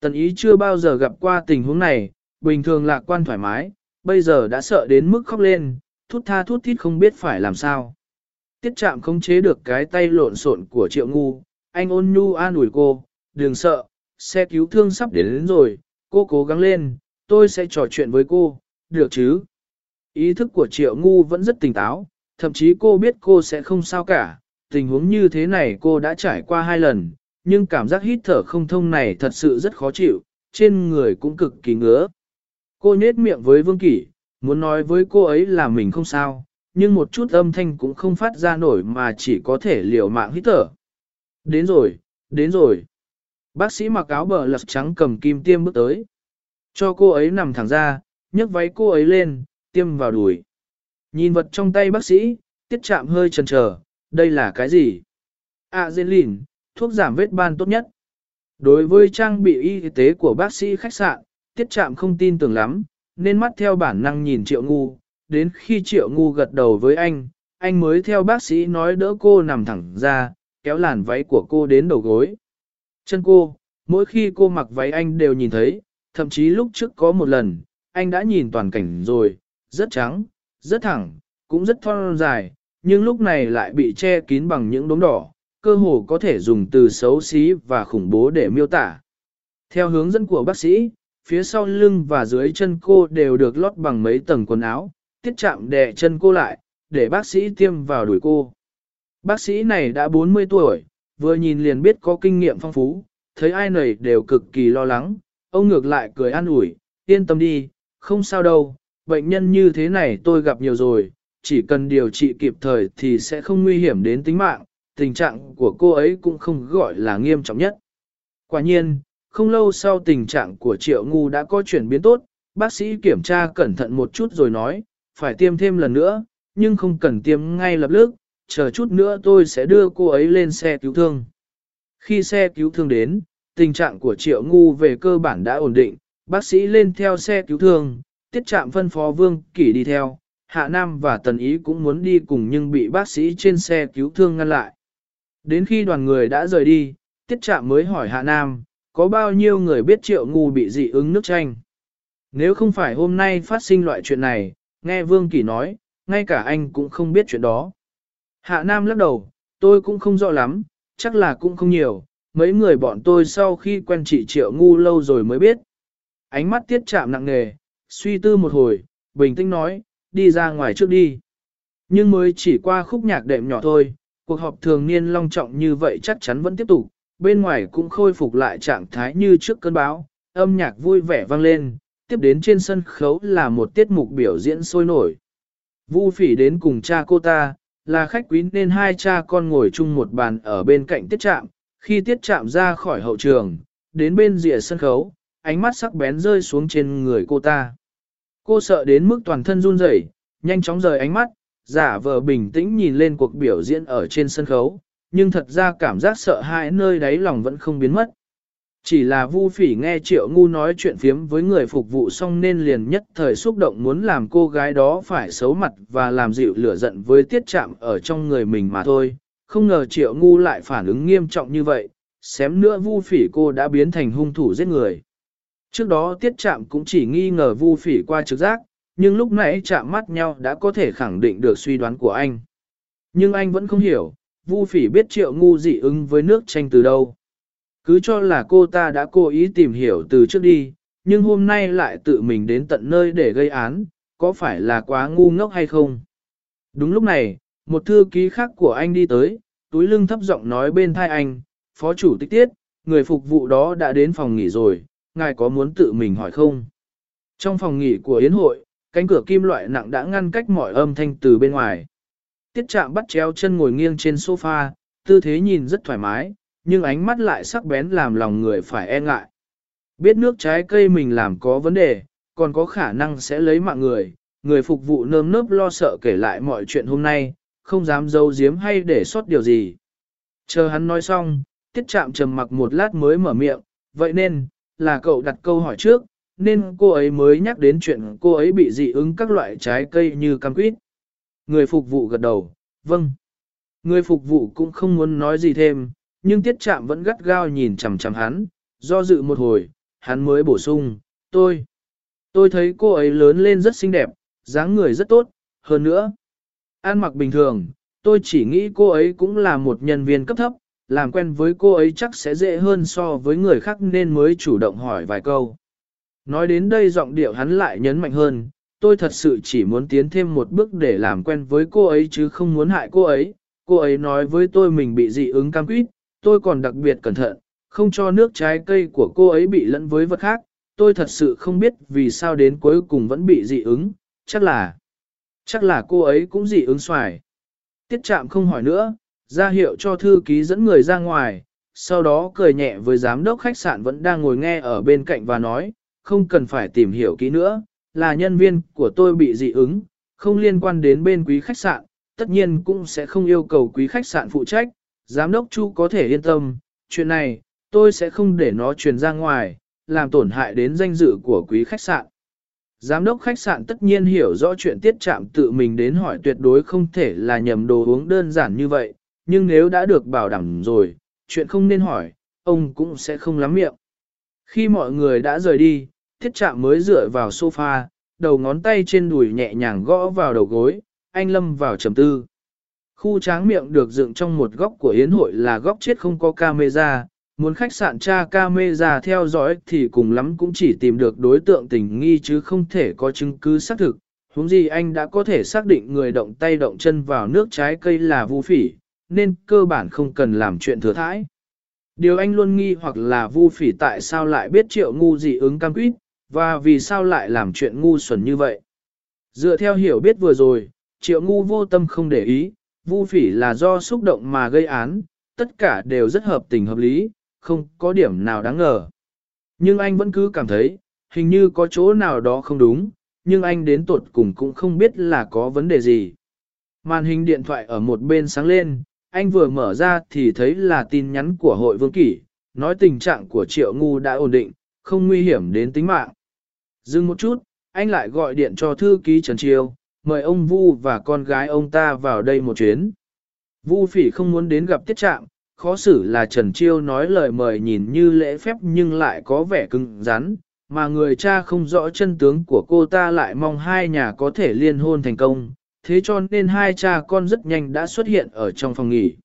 Tần ý chưa bao giờ gặp qua tình huống này, bình thường lạc quan thoải mái, bây giờ đã sợ đến mức khóc lên, thút tha thút thít không biết phải làm sao. Tiết chạm không chế được cái tay lộn xộn của triệu ngu, anh ôn nhu an ủi cô, đừng sợ, xe cứu thương sắp đến, đến rồi, cô cố gắng lên, tôi sẽ trò chuyện với cô, được chứ? Ý thức của triệu ngu vẫn rất tỉnh táo, thậm chí cô biết cô sẽ không sao cả, tình huống như thế này cô đã trải qua hai lần, nhưng cảm giác hít thở không thông này thật sự rất khó chịu, trên người cũng cực kỳ ngứa. Cô nhết miệng với Vương Kỷ, muốn nói với cô ấy là mình không sao, nhưng một chút âm thanh cũng không phát ra nổi mà chỉ có thể liều mạng hít thở. Đến rồi, đến rồi. Bác sĩ mặc áo bờ lật trắng cầm kim tiêm bước tới. Cho cô ấy nằm thẳng ra, nhấc váy cô ấy lên, tiêm vào đùi. Nhìn vật trong tay bác sĩ, tiết chạm hơi chần chờ, đây là cái gì? À dên lìn, thuốc giảm vết ban tốt nhất. Đối với trang bị y tế của bác sĩ khách sạn, tiết chạm không tin tưởng lắm, nên mắt theo bản năng nhìn triệu ngu. Đến khi triệu ngu gật đầu với anh, anh mới theo bác sĩ nói đỡ cô nằm thẳng ra, kéo làn váy của cô đến đầu gối. Chân cô, mỗi khi cô mặc váy anh đều nhìn thấy, thậm chí lúc trước có một lần, anh đã nhìn toàn cảnh rồi, rất trắng, rất thẳng, cũng rất thon dài, nhưng lúc này lại bị che kín bằng những đốm đỏ, cơ hồ có thể dùng từ xấu xí và khủng bố để miêu tả. Theo hướng dẫn của bác sĩ, phía sau lưng và dưới chân cô đều được lót bằng mấy tầng quần áo, tiết chạm đè chân cô lại, để bác sĩ tiêm vào đuổi cô. Bác sĩ này đã 40 tuổi, vừa nhìn liền biết có kinh nghiệm phong phú, thấy ai nầy đều cực kỳ lo lắng, ông ngược lại cười an ủi, yên tâm đi, không sao đâu, bệnh nhân như thế này tôi gặp nhiều rồi, chỉ cần điều trị kịp thời thì sẽ không nguy hiểm đến tính mạng, tình trạng của cô ấy cũng không gọi là nghiêm trọng nhất. Quả nhiên, không lâu sau tình trạng của Triệu Ngu đã có chuyển biến tốt, bác sĩ kiểm tra cẩn thận một chút rồi nói, phải tiêm thêm lần nữa, nhưng không cần tiêm ngay lập tức, chờ chút nữa tôi sẽ đưa cô ấy lên xe cứu thương. Khi xe cứu thương đến, tình trạng của Triệu Ngu về cơ bản đã ổn định, bác sĩ lên theo xe cứu thương, tiết trạm phân phó Vương Kỷ đi theo, Hạ Nam và Tần Ý cũng muốn đi cùng nhưng bị bác sĩ trên xe cứu thương ngăn lại. Đến khi đoàn người đã rời đi, tiết trạm mới hỏi Hạ Nam, có bao nhiêu người biết triệu ngu bị dị ứng nước chanh? Nếu không phải hôm nay phát sinh loại chuyện này, nghe Vương Kỳ nói, ngay cả anh cũng không biết chuyện đó. Hạ Nam lắc đầu, tôi cũng không rõ lắm, chắc là cũng không nhiều, mấy người bọn tôi sau khi quen chị triệu ngu lâu rồi mới biết. Ánh mắt tiết chạm nặng nề, suy tư một hồi, bình tĩnh nói, đi ra ngoài trước đi. Nhưng mới chỉ qua khúc nhạc đệm nhỏ thôi, cuộc họp thường niên long trọng như vậy chắc chắn vẫn tiếp tục, bên ngoài cũng khôi phục lại trạng thái như trước cơn bão, âm nhạc vui vẻ vang lên, tiếp đến trên sân khấu là một tiết mục biểu diễn sôi nổi. Vu phỉ đến cùng cha cô ta, là khách quý nên hai cha con ngồi chung một bàn ở bên cạnh tiết trạm, khi tiết trạm ra khỏi hậu trường, đến bên rìa sân khấu, ánh mắt sắc bén rơi xuống trên người cô ta. Cô sợ đến mức toàn thân run rẩy, nhanh chóng rời ánh mắt, giả vờ bình tĩnh nhìn lên cuộc biểu diễn ở trên sân khấu, nhưng thật ra cảm giác sợ hãi nơi đáy lòng vẫn không biến mất. Chỉ là Vu Phỉ nghe Triệu Ngu nói chuyện phiếm với người phục vụ xong nên liền nhất thời xúc động muốn làm cô gái đó phải xấu mặt và làm dịu lửa giận với tiết chạm ở trong người mình mà thôi. Không ngờ Triệu Ngu lại phản ứng nghiêm trọng như vậy, xém nữa Vu Phỉ cô đã biến thành hung thủ giết người. Trước đó tiết chạm cũng chỉ nghi ngờ Vu Phỉ qua trực giác, nhưng lúc nãy chạm mắt nhau đã có thể khẳng định được suy đoán của anh. Nhưng anh vẫn không hiểu, Vu phỉ biết triệu ngu dị ứng với nước tranh từ đâu. Cứ cho là cô ta đã cố ý tìm hiểu từ trước đi, nhưng hôm nay lại tự mình đến tận nơi để gây án, có phải là quá ngu ngốc hay không? Đúng lúc này, một thư ký khác của anh đi tới, túi lưng thấp giọng nói bên thai anh, phó chủ tịch tiết, người phục vụ đó đã đến phòng nghỉ rồi, ngài có muốn tự mình hỏi không? Trong phòng nghỉ của Yến hội, cánh cửa kim loại nặng đã ngăn cách mọi âm thanh từ bên ngoài. Tiết Trạm bắt chéo chân ngồi nghiêng trên sofa, tư thế nhìn rất thoải mái, nhưng ánh mắt lại sắc bén làm lòng người phải e ngại. Biết nước trái cây mình làm có vấn đề, còn có khả năng sẽ lấy mạng người, người phục vụ nơm nớp lo sợ kể lại mọi chuyện hôm nay, không dám giấu giếm hay để sót điều gì. Chờ hắn nói xong, tiết Trạm trầm mặc một lát mới mở miệng, vậy nên, là cậu đặt câu hỏi trước, nên cô ấy mới nhắc đến chuyện cô ấy bị dị ứng các loại trái cây như cam quýt. Người phục vụ gật đầu, vâng. Người phục vụ cũng không muốn nói gì thêm, nhưng tiết chạm vẫn gắt gao nhìn chằm chằm hắn, do dự một hồi, hắn mới bổ sung, tôi. Tôi thấy cô ấy lớn lên rất xinh đẹp, dáng người rất tốt, hơn nữa. An mặc bình thường, tôi chỉ nghĩ cô ấy cũng là một nhân viên cấp thấp, làm quen với cô ấy chắc sẽ dễ hơn so với người khác nên mới chủ động hỏi vài câu. Nói đến đây giọng điệu hắn lại nhấn mạnh hơn, tôi thật sự chỉ muốn tiến thêm một bước để làm quen với cô ấy chứ không muốn hại cô ấy. Cô ấy nói với tôi mình bị dị ứng cam quýt, tôi còn đặc biệt cẩn thận, không cho nước trái cây của cô ấy bị lẫn với vật khác, tôi thật sự không biết vì sao đến cuối cùng vẫn bị dị ứng, chắc là, chắc là cô ấy cũng dị ứng xoài. Tiết chạm không hỏi nữa, ra hiệu cho thư ký dẫn người ra ngoài, sau đó cười nhẹ với giám đốc khách sạn vẫn đang ngồi nghe ở bên cạnh và nói, không cần phải tìm hiểu kỹ nữa, là nhân viên của tôi bị dị ứng, không liên quan đến bên quý khách sạn, tất nhiên cũng sẽ không yêu cầu quý khách sạn phụ trách, giám đốc Chu có thể yên tâm, chuyện này, tôi sẽ không để nó truyền ra ngoài, làm tổn hại đến danh dự của quý khách sạn. Giám đốc khách sạn tất nhiên hiểu rõ chuyện tiết chạm tự mình đến hỏi tuyệt đối không thể là nhầm đồ uống đơn giản như vậy, nhưng nếu đã được bảo đảm rồi, chuyện không nên hỏi, ông cũng sẽ không lắm miệng. Khi mọi người đã rời đi, thiết trạm mới dựa vào sofa, đầu ngón tay trên đùi nhẹ nhàng gõ vào đầu gối, anh lâm vào trầm tư. Khu tráng miệng được dựng trong một góc của yến hội là góc chết không có camera, muốn khách sạn tra camera theo dõi thì cùng lắm cũng chỉ tìm được đối tượng tình nghi chứ không thể có chứng cứ xác thực. Huống gì anh đã có thể xác định người động tay động chân vào nước trái cây là vu phỉ, nên cơ bản không cần làm chuyện thừa thãi. Điều anh luôn nghi hoặc là vu phỉ tại sao lại biết triệu ngu dị ứng cam quýt, và vì sao lại làm chuyện ngu xuẩn như vậy. Dựa theo hiểu biết vừa rồi, triệu ngu vô tâm không để ý, vu phỉ là do xúc động mà gây án, tất cả đều rất hợp tình hợp lý, không có điểm nào đáng ngờ. Nhưng anh vẫn cứ cảm thấy, hình như có chỗ nào đó không đúng, nhưng anh đến tuột cùng cũng không biết là có vấn đề gì. Màn hình điện thoại ở một bên sáng lên, anh vừa mở ra thì thấy là tin nhắn của hội vương kỷ, nói tình trạng của triệu ngu đã ổn định, không nguy hiểm đến tính mạng. Dừng một chút, anh lại gọi điện cho thư ký Trần triều, mời ông Vu và con gái ông ta vào đây một chuyến. Vu phỉ không muốn đến gặp tiết trạng, khó xử là Trần Chiêu nói lời mời nhìn như lễ phép nhưng lại có vẻ cứng rắn, mà người cha không rõ chân tướng của cô ta lại mong hai nhà có thể liên hôn thành công, thế cho nên hai cha con rất nhanh đã xuất hiện ở trong phòng nghỉ.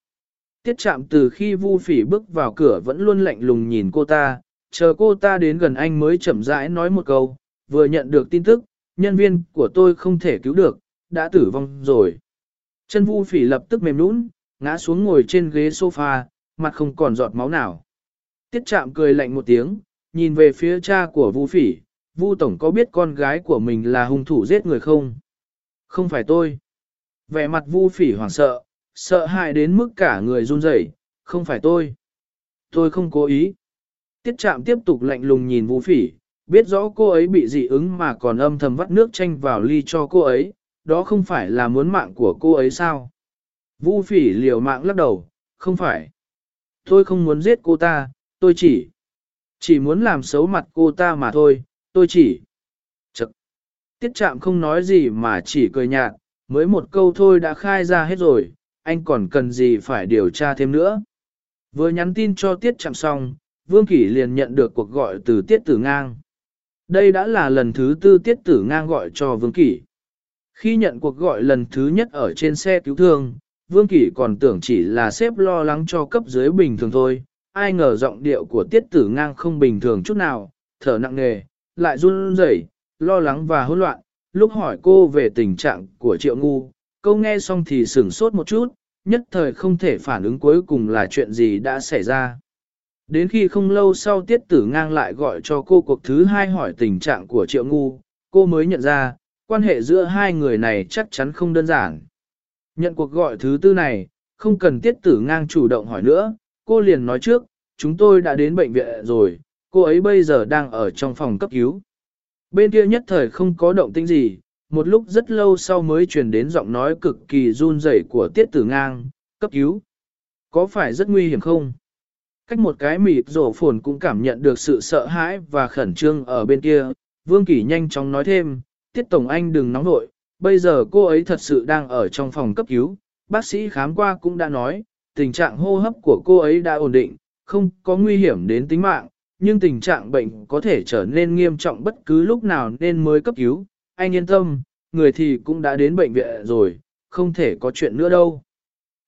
Tiết chạm từ khi Vu Phỉ bước vào cửa vẫn luôn lạnh lùng nhìn cô ta, chờ cô ta đến gần anh mới chậm rãi nói một câu, vừa nhận được tin tức, nhân viên của tôi không thể cứu được, đã tử vong rồi. Chân Vu Phỉ lập tức mềm nũng, ngã xuống ngồi trên ghế sofa, mặt không còn giọt máu nào. Tiết chạm cười lạnh một tiếng, nhìn về phía cha của Vu Phỉ, Vu Tổng có biết con gái của mình là hung thủ giết người không? Không phải tôi. Vẻ mặt Vu Phỉ hoảng sợ, sợ hãi đến mức cả người run rẩy, không phải tôi. Tôi không cố ý. Tiết Trạm tiếp tục lạnh lùng nhìn Vu Phỉ, biết rõ cô ấy bị dị ứng mà còn âm thầm vắt nước chanh vào ly cho cô ấy, đó không phải là muốn mạng của cô ấy sao? Vu phỉ liều mạng lắc đầu, không phải. Tôi không muốn giết cô ta, tôi chỉ, chỉ muốn làm xấu mặt cô ta mà thôi, tôi chỉ. Tiết chạm không nói gì mà chỉ cười nhạt, mới một câu thôi đã khai ra hết rồi, anh còn cần gì phải điều tra thêm nữa. Vừa nhắn tin cho Tiết chạm xong, Vương Kỷ liền nhận được cuộc gọi từ Tiết Tử Ngang. Đây đã là lần thứ tư Tiết Tử Ngang gọi cho Vương Kỷ. Khi nhận cuộc gọi lần thứ nhất ở trên xe cứu thương, Vương Kỷ còn tưởng chỉ là xếp lo lắng cho cấp dưới bình thường thôi, ai ngờ giọng điệu của tiết tử ngang không bình thường chút nào, thở nặng nề, lại run rẩy, lo lắng và hỗn loạn, lúc hỏi cô về tình trạng của triệu ngu, câu nghe xong thì sửng sốt một chút, nhất thời không thể phản ứng cuối cùng là chuyện gì đã xảy ra. Đến khi không lâu sau tiết tử ngang lại gọi cho cô cuộc thứ hai hỏi tình trạng của triệu ngu, cô mới nhận ra, quan hệ giữa hai người này chắc chắn không đơn giản. Nhận cuộc gọi thứ tư này, không cần tiết tử ngang chủ động hỏi nữa, cô liền nói trước, chúng tôi đã đến bệnh viện rồi, cô ấy bây giờ đang ở trong phòng cấp cứu. Bên kia nhất thời không có động tĩnh gì, một lúc rất lâu sau mới truyền đến giọng nói cực kỳ run rẩy của tiết tử ngang, cấp cứu. Có phải rất nguy hiểm không? Cách một cái mịt rổ phồn cũng cảm nhận được sự sợ hãi và khẩn trương ở bên kia, Vương Kỳ nhanh chóng nói thêm, Tiết Tổng Anh đừng nóng nội, bây giờ cô ấy thật sự đang ở trong phòng cấp cứu, bác sĩ khám qua cũng đã nói, tình trạng hô hấp của cô ấy đã ổn định, không có nguy hiểm đến tính mạng, nhưng tình trạng bệnh có thể trở nên nghiêm trọng bất cứ lúc nào nên mới cấp cứu, anh yên tâm, người thì cũng đã đến bệnh viện rồi, không thể có chuyện nữa đâu.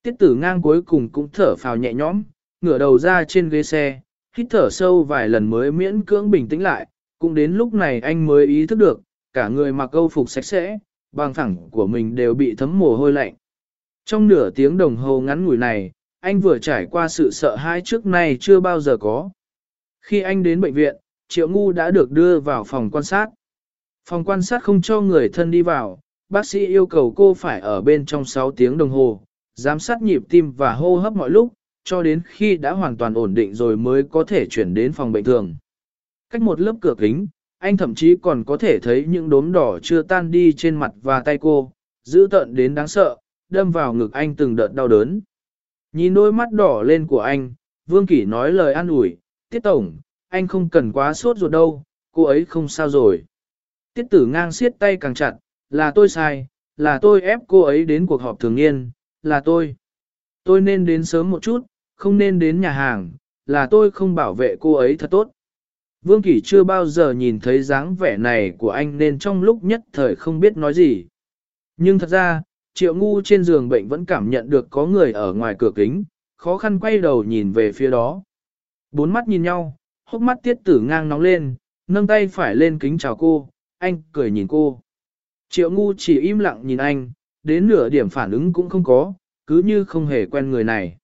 Tiết tử ngang cuối cùng cũng thở phào nhẹ nhõm, ngửa đầu ra trên ghế xe, hít thở sâu vài lần mới miễn cưỡng bình tĩnh lại, cũng đến lúc này anh mới ý thức được, cả người mặc câu phục sạch sẽ, bằng thẳng của mình đều bị thấm mồ hôi lạnh. Trong nửa tiếng đồng hồ ngắn ngủi này, anh vừa trải qua sự sợ hãi trước nay chưa bao giờ có. Khi anh đến bệnh viện, Triệu Ngu đã được đưa vào phòng quan sát. Phòng quan sát không cho người thân đi vào, bác sĩ yêu cầu cô phải ở bên trong 6 tiếng đồng hồ, giám sát nhịp tim và hô hấp mọi lúc, cho đến khi đã hoàn toàn ổn định rồi mới có thể chuyển đến phòng bệnh thường. Cách một lớp cửa kính, anh thậm chí còn có thể thấy những đốm đỏ chưa tan đi trên mặt và tay cô, giữ tận đến đáng sợ, đâm vào ngực anh từng đợt đau đớn. Nhìn đôi mắt đỏ lên của anh, Vương Kỷ nói lời an ủi, Tiết Tổng, anh không cần quá sốt ruột đâu, cô ấy không sao rồi. Tiết tử ngang siết tay càng chặt, là tôi sai, là tôi ép cô ấy đến cuộc họp thường niên, là tôi. Tôi nên đến sớm một chút, không nên đến nhà hàng, là tôi không bảo vệ cô ấy thật tốt. Vương Kỷ chưa bao giờ nhìn thấy dáng vẻ này của anh nên trong lúc nhất thời không biết nói gì. Nhưng thật ra, Triệu Ngu trên giường bệnh vẫn cảm nhận được có người ở ngoài cửa kính, khó khăn quay đầu nhìn về phía đó. Bốn mắt nhìn nhau, hốc mắt tiết tử ngang nóng lên, nâng tay phải lên kính chào cô, anh cười nhìn cô. Triệu Ngu chỉ im lặng nhìn anh, đến nửa điểm phản ứng cũng không có, cứ như không hề quen người này.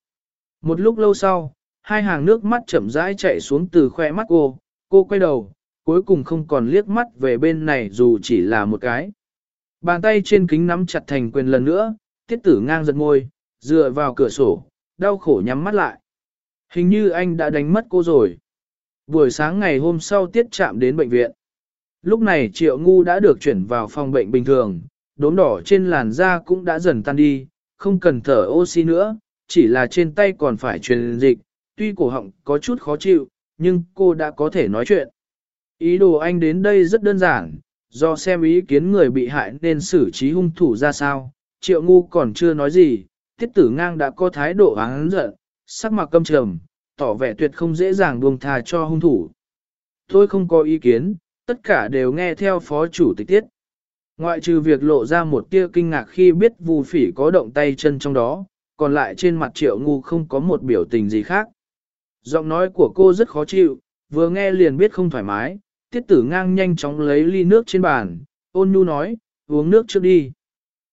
Một lúc lâu sau, hai hàng nước mắt chậm rãi chạy xuống từ khoe mắt cô, cô quay đầu, cuối cùng không còn liếc mắt về bên này dù chỉ là một cái. Bàn tay trên kính nắm chặt thành quyền lần nữa, tiết tử ngang giật môi, dựa vào cửa sổ, đau khổ nhắm mắt lại. Hình như anh đã đánh mất cô rồi. Buổi sáng ngày hôm sau tiết chạm đến bệnh viện. Lúc này triệu ngu đã được chuyển vào phòng bệnh bình thường, đốm đỏ trên làn da cũng đã dần tan đi, không cần thở oxy nữa, chỉ là trên tay còn phải truyền dịch, tuy cổ họng có chút khó chịu, nhưng cô đã có thể nói chuyện. Ý đồ anh đến đây rất đơn giản, do xem ý kiến người bị hại nên xử trí hung thủ ra sao, triệu ngu còn chưa nói gì, tiết tử ngang đã có thái độ án giận, sắc mặt căm trầm, tỏ vẻ tuyệt không dễ dàng buông tha cho hung thủ. Tôi không có ý kiến, tất cả đều nghe theo phó chủ tịch tiết. Ngoại trừ việc lộ ra một tia kinh ngạc khi biết Vu phỉ có động tay chân trong đó, còn lại trên mặt triệu ngu không có một biểu tình gì khác. Giọng nói của cô rất khó chịu, vừa nghe liền biết không thoải mái, tiết tử ngang nhanh chóng lấy ly nước trên bàn, ôn nhu nói, uống nước trước đi.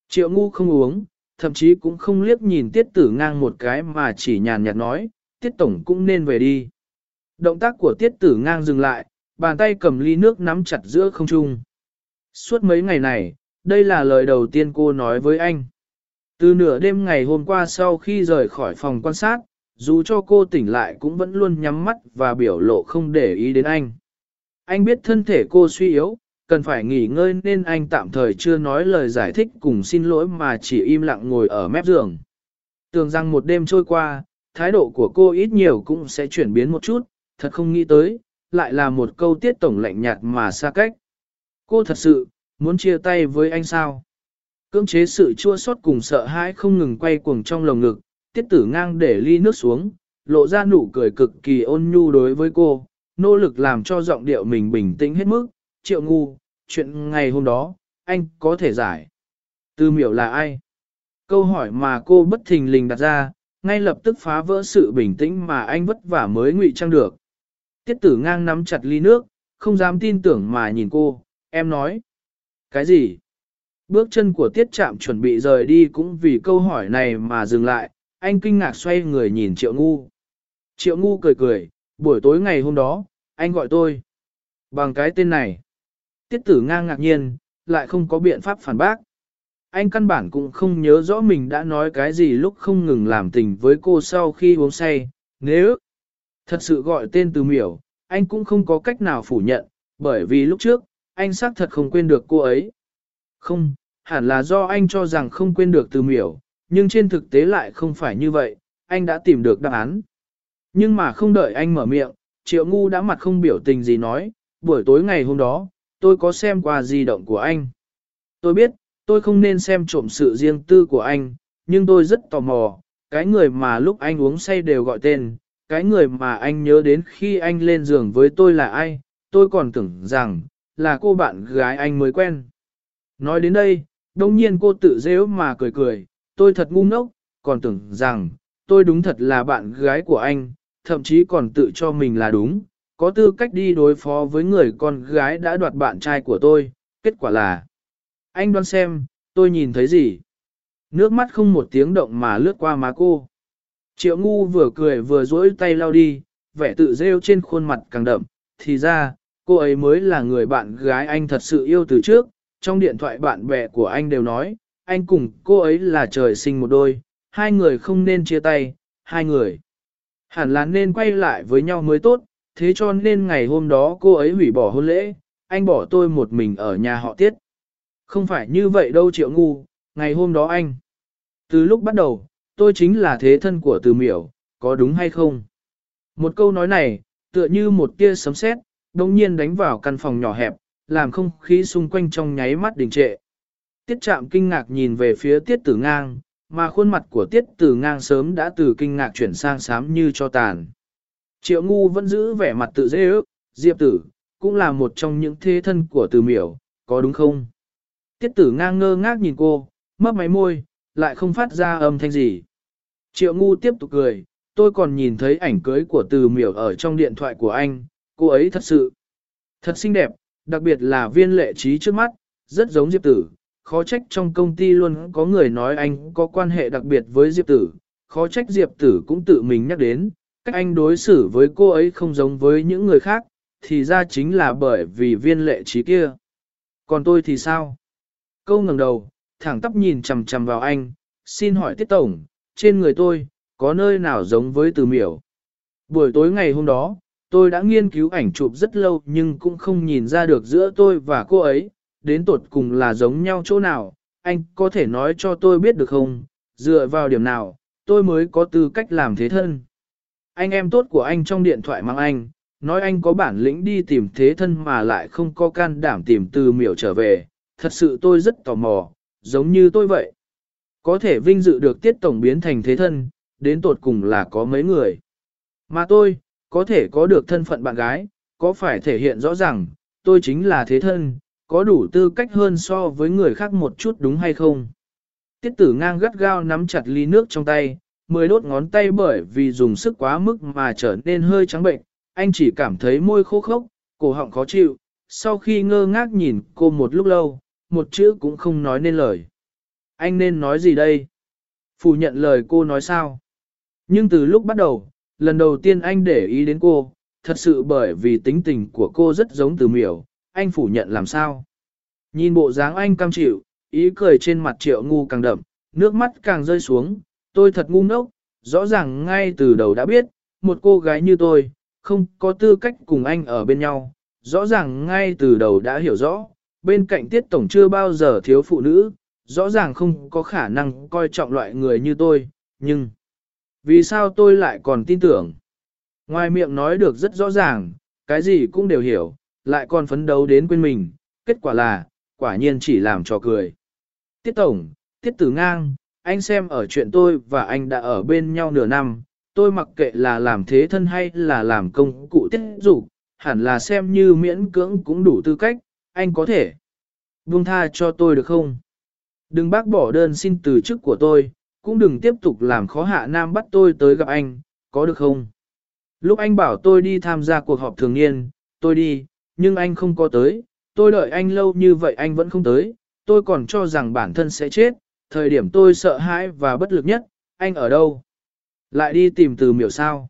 Triệu ngu không uống, thậm chí cũng không liếc nhìn tiết tử ngang một cái mà chỉ nhàn nhạt nói, tiết tổng cũng nên về đi. Động tác của tiết tử ngang dừng lại, bàn tay cầm ly nước nắm chặt giữa không trung. Suốt mấy ngày này, đây là lời đầu tiên cô nói với anh. Từ nửa đêm ngày hôm qua sau khi rời khỏi phòng quan sát, dù cho cô tỉnh lại cũng vẫn luôn nhắm mắt và biểu lộ không để ý đến anh. Anh biết thân thể cô suy yếu, cần phải nghỉ ngơi nên anh tạm thời chưa nói lời giải thích cùng xin lỗi mà chỉ im lặng ngồi ở mép giường. Tưởng rằng một đêm trôi qua, thái độ của cô ít nhiều cũng sẽ chuyển biến một chút, thật không nghĩ tới, lại là một câu tiết tổng lạnh nhạt mà xa cách. Cô thật sự, muốn chia tay với anh sao? Cưỡng chế sự chua xót cùng sợ hãi không ngừng quay cuồng trong lồng ngực, tiết tử ngang để ly nước xuống, lộ ra nụ cười cực kỳ ôn nhu đối với cô, nỗ lực làm cho giọng điệu mình bình tĩnh hết mức, triệu ngu, chuyện ngày hôm đó, anh có thể giải. Tư miểu là ai? Câu hỏi mà cô bất thình lình đặt ra, ngay lập tức phá vỡ sự bình tĩnh mà anh vất vả mới ngụy trang được. Tiết tử ngang nắm chặt ly nước, không dám tin tưởng mà nhìn cô, em nói. Cái gì? Bước chân của tiết chạm chuẩn bị rời đi cũng vì câu hỏi này mà dừng lại, anh kinh ngạc xoay người nhìn triệu ngu. Triệu ngu cười cười, buổi tối ngày hôm đó, anh gọi tôi. Bằng cái tên này. Tiết tử ngang ngạc nhiên, lại không có biện pháp phản bác. Anh căn bản cũng không nhớ rõ mình đã nói cái gì lúc không ngừng làm tình với cô sau khi uống say. Nếu thật sự gọi tên từ miểu, anh cũng không có cách nào phủ nhận, bởi vì lúc trước, anh xác thật không quên được cô ấy. Không, hẳn là do anh cho rằng không quên được từ miểu, nhưng trên thực tế lại không phải như vậy, anh đã tìm được đáp án. Nhưng mà không đợi anh mở miệng, triệu ngu đã mặt không biểu tình gì nói, buổi tối ngày hôm đó, tôi có xem qua di động của anh. Tôi biết, tôi không nên xem trộm sự riêng tư của anh, nhưng tôi rất tò mò, cái người mà lúc anh uống say đều gọi tên, cái người mà anh nhớ đến khi anh lên giường với tôi là ai, tôi còn tưởng rằng, là cô bạn gái anh mới quen. Nói đến đây, đông nhiên cô tự dễ mà cười cười, tôi thật ngu ngốc, còn tưởng rằng, tôi đúng thật là bạn gái của anh, thậm chí còn tự cho mình là đúng, có tư cách đi đối phó với người con gái đã đoạt bạn trai của tôi, kết quả là, anh đoán xem, tôi nhìn thấy gì? Nước mắt không một tiếng động mà lướt qua má cô. Triệu ngu vừa cười vừa duỗi tay lao đi, vẻ tự rêu trên khuôn mặt càng đậm, thì ra, cô ấy mới là người bạn gái anh thật sự yêu từ trước, trong điện thoại bạn bè của anh đều nói, anh cùng cô ấy là trời sinh một đôi, hai người không nên chia tay, hai người. Hẳn là nên quay lại với nhau mới tốt, thế cho nên ngày hôm đó cô ấy hủy bỏ hôn lễ, anh bỏ tôi một mình ở nhà họ tiết. Không phải như vậy đâu triệu ngu, ngày hôm đó anh. Từ lúc bắt đầu, tôi chính là thế thân của từ miểu, có đúng hay không? Một câu nói này, tựa như một tia sấm sét, đồng nhiên đánh vào căn phòng nhỏ hẹp, làm không khí xung quanh trong nháy mắt đình trệ. Tiết chạm kinh ngạc nhìn về phía tiết tử ngang, mà khuôn mặt của tiết tử ngang sớm đã từ kinh ngạc chuyển sang xám như cho tàn. Triệu ngu vẫn giữ vẻ mặt tự dễ ước, diệp tử, cũng là một trong những thế thân của từ miểu, có đúng không? Tiết tử ngang ngơ ngác nhìn cô, mấp máy môi, lại không phát ra âm thanh gì. Triệu ngu tiếp tục cười, tôi còn nhìn thấy ảnh cưới của từ miểu ở trong điện thoại của anh, cô ấy thật sự, thật xinh đẹp, đặc biệt là viên lệ trí trước mắt, rất giống Diệp Tử. Khó trách trong công ty luôn có người nói anh có quan hệ đặc biệt với Diệp Tử, khó trách Diệp Tử cũng tự mình nhắc đến, cách anh đối xử với cô ấy không giống với những người khác, thì ra chính là bởi vì viên lệ trí kia. Còn tôi thì sao? Câu ngẩng đầu, thẳng tắp nhìn chằm chằm vào anh, xin hỏi tiết tổng, trên người tôi, có nơi nào giống với từ miểu? Buổi tối ngày hôm đó, tôi đã nghiên cứu ảnh chụp rất lâu nhưng cũng không nhìn ra được giữa tôi và cô ấy, đến tột cùng là giống nhau chỗ nào, anh có thể nói cho tôi biết được không, dựa vào điểm nào, tôi mới có tư cách làm thế thân. Anh em tốt của anh trong điện thoại mang anh, nói anh có bản lĩnh đi tìm thế thân mà lại không có can đảm tìm từ miểu trở về, thật sự tôi rất tò mò, giống như tôi vậy. Có thể vinh dự được tiết tổng biến thành thế thân, đến tột cùng là có mấy người. Mà tôi, có thể có được thân phận bạn gái, có phải thể hiện rõ ràng, tôi chính là thế thân, có đủ tư cách hơn so với người khác một chút đúng hay không? Tiết tử ngang gắt gao nắm chặt ly nước trong tay, mười đốt ngón tay bởi vì dùng sức quá mức mà trở nên hơi trắng bệnh, anh chỉ cảm thấy môi khô khốc, cổ họng khó chịu, sau khi ngơ ngác nhìn cô một lúc lâu, một chữ cũng không nói nên lời. Anh nên nói gì đây? Phủ nhận lời cô nói sao? Nhưng từ lúc bắt đầu, lần đầu tiên anh để ý đến cô, thật sự bởi vì tính tình của cô rất giống từ miểu, anh phủ nhận làm sao. Nhìn bộ dáng anh cam chịu, ý cười trên mặt triệu ngu càng đậm, nước mắt càng rơi xuống, tôi thật ngu ngốc, rõ ràng ngay từ đầu đã biết, một cô gái như tôi, không có tư cách cùng anh ở bên nhau, rõ ràng ngay từ đầu đã hiểu rõ, bên cạnh tiết tổng chưa bao giờ thiếu phụ nữ, rõ ràng không có khả năng coi trọng loại người như tôi, nhưng... Vì sao tôi lại còn tin tưởng? Ngoài miệng nói được rất rõ ràng, cái gì cũng đều hiểu, lại còn phấn đấu đến quên mình, kết quả là, quả nhiên chỉ làm trò cười. Tiết Tổng, Tiết Tử Ngang, anh xem ở chuyện tôi và anh đã ở bên nhau nửa năm, tôi mặc kệ là làm thế thân hay là làm công cụ tiết dục hẳn là xem như miễn cưỡng cũng đủ tư cách, anh có thể buông tha cho tôi được không? Đừng bác bỏ đơn xin từ chức của tôi, cũng đừng tiếp tục làm khó hạ nam bắt tôi tới gặp anh, có được không? Lúc anh bảo tôi đi tham gia cuộc họp thường niên, tôi đi, nhưng anh không có tới, tôi đợi anh lâu như vậy anh vẫn không tới, tôi còn cho rằng bản thân sẽ chết, thời điểm tôi sợ hãi và bất lực nhất, anh ở đâu? Lại đi tìm từ miểu sao?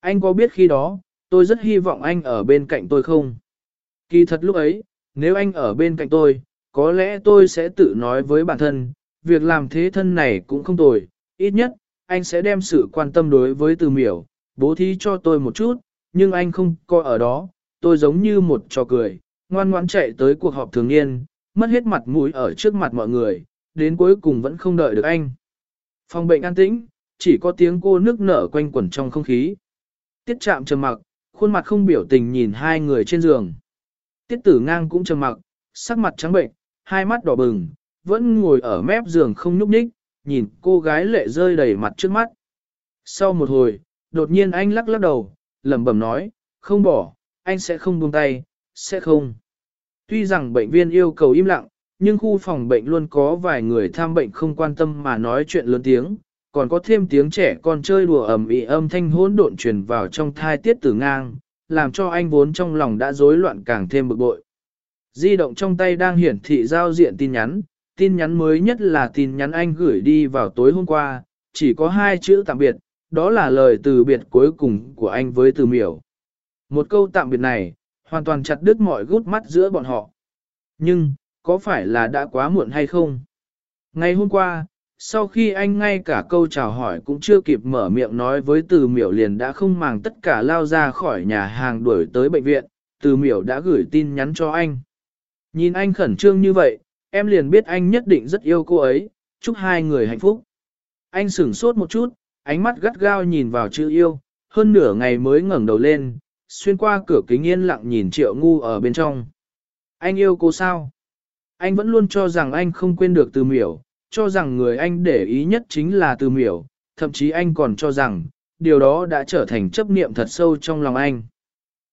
Anh có biết khi đó, tôi rất hy vọng anh ở bên cạnh tôi không? Kỳ thật lúc ấy, nếu anh ở bên cạnh tôi, có lẽ tôi sẽ tự nói với bản thân, việc làm thế thân này cũng không tồi, ít nhất, anh sẽ đem sự quan tâm đối với từ miểu, bố thí cho tôi một chút, nhưng anh không coi ở đó, tôi giống như một trò cười, ngoan ngoãn chạy tới cuộc họp thường niên, mất hết mặt mũi ở trước mặt mọi người, đến cuối cùng vẫn không đợi được anh. Phòng bệnh an tĩnh, chỉ có tiếng cô nước nở quanh quẩn trong không khí. Tiết chạm trầm mặc, khuôn mặt không biểu tình nhìn hai người trên giường. Tiết tử ngang cũng trầm mặc, sắc mặt trắng bệnh, hai mắt đỏ bừng, vẫn ngồi ở mép giường không nhúc nhích, nhìn cô gái lệ rơi đầy mặt trước mắt. Sau một hồi, đột nhiên anh lắc lắc đầu, lẩm bẩm nói, không bỏ, anh sẽ không buông tay, sẽ không. Tuy rằng bệnh viên yêu cầu im lặng, nhưng khu phòng bệnh luôn có vài người tham bệnh không quan tâm mà nói chuyện lớn tiếng, còn có thêm tiếng trẻ con chơi đùa ầm ĩ âm thanh hỗn độn truyền vào trong thai tiết tử ngang, làm cho anh vốn trong lòng đã rối loạn càng thêm bực bội. Di động trong tay đang hiển thị giao diện tin nhắn, tin nhắn mới nhất là tin nhắn anh gửi đi vào tối hôm qua, chỉ có hai chữ tạm biệt, đó là lời từ biệt cuối cùng của anh với từ miểu. Một câu tạm biệt này, hoàn toàn chặt đứt mọi gút mắt giữa bọn họ. Nhưng, có phải là đã quá muộn hay không? Ngày hôm qua, sau khi anh ngay cả câu chào hỏi cũng chưa kịp mở miệng nói với từ miểu liền đã không màng tất cả lao ra khỏi nhà hàng đuổi tới bệnh viện, từ miểu đã gửi tin nhắn cho anh. Nhìn anh khẩn trương như vậy, em liền biết anh nhất định rất yêu cô ấy, chúc hai người hạnh phúc. Anh sửng sốt một chút, ánh mắt gắt gao nhìn vào chữ yêu, hơn nửa ngày mới ngẩng đầu lên, xuyên qua cửa kính yên lặng nhìn triệu ngu ở bên trong. Anh yêu cô sao? Anh vẫn luôn cho rằng anh không quên được từ miểu, cho rằng người anh để ý nhất chính là từ miểu, thậm chí anh còn cho rằng, điều đó đã trở thành chấp niệm thật sâu trong lòng anh.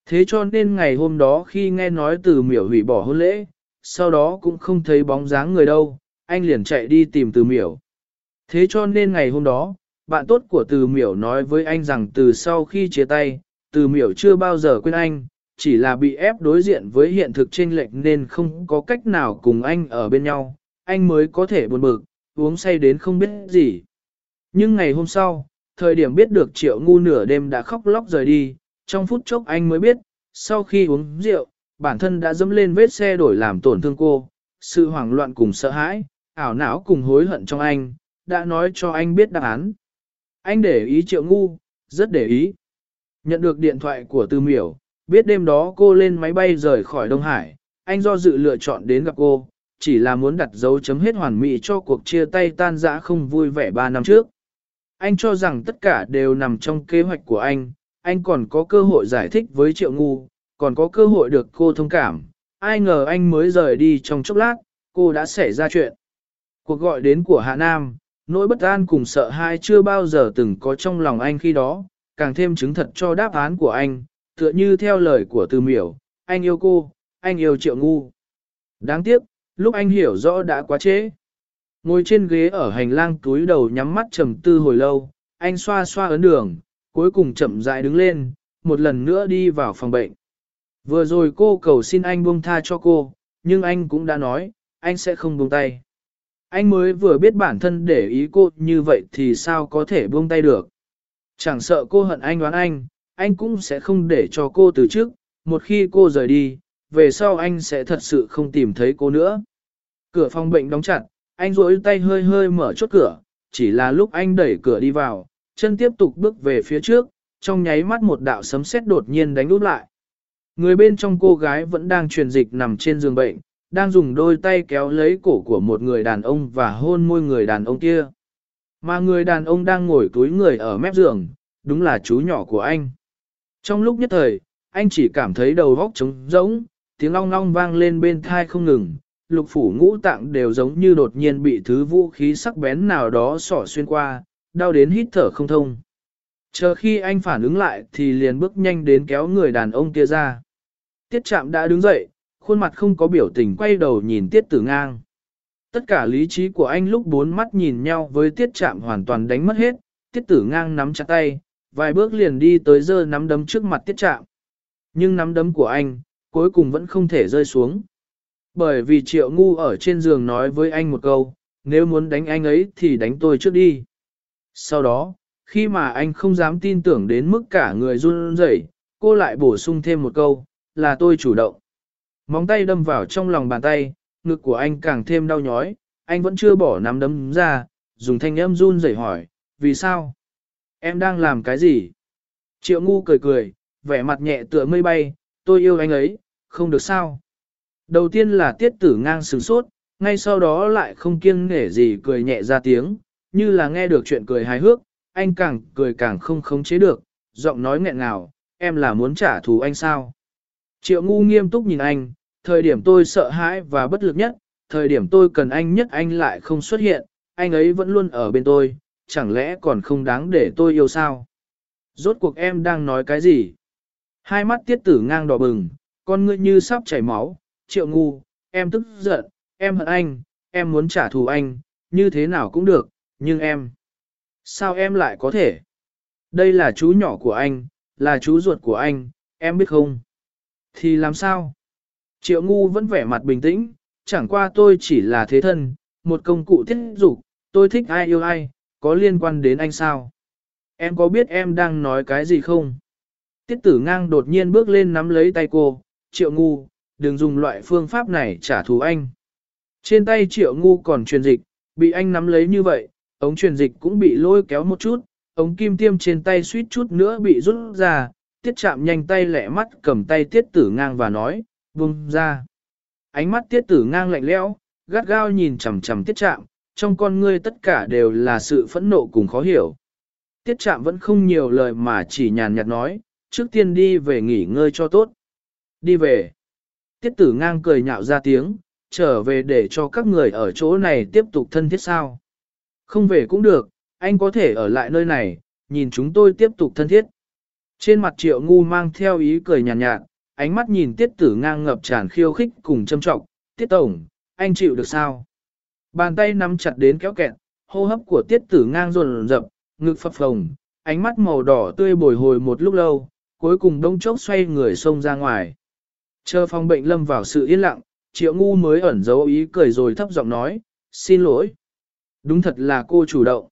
Thế cho nên ngày hôm đó khi nghe nói từ miểu hủy bỏ hôn lễ, sau đó cũng không thấy bóng dáng người đâu, anh liền chạy đi tìm từ miểu. Thế cho nên ngày hôm đó, bạn tốt của từ miểu nói với anh rằng từ sau khi chia tay, từ miểu chưa bao giờ quên anh, chỉ là bị ép đối diện với hiện thực chênh lệch nên không có cách nào cùng anh ở bên nhau, anh mới có thể buồn bực, uống say đến không biết gì. Nhưng ngày hôm sau, thời điểm biết được triệu ngu nửa đêm đã khóc lóc rời đi, trong phút chốc anh mới biết, sau khi uống rượu, bản thân đã dẫm lên vết xe đổi làm tổn thương cô, sự hoảng loạn cùng sợ hãi, ảo não cùng hối hận trong anh, đã nói cho anh biết đáp án. Anh để ý triệu ngu, rất để ý. Nhận được điện thoại của Tư Miểu, biết đêm đó cô lên máy bay rời khỏi Đông Hải, anh do dự lựa chọn đến gặp cô, chỉ là muốn đặt dấu chấm hết hoàn mỹ cho cuộc chia tay tan rã không vui vẻ 3 năm trước. Anh cho rằng tất cả đều nằm trong kế hoạch của anh, anh còn có cơ hội giải thích với Triệu Ngu, còn có cơ hội được cô thông cảm. Ai ngờ anh mới rời đi trong chốc lát, cô đã xảy ra chuyện. Cuộc gọi đến của Hạ Nam, nỗi bất an cùng sợ hãi chưa bao giờ từng có trong lòng anh khi đó, càng thêm chứng thật cho đáp án của anh, tựa như theo lời của Từ Miểu, anh yêu cô, anh yêu Triệu Ngu. Đáng tiếc, lúc anh hiểu rõ đã quá trễ. Ngồi trên ghế ở hành lang túi đầu nhắm mắt trầm tư hồi lâu, anh xoa xoa ấn đường, cuối cùng chậm rãi đứng lên, một lần nữa đi vào phòng bệnh. Vừa rồi cô cầu xin anh buông tha cho cô, nhưng anh cũng đã nói, anh sẽ không buông tay. Anh mới vừa biết bản thân để ý cô như vậy thì sao có thể buông tay được. Chẳng sợ cô hận anh đoán anh, anh cũng sẽ không để cho cô từ trước, một khi cô rời đi, về sau anh sẽ thật sự không tìm thấy cô nữa. Cửa phòng bệnh đóng chặt, anh duỗi tay hơi hơi mở chốt cửa, chỉ là lúc anh đẩy cửa đi vào, chân tiếp tục bước về phía trước, trong nháy mắt một đạo sấm sét đột nhiên đánh úp lại. Người bên trong cô gái vẫn đang truyền dịch nằm trên giường bệnh, đang dùng đôi tay kéo lấy cổ của một người đàn ông và hôn môi người đàn ông kia. Mà người đàn ông đang ngồi túi người ở mép giường, đúng là chú nhỏ của anh. Trong lúc nhất thời, anh chỉ cảm thấy đầu óc trống rỗng, tiếng long long vang lên bên thai không ngừng, lục phủ ngũ tạng đều giống như đột nhiên bị thứ vũ khí sắc bén nào đó sỏ xuyên qua, đau đến hít thở không thông. Chờ khi anh phản ứng lại thì liền bước nhanh đến kéo người đàn ông kia ra. Tiết chạm đã đứng dậy, khuôn mặt không có biểu tình quay đầu nhìn tiết tử ngang. Tất cả lý trí của anh lúc bốn mắt nhìn nhau với tiết chạm hoàn toàn đánh mất hết, tiết tử ngang nắm chặt tay, vài bước liền đi tới giơ nắm đấm trước mặt tiết trạm. Nhưng nắm đấm của anh, cuối cùng vẫn không thể rơi xuống. Bởi vì triệu ngu ở trên giường nói với anh một câu, nếu muốn đánh anh ấy thì đánh tôi trước đi. Sau đó, khi mà anh không dám tin tưởng đến mức cả người run rẩy, cô lại bổ sung thêm một câu, là tôi chủ động. Móng tay đâm vào trong lòng bàn tay, ngực của anh càng thêm đau nhói, anh vẫn chưa bỏ nắm đấm ra, dùng thanh âm run rẩy hỏi, vì sao? Em đang làm cái gì? Triệu ngu cười cười, vẻ mặt nhẹ tựa mây bay, tôi yêu anh ấy, không được sao? Đầu tiên là tiết tử ngang sừng sốt, ngay sau đó lại không kiêng nể gì cười nhẹ ra tiếng, như là nghe được chuyện cười hài hước, anh càng cười càng không khống chế được, giọng nói nghẹn ngào, em là muốn trả thù anh sao? Triệu ngu nghiêm túc nhìn anh, thời điểm tôi sợ hãi và bất lực nhất, thời điểm tôi cần anh nhất anh lại không xuất hiện, anh ấy vẫn luôn ở bên tôi, chẳng lẽ còn không đáng để tôi yêu sao? Rốt cuộc em đang nói cái gì? Hai mắt tiết tử ngang đỏ bừng, con ngươi như sắp chảy máu, triệu ngu, em tức giận, em hận anh, em muốn trả thù anh, như thế nào cũng được, nhưng em... Sao em lại có thể? Đây là chú nhỏ của anh, là chú ruột của anh, em biết không? Thì làm sao? Triệu ngu vẫn vẻ mặt bình tĩnh, chẳng qua tôi chỉ là thế thân, một công cụ thiết dục, tôi thích ai yêu ai, có liên quan đến anh sao? Em có biết em đang nói cái gì không? Tiết tử ngang đột nhiên bước lên nắm lấy tay cô, triệu ngu, đừng dùng loại phương pháp này trả thù anh. Trên tay triệu ngu còn truyền dịch, bị anh nắm lấy như vậy, ống truyền dịch cũng bị lôi kéo một chút, ống kim tiêm trên tay suýt chút nữa bị rút ra, tiết chạm nhanh tay lẹ mắt cầm tay tiết tử ngang và nói, vùng ra. Ánh mắt tiết tử ngang lạnh lẽo, gắt gao nhìn chằm chằm tiết chạm, trong con ngươi tất cả đều là sự phẫn nộ cùng khó hiểu. Tiết chạm vẫn không nhiều lời mà chỉ nhàn nhạt nói, trước tiên đi về nghỉ ngơi cho tốt. Đi về. Tiết tử ngang cười nhạo ra tiếng, trở về để cho các người ở chỗ này tiếp tục thân thiết sao. Không về cũng được, anh có thể ở lại nơi này, nhìn chúng tôi tiếp tục thân thiết. Trên mặt triệu ngu mang theo ý cười nhàn nhạt, nhạt, ánh mắt nhìn tiết tử ngang ngập tràn khiêu khích cùng châm trọng, tiết tổng, anh chịu được sao? Bàn tay nắm chặt đến kéo kẹt, hô hấp của tiết tử ngang rồn rập, ngực phập phồng, ánh mắt màu đỏ tươi bồi hồi một lúc lâu, cuối cùng đông chốc xoay người xông ra ngoài. Chờ phòng bệnh lâm vào sự yên lặng, triệu ngu mới ẩn giấu ý cười rồi thấp giọng nói, xin lỗi. Đúng thật là cô chủ động.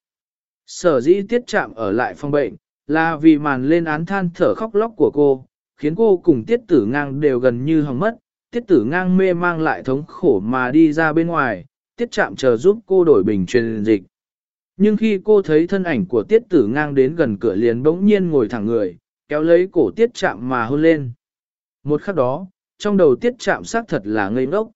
Sở dĩ tiết chạm ở lại phòng bệnh, là vì màn lên án than thở khóc lóc của cô, khiến cô cùng tiết tử ngang đều gần như hỏng mất, tiết tử ngang mê mang lại thống khổ mà đi ra bên ngoài, tiết chạm chờ giúp cô đổi bình truyền dịch. Nhưng khi cô thấy thân ảnh của tiết tử ngang đến gần cửa liền bỗng nhiên ngồi thẳng người, kéo lấy cổ tiết chạm mà hôn lên. Một khắc đó, trong đầu tiết chạm xác thật là ngây ngốc.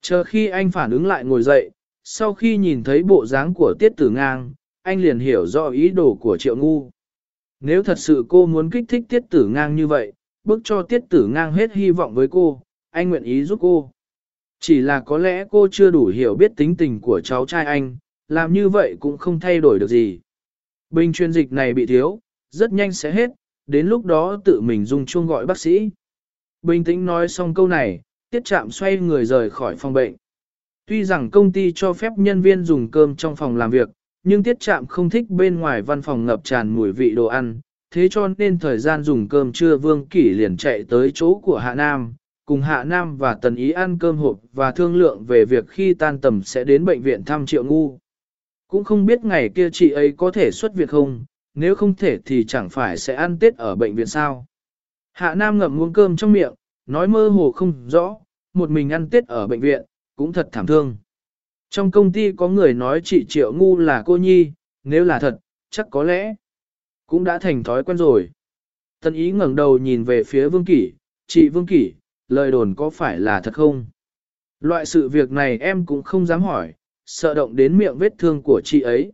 Chờ khi anh phản ứng lại ngồi dậy, sau khi nhìn thấy bộ dáng của tiết tử ngang, anh liền hiểu rõ ý đồ của triệu ngu. Nếu thật sự cô muốn kích thích tiết tử ngang như vậy, bước cho tiết tử ngang hết hy vọng với cô, anh nguyện ý giúp cô. Chỉ là có lẽ cô chưa đủ hiểu biết tính tình của cháu trai anh, làm như vậy cũng không thay đổi được gì. Bình chuyên dịch này bị thiếu, rất nhanh sẽ hết, đến lúc đó tự mình dùng chuông gọi bác sĩ. Bình tĩnh nói xong câu này, tiết chạm xoay người rời khỏi phòng bệnh. Tuy rằng công ty cho phép nhân viên dùng cơm trong phòng làm việc, nhưng tiết chạm không thích bên ngoài văn phòng ngập tràn mùi vị đồ ăn, thế cho nên thời gian dùng cơm trưa Vương Kỷ liền chạy tới chỗ của Hạ Nam, cùng Hạ Nam và Tần Ý ăn cơm hộp và thương lượng về việc khi tan tầm sẽ đến bệnh viện thăm Triệu Ngu. Cũng không biết ngày kia chị ấy có thể xuất viện không, nếu không thể thì chẳng phải sẽ ăn Tết ở bệnh viện sao. Hạ Nam ngậm muỗng cơm trong miệng, nói mơ hồ không rõ, một mình ăn Tết ở bệnh viện, cũng thật thảm thương. Trong công ty có người nói chị Triệu Ngu là cô nhi, nếu là thật, chắc có lẽ cũng đã thành thói quen rồi. Tân ý ngẩng đầu nhìn về phía Vương Kỷ, chị Vương Kỷ, lời đồn có phải là thật không? Loại sự việc này em cũng không dám hỏi, sợ động đến miệng vết thương của chị ấy.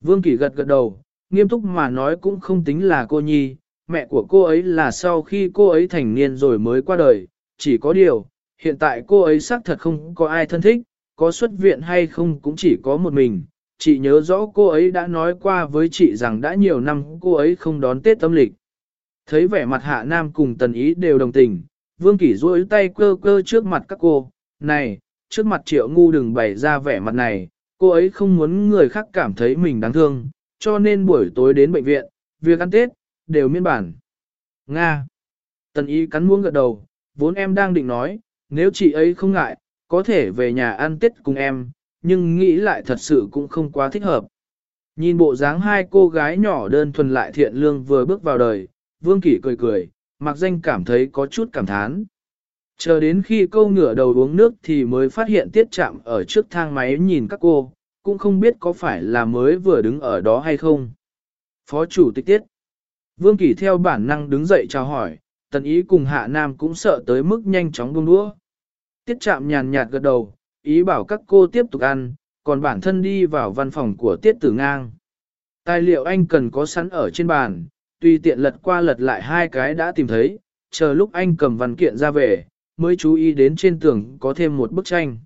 Vương Kỷ gật gật đầu, nghiêm túc mà nói cũng không tính là cô nhi, mẹ của cô ấy là sau khi cô ấy thành niên rồi mới qua đời, chỉ có điều, hiện tại cô ấy xác thật không có ai thân thích, có xuất viện hay không cũng chỉ có một mình. Chị nhớ rõ cô ấy đã nói qua với chị rằng đã nhiều năm cô ấy không đón Tết âm lịch. Thấy vẻ mặt hạ nam cùng tần ý đều đồng tình, vương kỷ duỗi tay cơ cơ trước mặt các cô, này, trước mặt triệu ngu đừng bày ra vẻ mặt này, cô ấy không muốn người khác cảm thấy mình đáng thương, cho nên buổi tối đến bệnh viện, việc ăn Tết, đều miên bản. Nga. Tần ý cắn muỗng gật đầu, vốn em đang định nói, nếu chị ấy không ngại, có thể về nhà ăn Tết cùng em, nhưng nghĩ lại thật sự cũng không quá thích hợp. Nhìn bộ dáng hai cô gái nhỏ đơn thuần lại thiện lương vừa bước vào đời, Vương Kỷ cười cười, mặc danh cảm thấy có chút cảm thán. Chờ đến khi câu ngửa đầu uống nước thì mới phát hiện tiết chạm ở trước thang máy nhìn các cô, cũng không biết có phải là mới vừa đứng ở đó hay không. Phó chủ tịch tiết. Vương Kỷ theo bản năng đứng dậy chào hỏi, tần ý cùng hạ nam cũng sợ tới mức nhanh chóng buông đũa. Tiết chạm nhàn nhạt gật đầu, ý bảo các cô tiếp tục ăn, còn bản thân đi vào văn phòng của tiết tử ngang. Tài liệu anh cần có sẵn ở trên bàn, tùy tiện lật qua lật lại hai cái đã tìm thấy, chờ lúc anh cầm văn kiện ra về, mới chú ý đến trên tường có thêm một bức tranh.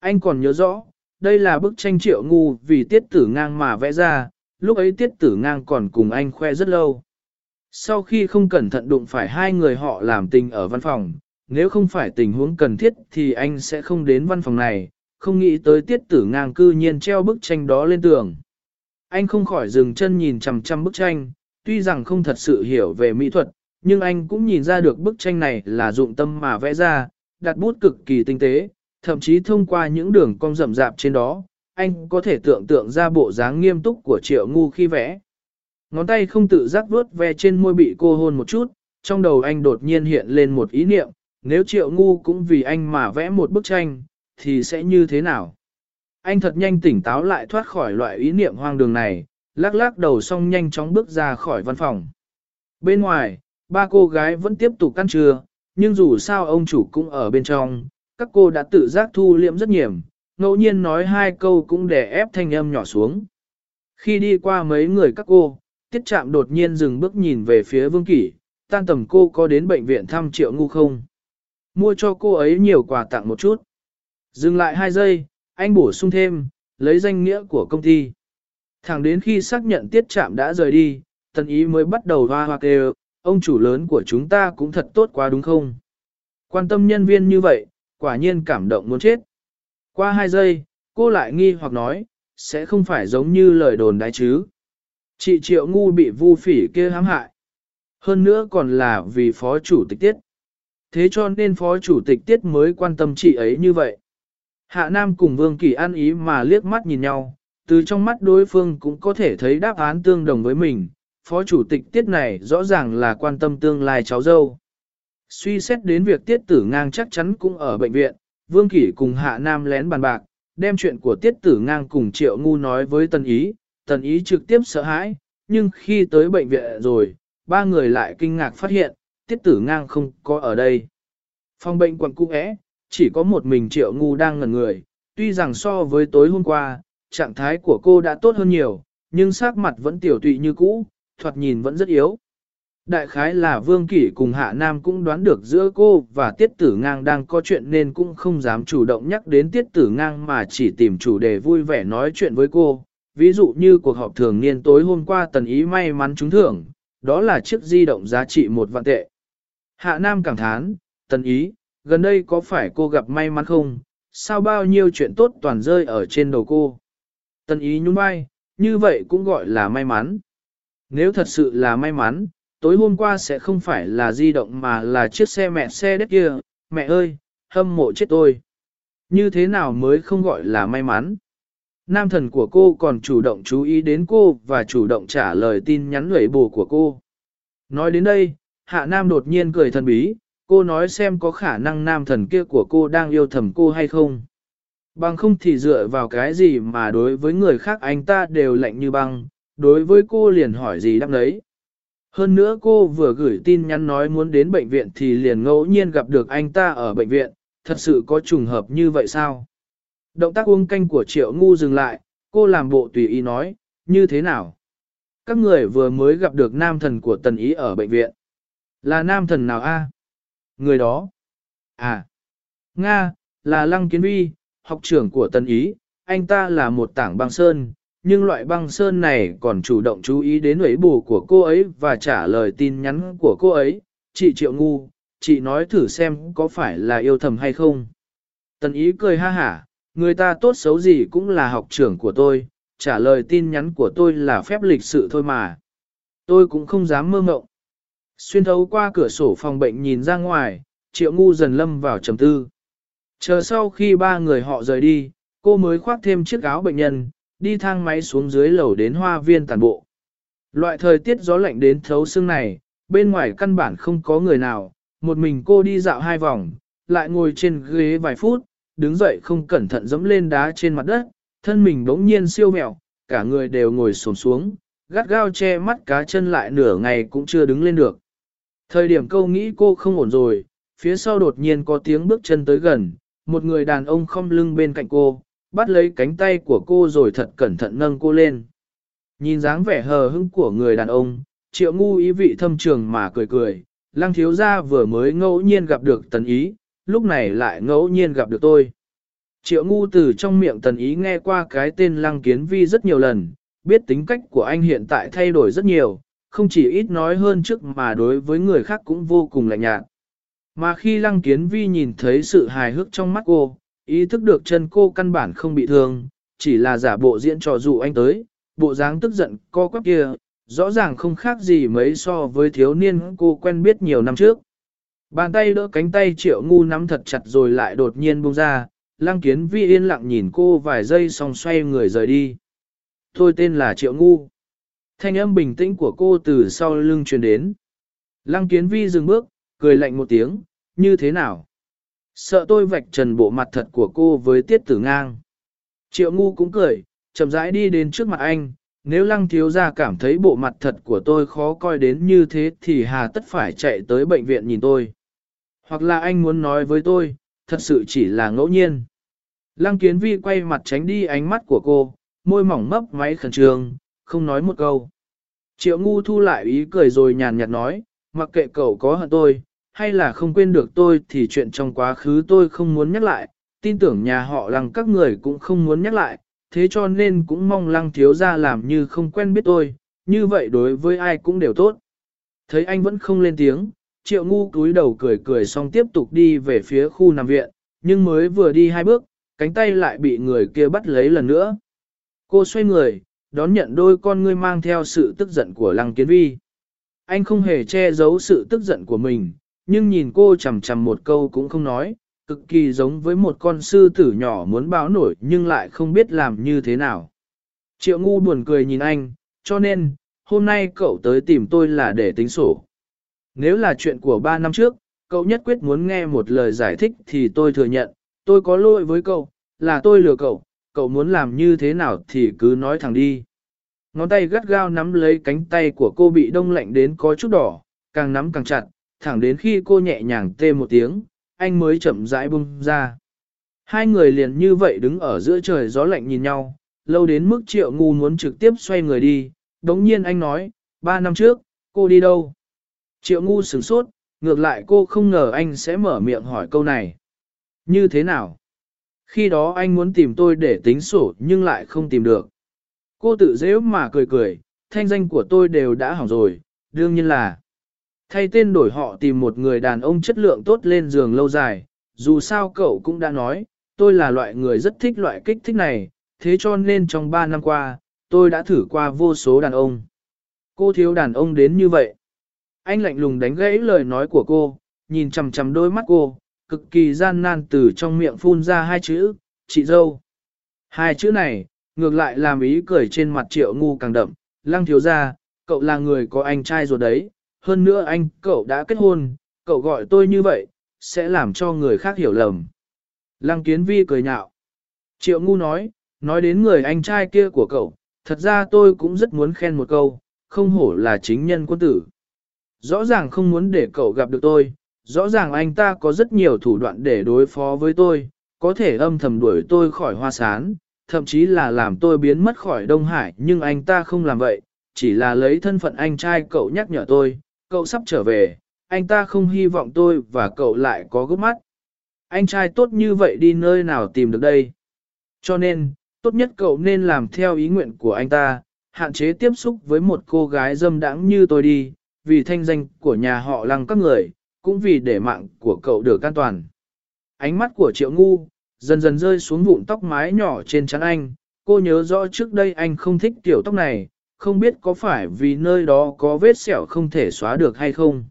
Anh còn nhớ rõ, đây là bức tranh triệu ngu vì tiết tử ngang mà vẽ ra, lúc ấy tiết tử ngang còn cùng anh khoe rất lâu. Sau khi không cẩn thận đụng phải hai người họ làm tình ở văn phòng, nếu không phải tình huống cần thiết thì anh sẽ không đến văn phòng này, không nghĩ tới tiết tử ngang cư nhiên treo bức tranh đó lên tường. Anh không khỏi dừng chân nhìn chằm chằm bức tranh, tuy rằng không thật sự hiểu về mỹ thuật, nhưng anh cũng nhìn ra được bức tranh này là dụng tâm mà vẽ ra, đặt bút cực kỳ tinh tế, thậm chí thông qua những đường cong rậm rạp trên đó, anh có thể tưởng tượng ra bộ dáng nghiêm túc của triệu ngu khi vẽ. Ngón tay không tự giác vuốt ve trên môi bị cô hôn một chút, trong đầu anh đột nhiên hiện lên một ý niệm, nếu triệu ngu cũng vì anh mà vẽ một bức tranh, thì sẽ như thế nào? Anh thật nhanh tỉnh táo lại thoát khỏi loại ý niệm hoang đường này, lắc lắc đầu xong nhanh chóng bước ra khỏi văn phòng. Bên ngoài, ba cô gái vẫn tiếp tục ăn trưa, nhưng dù sao ông chủ cũng ở bên trong, các cô đã tự giác thu liệm rất nhiều, ngẫu nhiên nói hai câu cũng để ép thanh âm nhỏ xuống. Khi đi qua mấy người các cô, tiết chạm đột nhiên dừng bước nhìn về phía vương kỷ, tan tầm cô có đến bệnh viện thăm triệu ngu không? Mua cho cô ấy nhiều quà tặng một chút. Dừng lại hai giây, anh bổ sung thêm, lấy danh nghĩa của công ty. Thẳng đến khi xác nhận tiết chạm đã rời đi, tần ý mới bắt đầu hoa hoa kêu, ông chủ lớn của chúng ta cũng thật tốt quá đúng không? Quan tâm nhân viên như vậy, quả nhiên cảm động muốn chết. Qua hai giây, cô lại nghi hoặc nói, sẽ không phải giống như lời đồn đái chứ. Chị Triệu Ngu bị vu phỉ kia hãm hại. Hơn nữa còn là vì phó chủ tịch tiết. Thế cho nên phó chủ tịch tiết mới quan tâm chị ấy như vậy. Hạ Nam cùng Vương Kỳ ăn ý mà liếc mắt nhìn nhau, từ trong mắt đối phương cũng có thể thấy đáp án tương đồng với mình. Phó chủ tịch tiết này rõ ràng là quan tâm tương lai cháu dâu. Suy xét đến việc tiết tử ngang chắc chắn cũng ở bệnh viện, Vương Kỷ cùng Hạ Nam lén bàn bạc, đem chuyện của tiết tử ngang cùng Triệu Ngu nói với Tần Ý, Tần Ý trực tiếp sợ hãi, nhưng khi tới bệnh viện rồi, ba người lại kinh ngạc phát hiện, tiết tử ngang không có ở đây. Phòng bệnh quận cung é chỉ có một mình Triệu Ngu đang ngẩn người, tuy rằng so với tối hôm qua, trạng thái của cô đã tốt hơn nhiều, nhưng sắc mặt vẫn tiểu tụy như cũ, thoạt nhìn vẫn rất yếu. Đại khái là Vương Kỷ cùng Hạ Nam cũng đoán được giữa cô và Tiết Tử Ngang đang có chuyện nên cũng không dám chủ động nhắc đến Tiết Tử Ngang mà chỉ tìm chủ đề vui vẻ nói chuyện với cô. Ví dụ như cuộc họp thường niên tối hôm qua Tần Ý may mắn trúng thưởng, đó là chiếc di động giá trị một vạn tệ. Hạ Nam cảm thán, Tần Ý, gần đây có phải cô gặp may mắn không? Sao bao nhiêu chuyện tốt toàn rơi ở trên đầu cô? Tân Ý nhún vai, như vậy cũng gọi là may mắn. Nếu thật sự là may mắn, tối hôm qua sẽ không phải là di động mà là chiếc xe mẹ xe đất kia, mẹ ơi, hâm mộ chết tôi. Như thế nào mới không gọi là may mắn? Nam thần của cô còn chủ động chú ý đến cô và chủ động trả lời tin nhắn lưỡi bù của cô. Nói đến đây, hạ nam đột nhiên cười thần bí, cô nói xem có khả năng nam thần kia của cô đang yêu thầm cô hay không. Bằng không thì dựa vào cái gì mà đối với người khác anh ta đều lạnh như băng, đối với cô liền hỏi gì đáp đấy. Hơn nữa cô vừa gửi tin nhắn nói muốn đến bệnh viện thì liền ngẫu nhiên gặp được anh ta ở bệnh viện, thật sự có trùng hợp như vậy sao? Động tác uống canh của triệu ngu dừng lại, cô làm bộ tùy ý nói, như thế nào? Các người vừa mới gặp được nam thần của tần ý ở bệnh viện. Là nam thần nào a? Người đó. À. Nga, là Lăng Kiến Vi, học trưởng của Tân ý, anh ta là một tảng băng sơn, nhưng loại băng sơn này còn chủ động chú ý đến ủy bù của cô ấy và trả lời tin nhắn của cô ấy. Chị Triệu Ngu, chị nói thử xem có phải là yêu thầm hay không. Tân ý cười ha hả, người ta tốt xấu gì cũng là học trưởng của tôi, trả lời tin nhắn của tôi là phép lịch sự thôi mà. Tôi cũng không dám mơ mộng. Xuyên thấu qua cửa sổ phòng bệnh nhìn ra ngoài, Triệu Ngu dần lâm vào trầm tư. Chờ sau khi ba người họ rời đi, cô mới khoác thêm chiếc áo bệnh nhân, đi thang máy xuống dưới lầu đến hoa viên tàn bộ. Loại thời tiết gió lạnh đến thấu xương này, bên ngoài căn bản không có người nào, một mình cô đi dạo hai vòng, lại ngồi trên ghế vài phút, đứng dậy không cẩn thận dẫm lên đá trên mặt đất, thân mình bỗng nhiên siêu mẹo, cả người đều ngồi xổm xuống, gắt gao che mắt cá chân lại nửa ngày cũng chưa đứng lên được. Thời điểm câu nghĩ cô không ổn rồi, phía sau đột nhiên có tiếng bước chân tới gần, một người đàn ông không lưng bên cạnh cô, bắt lấy cánh tay của cô rồi thật cẩn thận nâng cô lên. Nhìn dáng vẻ hờ hững của người đàn ông, triệu ngu ý vị thâm trường mà cười cười, lăng thiếu gia vừa mới ngẫu nhiên gặp được tần ý, lúc này lại ngẫu nhiên gặp được tôi. Triệu ngu từ trong miệng tần ý nghe qua cái tên lăng kiến vi rất nhiều lần, biết tính cách của anh hiện tại thay đổi rất nhiều, không chỉ ít nói hơn trước mà đối với người khác cũng vô cùng lạnh nhạt. Mà khi lăng kiến vi nhìn thấy sự hài hước trong mắt cô, Ý thức được chân cô căn bản không bị thương, chỉ là giả bộ diễn trò dụ anh tới, bộ dáng tức giận co quắp kia, rõ ràng không khác gì mấy so với thiếu niên cô quen biết nhiều năm trước. Bàn tay đỡ cánh tay triệu ngu nắm thật chặt rồi lại đột nhiên buông ra, lăng kiến vi yên lặng nhìn cô vài giây xong xoay người rời đi. thôi tên là triệu ngu. Thanh âm bình tĩnh của cô từ sau lưng truyền đến. Lăng kiến vi dừng bước, cười lạnh một tiếng, như thế nào? Sợ tôi vạch trần bộ mặt thật của cô với tiết tử ngang. Triệu ngu cũng cười, chậm rãi đi đến trước mặt anh. Nếu lăng thiếu gia cảm thấy bộ mặt thật của tôi khó coi đến như thế thì hà tất phải chạy tới bệnh viện nhìn tôi. Hoặc là anh muốn nói với tôi, thật sự chỉ là ngẫu nhiên. Lăng kiến vi quay mặt tránh đi ánh mắt của cô, môi mỏng mấp máy khẩn trương, không nói một câu. Triệu ngu thu lại ý cười rồi nhàn nhạt nói, mặc kệ cậu có hận tôi, hay là không quên được tôi thì chuyện trong quá khứ tôi không muốn nhắc lại, tin tưởng nhà họ lăng các người cũng không muốn nhắc lại, thế cho nên cũng mong lăng thiếu ra làm như không quen biết tôi, như vậy đối với ai cũng đều tốt. Thấy anh vẫn không lên tiếng, triệu ngu cúi đầu cười cười xong tiếp tục đi về phía khu nằm viện, nhưng mới vừa đi hai bước, cánh tay lại bị người kia bắt lấy lần nữa. Cô xoay người, đón nhận đôi con ngươi mang theo sự tức giận của lăng kiến vi. Anh không hề che giấu sự tức giận của mình, nhưng nhìn cô chằm chằm một câu cũng không nói, cực kỳ giống với một con sư tử nhỏ muốn báo nổi nhưng lại không biết làm như thế nào. Triệu ngu buồn cười nhìn anh, cho nên, hôm nay cậu tới tìm tôi là để tính sổ. Nếu là chuyện của ba năm trước, cậu nhất quyết muốn nghe một lời giải thích thì tôi thừa nhận, tôi có lỗi với cậu, là tôi lừa cậu, cậu muốn làm như thế nào thì cứ nói thẳng đi. Ngón tay gắt gao nắm lấy cánh tay của cô bị đông lạnh đến có chút đỏ, càng nắm càng chặt, thẳng đến khi cô nhẹ nhàng tê một tiếng, anh mới chậm rãi bung ra. Hai người liền như vậy đứng ở giữa trời gió lạnh nhìn nhau, lâu đến mức triệu ngu muốn trực tiếp xoay người đi, đống nhiên anh nói, ba năm trước, cô đi đâu? Triệu ngu sửng sốt, ngược lại cô không ngờ anh sẽ mở miệng hỏi câu này. Như thế nào? Khi đó anh muốn tìm tôi để tính sổ nhưng lại không tìm được. Cô tự dễ mà cười cười, thanh danh của tôi đều đã hỏng rồi, đương nhiên là thay tên đổi họ tìm một người đàn ông chất lượng tốt lên giường lâu dài. Dù sao cậu cũng đã nói, tôi là loại người rất thích loại kích thích này, thế cho nên trong 3 năm qua, tôi đã thử qua vô số đàn ông. Cô thiếu đàn ông đến như vậy. Anh lạnh lùng đánh gãy lời nói của cô, nhìn chằm chằm đôi mắt cô, cực kỳ gian nan từ trong miệng phun ra hai chữ, chị dâu. Hai chữ này, ngược lại làm ý cười trên mặt triệu ngu càng đậm, lăng thiếu ra, cậu là người có anh trai rồi đấy, hơn nữa anh, cậu đã kết hôn, cậu gọi tôi như vậy, sẽ làm cho người khác hiểu lầm. Lăng kiến vi cười nhạo. Triệu ngu nói, nói đến người anh trai kia của cậu, thật ra tôi cũng rất muốn khen một câu, không hổ là chính nhân quân tử. Rõ ràng không muốn để cậu gặp được tôi, rõ ràng anh ta có rất nhiều thủ đoạn để đối phó với tôi, có thể âm thầm đuổi tôi khỏi hoa sán, thậm chí là làm tôi biến mất khỏi Đông Hải nhưng anh ta không làm vậy, chỉ là lấy thân phận anh trai cậu nhắc nhở tôi, cậu sắp trở về, anh ta không hy vọng tôi và cậu lại có gốc mắt. Anh trai tốt như vậy đi nơi nào tìm được đây? Cho nên, tốt nhất cậu nên làm theo ý nguyện của anh ta, hạn chế tiếp xúc với một cô gái dâm đãng như tôi đi, vì thanh danh của nhà họ lăng các người, cũng vì để mạng của cậu được an toàn. Ánh mắt của triệu ngu, dần dần rơi xuống vụn tóc mái nhỏ trên trán anh, cô nhớ rõ trước đây anh không thích tiểu tóc này, không biết có phải vì nơi đó có vết sẹo không thể xóa được hay không.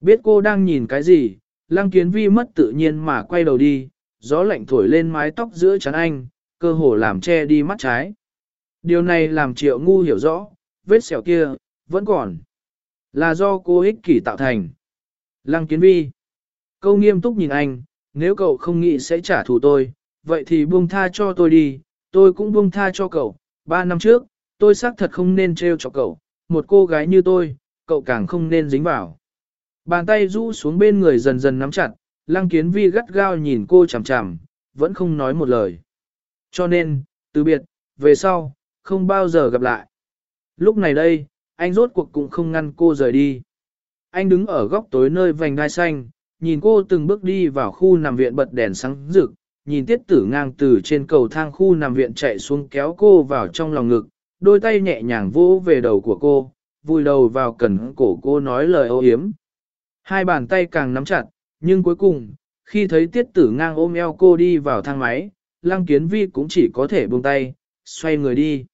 Biết cô đang nhìn cái gì, lăng kiến vi mất tự nhiên mà quay đầu đi, gió lạnh thổi lên mái tóc giữa chắn anh, cơ hồ làm che đi mắt trái. Điều này làm triệu ngu hiểu rõ, vết sẹo kia, vẫn còn. Là do cô ích kỷ tạo thành. Lăng kiến vi. Câu nghiêm túc nhìn anh, nếu cậu không nghĩ sẽ trả thù tôi, vậy thì buông tha cho tôi đi, tôi cũng buông tha cho cậu. Ba năm trước, tôi xác thật không nên trêu cho cậu, một cô gái như tôi, cậu càng không nên dính vào. Bàn tay rũ xuống bên người dần dần nắm chặt, lăng kiến vi gắt gao nhìn cô chằm chằm, vẫn không nói một lời. Cho nên, từ biệt, về sau, không bao giờ gặp lại. Lúc này đây, anh rốt cuộc cũng không ngăn cô rời đi. Anh đứng ở góc tối nơi vành đai xanh, nhìn cô từng bước đi vào khu nằm viện bật đèn sáng rực, nhìn tiết tử ngang từ trên cầu thang khu nằm viện chạy xuống kéo cô vào trong lòng ngực, đôi tay nhẹ nhàng vỗ về đầu của cô, vùi đầu vào cẩn cổ cô nói lời ô hiếm. Hai bàn tay càng nắm chặt, nhưng cuối cùng, khi thấy tiết tử ngang ôm eo cô đi vào thang máy, lăng kiến vi cũng chỉ có thể buông tay, xoay người đi.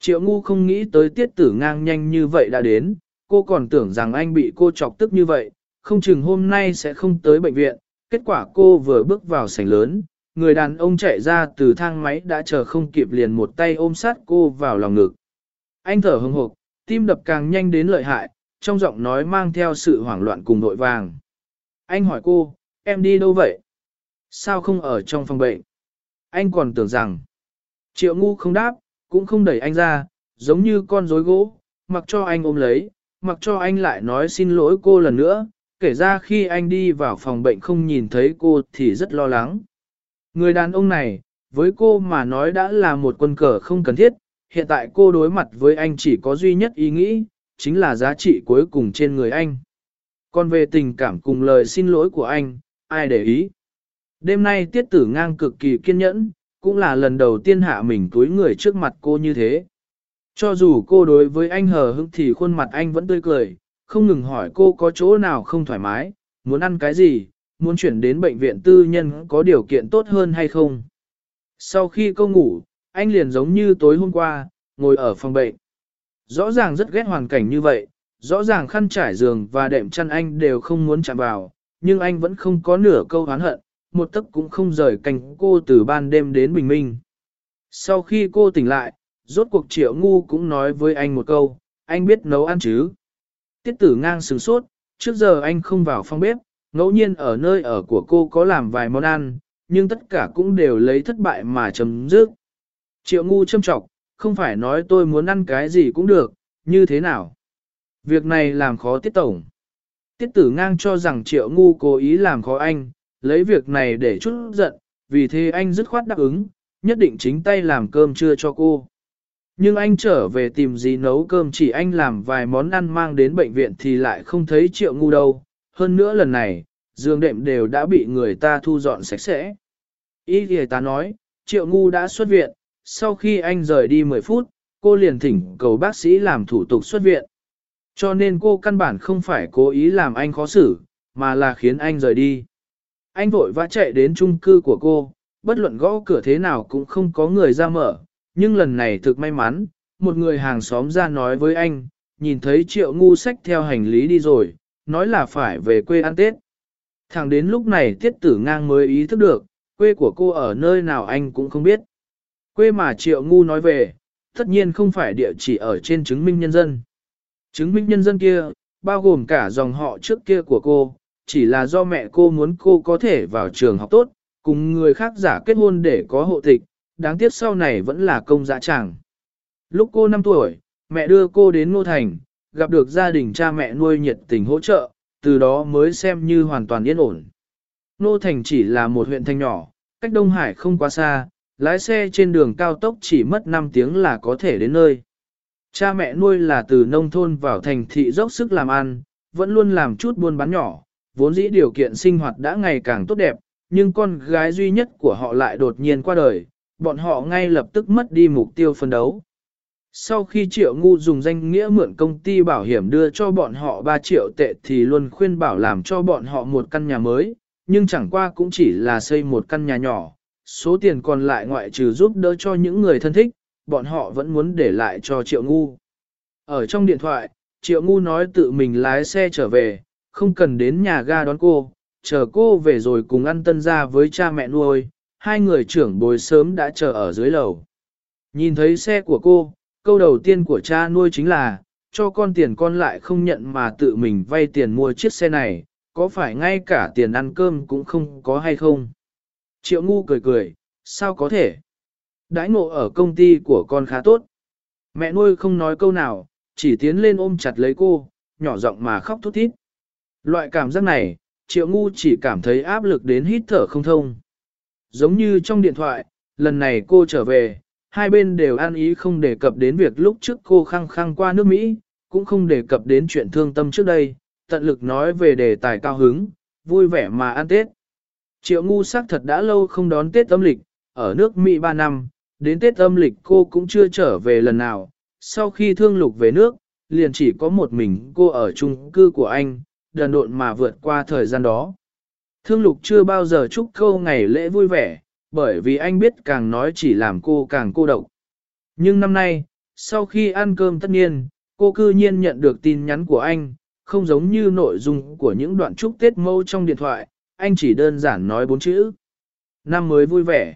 Triệu ngu không nghĩ tới tiết tử ngang nhanh như vậy đã đến, cô còn tưởng rằng anh bị cô chọc tức như vậy, không chừng hôm nay sẽ không tới bệnh viện. Kết quả cô vừa bước vào sảnh lớn, người đàn ông chạy ra từ thang máy đã chờ không kịp liền một tay ôm sát cô vào lòng ngực. Anh thở hừng hộp, tim đập càng nhanh đến lợi hại, trong giọng nói mang theo sự hoảng loạn cùng nội vàng. Anh hỏi cô, em đi đâu vậy? Sao không ở trong phòng bệnh? Anh còn tưởng rằng, triệu ngu không đáp, cũng không đẩy anh ra, giống như con rối gỗ, mặc cho anh ôm lấy, mặc cho anh lại nói xin lỗi cô lần nữa, kể ra khi anh đi vào phòng bệnh không nhìn thấy cô thì rất lo lắng. Người đàn ông này, với cô mà nói đã là một quân cờ không cần thiết, hiện tại cô đối mặt với anh chỉ có duy nhất ý nghĩ, chính là giá trị cuối cùng trên người anh. Còn về tình cảm cùng lời xin lỗi của anh, ai để ý. Đêm nay tiết tử ngang cực kỳ kiên nhẫn, cũng là lần đầu tiên hạ mình túi người trước mặt cô như thế. Cho dù cô đối với anh hờ hững thì khuôn mặt anh vẫn tươi cười, không ngừng hỏi cô có chỗ nào không thoải mái, muốn ăn cái gì, muốn chuyển đến bệnh viện tư nhân có điều kiện tốt hơn hay không. Sau khi cô ngủ, anh liền giống như tối hôm qua, ngồi ở phòng bệnh. Rõ ràng rất ghét hoàn cảnh như vậy, rõ ràng khăn trải giường và đệm chăn anh đều không muốn chạm vào, nhưng anh vẫn không có nửa câu oán hận, một tấc cũng không rời cành cô từ ban đêm đến bình minh. Sau khi cô tỉnh lại, rốt cuộc triệu ngu cũng nói với anh một câu, anh biết nấu ăn chứ. Tiết tử ngang sừng sốt, trước giờ anh không vào phòng bếp, ngẫu nhiên ở nơi ở của cô có làm vài món ăn, nhưng tất cả cũng đều lấy thất bại mà chấm dứt. Triệu ngu châm trọng, không phải nói tôi muốn ăn cái gì cũng được, như thế nào. Việc này làm khó tiết tổng. Tiết tử ngang cho rằng triệu ngu cố ý làm khó anh, lấy việc này để chút giận, vì thế anh dứt khoát đáp ứng, nhất định chính tay làm cơm trưa cho cô. Nhưng anh trở về tìm gì nấu cơm chỉ anh làm vài món ăn mang đến bệnh viện thì lại không thấy triệu ngu đâu. Hơn nữa lần này, giường đệm đều đã bị người ta thu dọn sạch sẽ. Ý thì ta nói, triệu ngu đã xuất viện, sau khi anh rời đi 10 phút, cô liền thỉnh cầu bác sĩ làm thủ tục xuất viện. Cho nên cô căn bản không phải cố ý làm anh khó xử, mà là khiến anh rời đi. Anh vội vã chạy đến chung cư của cô, bất luận gõ cửa thế nào cũng không có người ra mở, nhưng lần này thực may mắn, một người hàng xóm ra nói với anh, nhìn thấy triệu ngu sách theo hành lý đi rồi, nói là phải về quê ăn Tết. Thẳng đến lúc này tiết tử ngang mới ý thức được, quê của cô ở nơi nào anh cũng không biết. Quê mà triệu ngu nói về, tất nhiên không phải địa chỉ ở trên chứng minh nhân dân. Chứng minh nhân dân kia, bao gồm cả dòng họ trước kia của cô, chỉ là do mẹ cô muốn cô có thể vào trường học tốt, cùng người khác giả kết hôn để có hộ tịch, đáng tiếc sau này vẫn là công dã tràng. Lúc cô 5 tuổi, mẹ đưa cô đến Ngô Thành, gặp được gia đình cha mẹ nuôi nhiệt tình hỗ trợ, từ đó mới xem như hoàn toàn yên ổn. Nô Thành chỉ là một huyện thanh nhỏ, cách Đông Hải không quá xa, lái xe trên đường cao tốc chỉ mất 5 tiếng là có thể đến nơi. Cha mẹ nuôi là từ nông thôn vào thành thị dốc sức làm ăn, vẫn luôn làm chút buôn bán nhỏ, vốn dĩ điều kiện sinh hoạt đã ngày càng tốt đẹp, nhưng con gái duy nhất của họ lại đột nhiên qua đời, bọn họ ngay lập tức mất đi mục tiêu phân đấu. Sau khi Triệu Ngu dùng danh nghĩa mượn công ty bảo hiểm đưa cho bọn họ 3 triệu tệ thì luôn khuyên bảo làm cho bọn họ một căn nhà mới, nhưng chẳng qua cũng chỉ là xây một căn nhà nhỏ, số tiền còn lại ngoại trừ giúp đỡ cho những người thân thích, bọn họ vẫn muốn để lại cho Triệu Ngu. Ở trong điện thoại, Triệu Ngu nói tự mình lái xe trở về, không cần đến nhà ga đón cô, chờ cô về rồi cùng ăn tân ra với cha mẹ nuôi, hai người trưởng bồi sớm đã chờ ở dưới lầu. Nhìn thấy xe của cô, câu đầu tiên của cha nuôi chính là, cho con tiền con lại không nhận mà tự mình vay tiền mua chiếc xe này, có phải ngay cả tiền ăn cơm cũng không có hay không? Triệu ngu cười cười, sao có thể? Đãi ngộ ở công ty của con khá tốt. Mẹ nuôi không nói câu nào, chỉ tiến lên ôm chặt lấy cô, nhỏ giọng mà khóc thút thít. Loại cảm giác này, triệu ngu chỉ cảm thấy áp lực đến hít thở không thông. Giống như trong điện thoại, lần này cô trở về, hai bên đều an ý không đề cập đến việc lúc trước cô khăng khăng qua nước Mỹ, cũng không đề cập đến chuyện thương tâm trước đây, tận lực nói về đề tài cao hứng, vui vẻ mà ăn Tết. Triệu ngu sắc thật đã lâu không đón Tết âm lịch, ở nước Mỹ 3 năm, đến Tết âm lịch cô cũng chưa trở về lần nào, sau khi thương lục về nước, liền chỉ có một mình cô ở chung cư của anh, đần độn mà vượt qua thời gian đó. Thương lục chưa bao giờ chúc câu ngày lễ vui vẻ, bởi vì anh biết càng nói chỉ làm cô càng cô độc. Nhưng năm nay, sau khi ăn cơm tất nhiên, cô cư nhiên nhận được tin nhắn của anh, không giống như nội dung của những đoạn chúc Tết mâu trong điện thoại, anh chỉ đơn giản nói bốn chữ. Năm mới vui vẻ.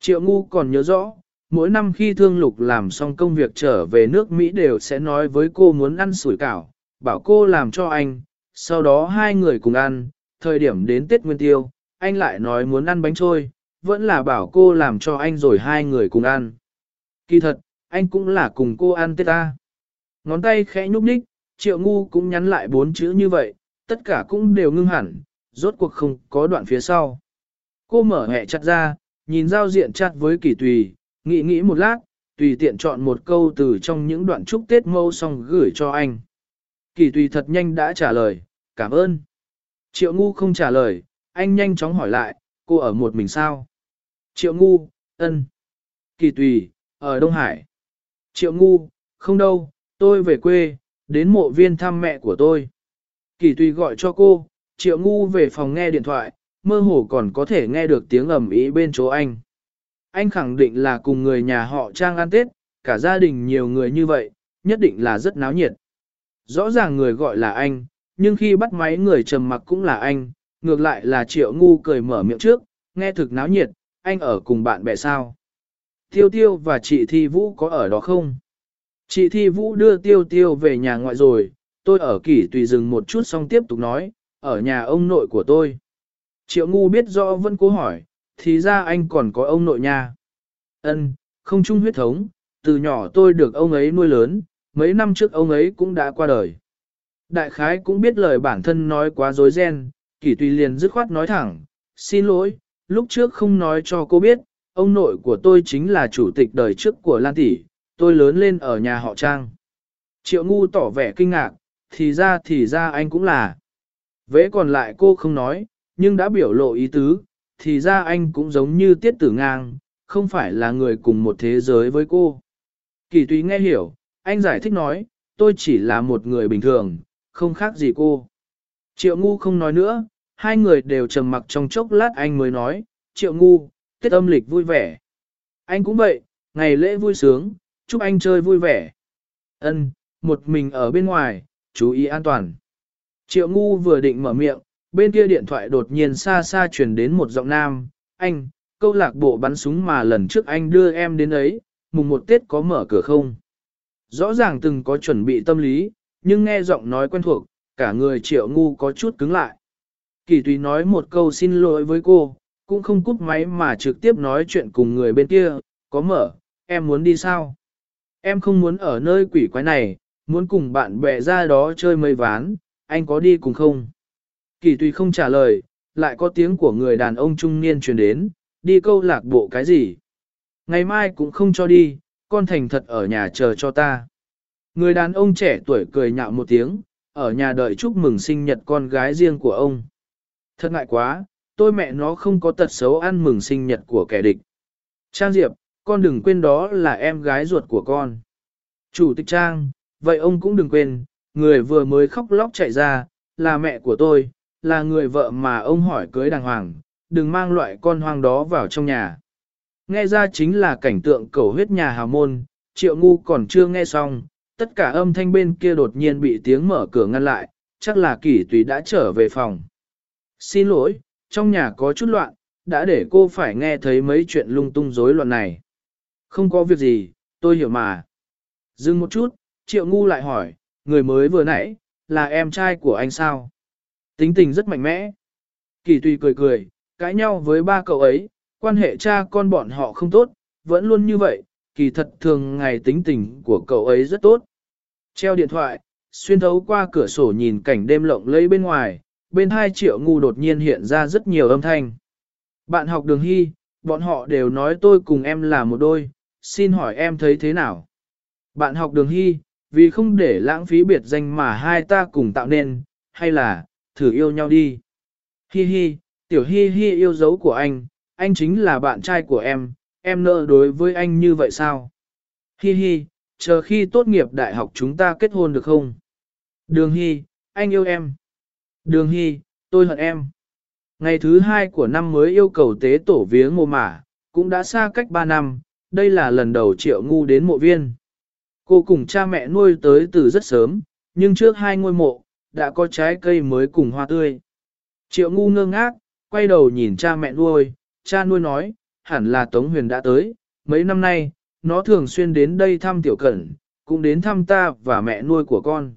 Triệu ngu còn nhớ rõ, mỗi năm khi thương lục làm xong công việc trở về nước Mỹ đều sẽ nói với cô muốn ăn sủi cảo, bảo cô làm cho anh, sau đó hai người cùng ăn, thời điểm đến Tết Nguyên Tiêu, anh lại nói muốn ăn bánh trôi, vẫn là bảo cô làm cho anh rồi hai người cùng ăn. Kỳ thật, anh cũng là cùng cô ăn Tết ta. Ngón tay khẽ nhúc nhích, triệu ngu cũng nhắn lại bốn chữ như vậy, tất cả cũng đều ngưng hẳn, rốt cuộc không có đoạn phía sau. Cô mở hẹ chặt ra, nhìn giao diện chặt với kỳ tùy, nghĩ nghĩ một lát, tùy tiện chọn một câu từ trong những đoạn chúc Tết mâu xong gửi cho anh. Kỳ tùy thật nhanh đã trả lời, cảm ơn. Triệu ngu không trả lời, anh nhanh chóng hỏi lại, cô ở một mình sao? Triệu ngu, ân. Kỳ tùy, ở Đông Hải. Triệu ngu, không đâu, tôi về quê, đến mộ viên thăm mẹ của tôi. Kỳ tùy gọi cho cô, triệu ngu về phòng nghe điện thoại, mơ hồ còn có thể nghe được tiếng ầm ĩ bên chỗ anh. Anh khẳng định là cùng người nhà họ Trang ăn Tết, cả gia đình nhiều người như vậy, nhất định là rất náo nhiệt. Rõ ràng người gọi là anh, nhưng khi bắt máy người trầm mặc cũng là anh, ngược lại là triệu ngu cười mở miệng trước, nghe thực náo nhiệt, anh ở cùng bạn bè sao. Tiêu tiêu và chị Thi Vũ có ở đó không? Chị Thi Vũ đưa tiêu tiêu về nhà ngoại rồi, tôi ở kỷ tùy dừng một chút xong tiếp tục nói, ở nhà ông nội của tôi. Triệu ngu biết rõ vẫn cố hỏi, thì ra anh còn có ông nội nha. Ân, không chung huyết thống, từ nhỏ tôi được ông ấy nuôi lớn, mấy năm trước ông ấy cũng đã qua đời. Đại khái cũng biết lời bản thân nói quá dối ren, kỷ tùy liền dứt khoát nói thẳng, xin lỗi, lúc trước không nói cho cô biết, ông nội của tôi chính là chủ tịch đời trước của Lan Tỷ, tôi lớn lên ở nhà họ Trang. Triệu ngu tỏ vẻ kinh ngạc, thì ra thì ra anh cũng là. Vế còn lại cô không nói, nhưng đã biểu lộ ý tứ, thì ra anh cũng giống như tiết tử ngang, không phải là người cùng một thế giới với cô. Kỳ túy nghe hiểu, anh giải thích nói, tôi chỉ là một người bình thường, không khác gì cô. Triệu ngu không nói nữa, hai người đều trầm mặc trong chốc lát anh mới nói, triệu ngu, tết âm lịch vui vẻ. Anh cũng vậy, ngày lễ vui sướng, chúc anh chơi vui vẻ. Ân, một mình ở bên ngoài, chú ý an toàn. Triệu ngu vừa định mở miệng, bên kia điện thoại đột nhiên xa xa truyền đến một giọng nam, anh, câu lạc bộ bắn súng mà lần trước anh đưa em đến ấy, mùng một Tết có mở cửa không? Rõ ràng từng có chuẩn bị tâm lý, nhưng nghe giọng nói quen thuộc, cả người triệu ngu có chút cứng lại. Kỳ tùy nói một câu xin lỗi với cô, cũng không cúp máy mà trực tiếp nói chuyện cùng người bên kia, có mở, em muốn đi sao? Em không muốn ở nơi quỷ quái này, muốn cùng bạn bè ra đó chơi mây ván, anh có đi cùng không? Kỳ tùy không trả lời, lại có tiếng của người đàn ông trung niên truyền đến, đi câu lạc bộ cái gì? Ngày mai cũng không cho đi, con thành thật ở nhà chờ cho ta. Người đàn ông trẻ tuổi cười nhạo một tiếng, ở nhà đợi chúc mừng sinh nhật con gái riêng của ông. Thật ngại quá, tôi mẹ nó không có tật xấu ăn mừng sinh nhật của kẻ địch. Trang Diệp, con đừng quên đó là em gái ruột của con. Chủ tịch Trang, vậy ông cũng đừng quên, người vừa mới khóc lóc chạy ra, là mẹ của tôi, là người vợ mà ông hỏi cưới đàng hoàng, đừng mang loại con hoang đó vào trong nhà. Nghe ra chính là cảnh tượng cầu huyết nhà hào môn, triệu ngu còn chưa nghe xong, tất cả âm thanh bên kia đột nhiên bị tiếng mở cửa ngăn lại, chắc là kỷ tùy đã trở về phòng. Xin lỗi, trong nhà có chút loạn, đã để cô phải nghe thấy mấy chuyện lung tung rối loạn này. Không có việc gì, tôi hiểu mà. Dừng một chút, triệu ngu lại hỏi, người mới vừa nãy, là em trai của anh sao? Tính tình rất mạnh mẽ. Kỳ tùy cười cười, cãi nhau với ba cậu ấy, quan hệ cha con bọn họ không tốt, vẫn luôn như vậy, kỳ thật thường ngày tính tình của cậu ấy rất tốt. Treo điện thoại, xuyên thấu qua cửa sổ nhìn cảnh đêm lộng lẫy bên ngoài, bên hai triệu ngu đột nhiên hiện ra rất nhiều âm thanh. Bạn học đường hy, bọn họ đều nói tôi cùng em là một đôi, xin hỏi em thấy thế nào? Bạn học đường hy, vì không để lãng phí biệt danh mà hai ta cùng tạo nên, hay là, thử yêu nhau đi. Hi hi, tiểu hi hi yêu dấu của anh, anh chính là bạn trai của em, em nợ đối với anh như vậy sao? Hi hi, chờ khi tốt nghiệp đại học chúng ta kết hôn được không? Đường hi, anh yêu em. Đường hi, tôi hận em. Ngày thứ hai của năm mới yêu cầu tế tổ viếng mồ mả, cũng đã xa cách ba năm, đây là lần đầu triệu ngu đến mộ viên. Cô cùng cha mẹ nuôi tới từ rất sớm, nhưng trước hai ngôi mộ, đã có trái cây mới cùng hoa tươi. Triệu ngu ngơ ngác, quay đầu nhìn cha mẹ nuôi, cha nuôi nói, hẳn là Tống Huyền đã tới, mấy năm nay, nó thường xuyên đến đây thăm tiểu cẩn, cũng đến thăm ta và mẹ nuôi của con.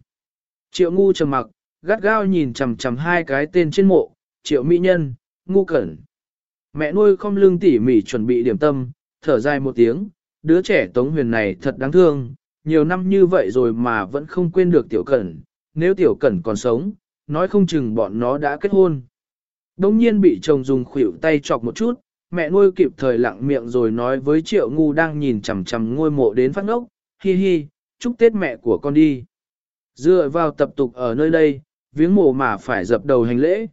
Triệu ngu trầm mặc, gắt gao nhìn chằm chằm hai cái tên trên mộ, triệu mỹ nhân, ngu cẩn. Mẹ nuôi không lưng tỉ mỉ chuẩn bị điểm tâm, thở dài một tiếng, đứa trẻ tống huyền này thật đáng thương, nhiều năm như vậy rồi mà vẫn không quên được tiểu cẩn, nếu tiểu cẩn còn sống, nói không chừng bọn nó đã kết hôn. Đông nhiên bị chồng dùng khuỷu tay chọc một chút, mẹ nuôi kịp thời lặng miệng rồi nói với triệu ngu đang nhìn chằm chằm ngôi mộ đến phát ngốc, hi hi, chúc Tết mẹ của con đi. Dựa vào tập tục ở nơi đây, viếng mộ mà phải dập đầu hành lễ.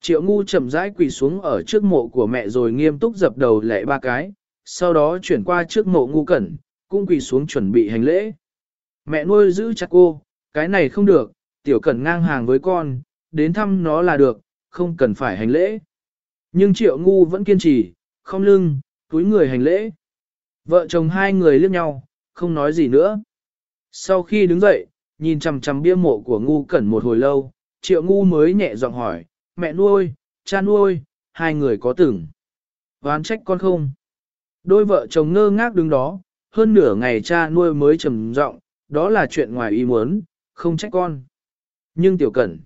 Triệu ngu chậm rãi quỳ xuống ở trước mộ của mẹ rồi nghiêm túc dập đầu lệ ba cái, sau đó chuyển qua trước mộ ngu cẩn, cũng quỳ xuống chuẩn bị hành lễ. Mẹ nuôi giữ chặt cô, cái này không được, tiểu cẩn ngang hàng với con, đến thăm nó là được, không cần phải hành lễ. Nhưng triệu ngu vẫn kiên trì, không lưng, túi người hành lễ. Vợ chồng hai người liếc nhau, không nói gì nữa. Sau khi đứng dậy, nhìn chằm chằm bia mộ của ngu cẩn một hồi lâu, triệu ngu mới nhẹ giọng hỏi, mẹ nuôi, cha nuôi, hai người có từng. Ván trách con không? Đôi vợ chồng ngơ ngác đứng đó, hơn nửa ngày cha nuôi mới trầm giọng, đó là chuyện ngoài ý muốn, không trách con. Nhưng tiểu cẩn,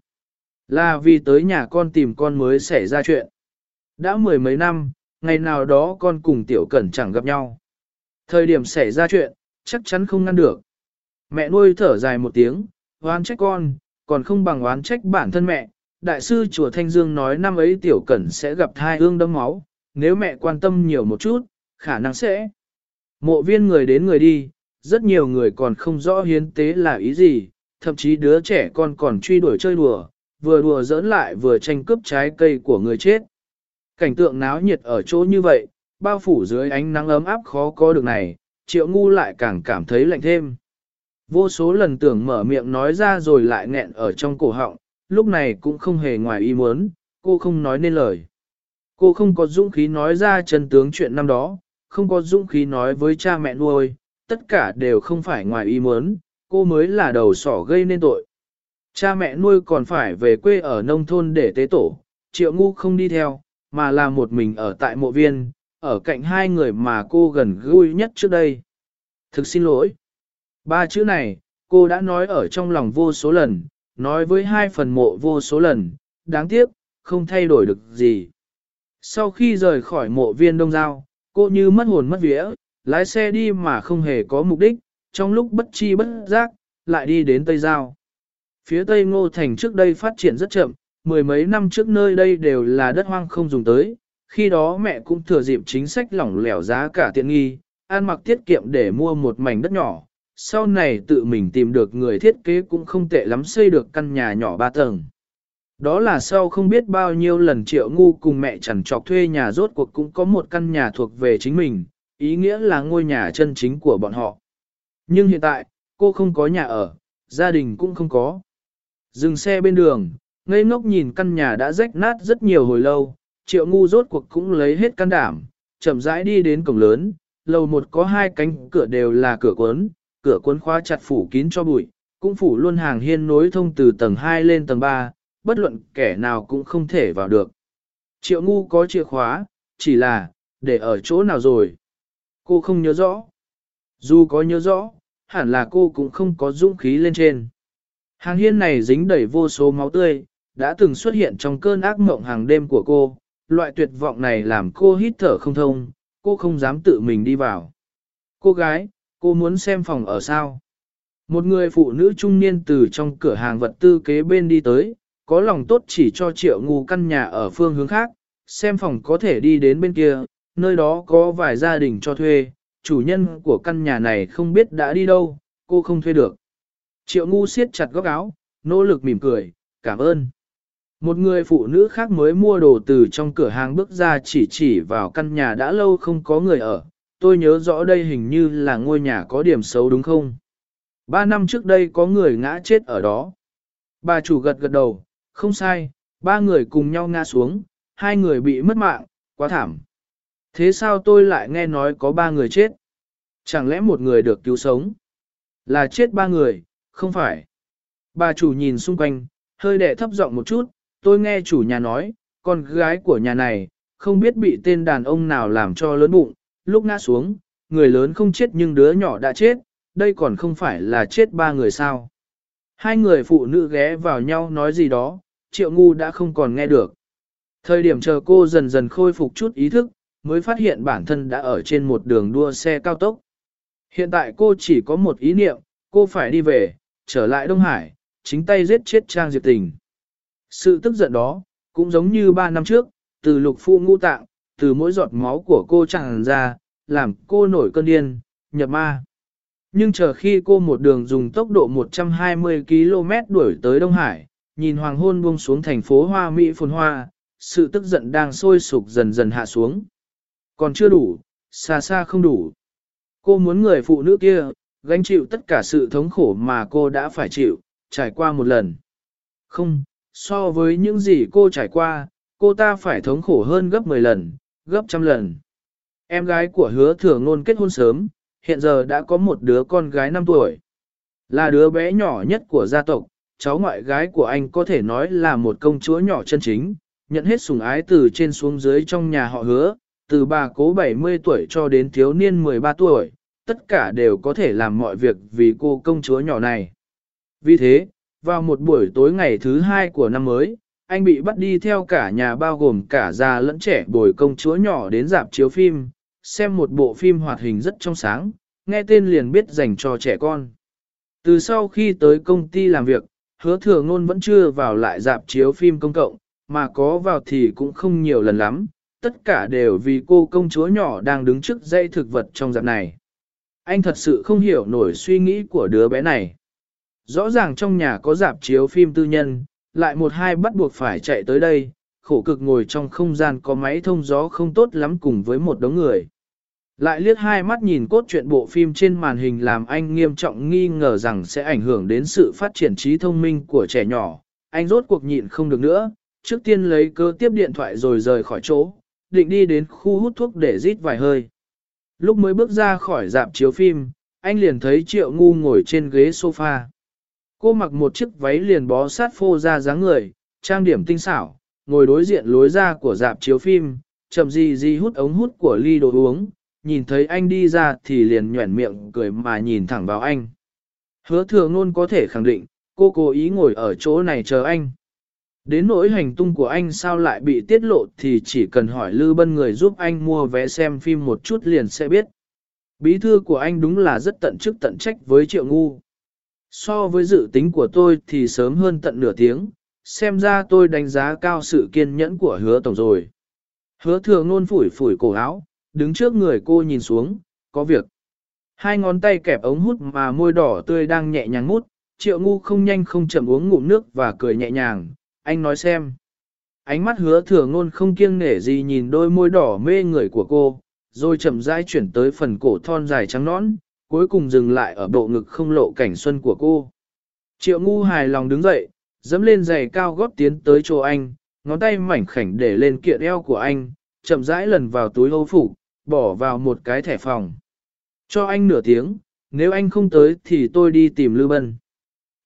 là vì tới nhà con tìm con mới xảy ra chuyện. Đã mười mấy năm, ngày nào đó con cùng tiểu cẩn chẳng gặp nhau. Thời điểm xảy ra chuyện, chắc chắn không ngăn được. Mẹ nuôi thở dài một tiếng, oán trách con, còn không bằng oán trách bản thân mẹ. Đại sư chùa Thanh Dương nói năm ấy tiểu cẩn sẽ gặp thai ương đâm máu, nếu mẹ quan tâm nhiều một chút, khả năng sẽ. Mộ viên người đến người đi, rất nhiều người còn không rõ hiến tế là ý gì, thậm chí đứa trẻ con còn truy đuổi chơi đùa, vừa đùa giỡn lại vừa tranh cướp trái cây của người chết. Cảnh tượng náo nhiệt ở chỗ như vậy, bao phủ dưới ánh nắng ấm áp khó có được này, triệu ngu lại càng cảm thấy lạnh thêm. Vô số lần tưởng mở miệng nói ra rồi lại nghẹn ở trong cổ họng, lúc này cũng không hề ngoài ý muốn, cô không nói nên lời. Cô không có dũng khí nói ra chân tướng chuyện năm đó, không có dũng khí nói với cha mẹ nuôi, tất cả đều không phải ngoài ý muốn, cô mới là đầu sỏ gây nên tội. Cha mẹ nuôi còn phải về quê ở nông thôn để tế tổ, triệu ngu không đi theo, mà là một mình ở tại mộ viên, ở cạnh hai người mà cô gần gũi nhất trước đây. Thực xin lỗi. Ba chữ này, cô đã nói ở trong lòng vô số lần, nói với hai phần mộ vô số lần, đáng tiếc, không thay đổi được gì. Sau khi rời khỏi mộ viên đông giao, cô như mất hồn mất vía, lái xe đi mà không hề có mục đích, trong lúc bất chi bất giác, lại đi đến Tây Giao. Phía Tây Ngô Thành trước đây phát triển rất chậm, mười mấy năm trước nơi đây đều là đất hoang không dùng tới, khi đó mẹ cũng thừa dịp chính sách lỏng lẻo giá cả tiện nghi, an mặc tiết kiệm để mua một mảnh đất nhỏ. Sau này tự mình tìm được người thiết kế cũng không tệ lắm xây được căn nhà nhỏ ba tầng. Đó là sau không biết bao nhiêu lần triệu ngu cùng mẹ chẳng trọc thuê nhà rốt cuộc cũng có một căn nhà thuộc về chính mình, ý nghĩa là ngôi nhà chân chính của bọn họ. Nhưng hiện tại, cô không có nhà ở, gia đình cũng không có. Dừng xe bên đường, ngây ngốc nhìn căn nhà đã rách nát rất nhiều hồi lâu, triệu ngu rốt cuộc cũng lấy hết can đảm, chậm rãi đi đến cổng lớn, lầu một có hai cánh cửa đều là cửa cuốn, cửa cuốn khóa chặt phủ kín cho bụi, cũng phủ luôn hàng hiên nối thông từ tầng 2 lên tầng 3, bất luận kẻ nào cũng không thể vào được. Triệu ngu có chìa khóa, chỉ là, để ở chỗ nào rồi? Cô không nhớ rõ. Dù có nhớ rõ, hẳn là cô cũng không có dũng khí lên trên. Hàng hiên này dính đầy vô số máu tươi, đã từng xuất hiện trong cơn ác mộng hàng đêm của cô. Loại tuyệt vọng này làm cô hít thở không thông, cô không dám tự mình đi vào. Cô gái, cô muốn xem phòng ở sao? Một người phụ nữ trung niên từ trong cửa hàng vật tư kế bên đi tới, có lòng tốt chỉ cho triệu ngu căn nhà ở phương hướng khác, xem phòng có thể đi đến bên kia, nơi đó có vài gia đình cho thuê, chủ nhân của căn nhà này không biết đã đi đâu, cô không thuê được. Triệu ngu siết chặt góc áo, nỗ lực mỉm cười, cảm ơn. Một người phụ nữ khác mới mua đồ từ trong cửa hàng bước ra chỉ chỉ vào căn nhà đã lâu không có người ở. Tôi nhớ rõ đây hình như là ngôi nhà có điểm xấu đúng không? Ba năm trước đây có người ngã chết ở đó. Bà chủ gật gật đầu, không sai, ba người cùng nhau ngã xuống, hai người bị mất mạng, quá thảm. Thế sao tôi lại nghe nói có ba người chết? Chẳng lẽ một người được cứu sống? Là chết ba người, không phải. Bà chủ nhìn xung quanh, hơi đẻ thấp giọng một chút, tôi nghe chủ nhà nói, con gái của nhà này, không biết bị tên đàn ông nào làm cho lớn bụng, lúc ngã xuống, người lớn không chết nhưng đứa nhỏ đã chết, đây còn không phải là chết ba người sao. Hai người phụ nữ ghé vào nhau nói gì đó, triệu ngu đã không còn nghe được. Thời điểm chờ cô dần dần khôi phục chút ý thức, mới phát hiện bản thân đã ở trên một đường đua xe cao tốc. Hiện tại cô chỉ có một ý niệm, cô phải đi về, trở lại Đông Hải, chính tay giết chết Trang Diệp Tình. Sự tức giận đó, cũng giống như ba năm trước, từ lục phu ngũ tạng, từ mỗi giọt máu của cô tràn ra, làm cô nổi cơn điên, nhập ma. Nhưng chờ khi cô một đường dùng tốc độ 120 km đuổi tới Đông Hải, nhìn hoàng hôn buông xuống thành phố Hoa Mỹ phồn hoa, sự tức giận đang sôi sục dần dần hạ xuống. Còn chưa đủ, xa xa không đủ. Cô muốn người phụ nữ kia, gánh chịu tất cả sự thống khổ mà cô đã phải chịu, trải qua một lần. Không, so với những gì cô trải qua, cô ta phải thống khổ hơn gấp 10 lần, gấp trăm lần. Em gái của hứa thừa ngôn kết hôn sớm, hiện giờ đã có một đứa con gái 5 tuổi. Là đứa bé nhỏ nhất của gia tộc, cháu ngoại gái của anh có thể nói là một công chúa nhỏ chân chính, nhận hết sủng ái từ trên xuống dưới trong nhà họ hứa, từ bà cố 70 tuổi cho đến thiếu niên 13 tuổi, tất cả đều có thể làm mọi việc vì cô công chúa nhỏ này. Vì thế, vào một buổi tối ngày thứ hai của năm mới, anh bị bắt đi theo cả nhà bao gồm cả già lẫn trẻ bồi công chúa nhỏ đến dạp chiếu phim, xem một bộ phim hoạt hình rất trong sáng, nghe tên liền biết dành cho trẻ con. Từ sau khi tới công ty làm việc, hứa thừa ngôn vẫn chưa vào lại dạp chiếu phim công cộng, mà có vào thì cũng không nhiều lần lắm, tất cả đều vì cô công chúa nhỏ đang đứng trước dây thực vật trong dạp này. Anh thật sự không hiểu nổi suy nghĩ của đứa bé này. Rõ ràng trong nhà có dạp chiếu phim tư nhân, lại một hai bắt buộc phải chạy tới đây, khổ cực ngồi trong không gian có máy thông gió không tốt lắm cùng với một đống người. Lại liếc hai mắt nhìn cốt truyện bộ phim trên màn hình làm anh nghiêm trọng nghi ngờ rằng sẽ ảnh hưởng đến sự phát triển trí thông minh của trẻ nhỏ. Anh rốt cuộc nhịn không được nữa, trước tiên lấy cơ tiếp điện thoại rồi rời khỏi chỗ, định đi đến khu hút thuốc để rít vài hơi. Lúc mới bước ra khỏi dạp chiếu phim, anh liền thấy triệu ngu ngồi trên ghế sofa. Cô mặc một chiếc váy liền bó sát phô ra dáng người, trang điểm tinh xảo, ngồi đối diện lối ra của dạp chiếu phim, chậm gì gì hút ống hút của ly đồ uống, nhìn thấy anh đi ra thì liền nhuẩn miệng cười mà nhìn thẳng vào anh. Hứa thừa ngôn có thể khẳng định, cô cố ý ngồi ở chỗ này chờ anh. Đến nỗi hành tung của anh sao lại bị tiết lộ thì chỉ cần hỏi Lư Bân người giúp anh mua vé xem phim một chút liền sẽ biết. Bí thư của anh đúng là rất tận chức tận trách với Triệu Ngu. So với dự tính của tôi thì sớm hơn tận nửa tiếng, xem ra tôi đánh giá cao sự kiên nhẫn của hứa tổng rồi. Hứa Thừa nôn phủi phủi cổ áo, đứng trước người cô nhìn xuống, có việc. Hai ngón tay kẹp ống hút mà môi đỏ tươi đang nhẹ nhàng mút, triệu ngu không nhanh không chậm uống ngụm nước và cười nhẹ nhàng, anh nói xem. Ánh mắt hứa thừa ngôn không kiêng nể gì nhìn đôi môi đỏ mê người của cô, rồi chậm rãi chuyển tới phần cổ thon dài trắng nõn, cuối cùng dừng lại ở bộ ngực không lộ cảnh xuân của cô. Triệu ngu hài lòng đứng dậy, dẫm lên giày cao gót tiến tới chỗ anh, ngón tay mảnh khảnh để lên kiện eo của anh, chậm rãi lần vào túi hô phục, bỏ vào một cái thẻ phòng. Cho anh nửa tiếng, nếu anh không tới thì tôi đi tìm Lưu Bân.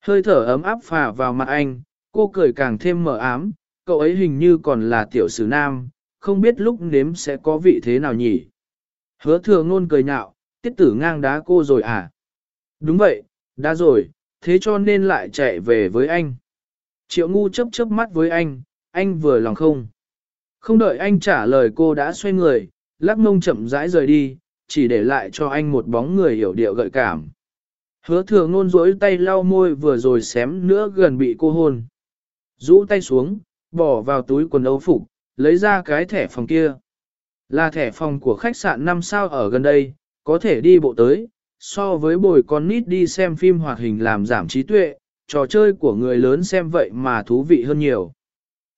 Hơi thở ấm áp phả vào mặt anh, cô cười càng thêm mở ám, cậu ấy hình như còn là tiểu sử nam, không biết lúc nếm sẽ có vị thế nào nhỉ. Hứa thừa ngôn cười nhạo, tiết tử ngang đá cô rồi à? Đúng vậy, đã rồi, thế cho nên lại chạy về với anh. Triệu ngu chấp chớp mắt với anh, anh vừa lòng không? Không đợi anh trả lời cô đã xoay người, lắc mông chậm rãi rời đi, chỉ để lại cho anh một bóng người hiểu điệu gợi cảm. Hứa thừa ngôn rỗi tay lau môi vừa rồi xém nữa gần bị cô hôn. Rũ tay xuống, bỏ vào túi quần âu phục, lấy ra cái thẻ phòng kia. Là thẻ phòng của khách sạn 5 sao ở gần đây, có thể đi bộ tới, so với bồi con nít đi xem phim hoạt hình làm giảm trí tuệ, trò chơi của người lớn xem vậy mà thú vị hơn nhiều.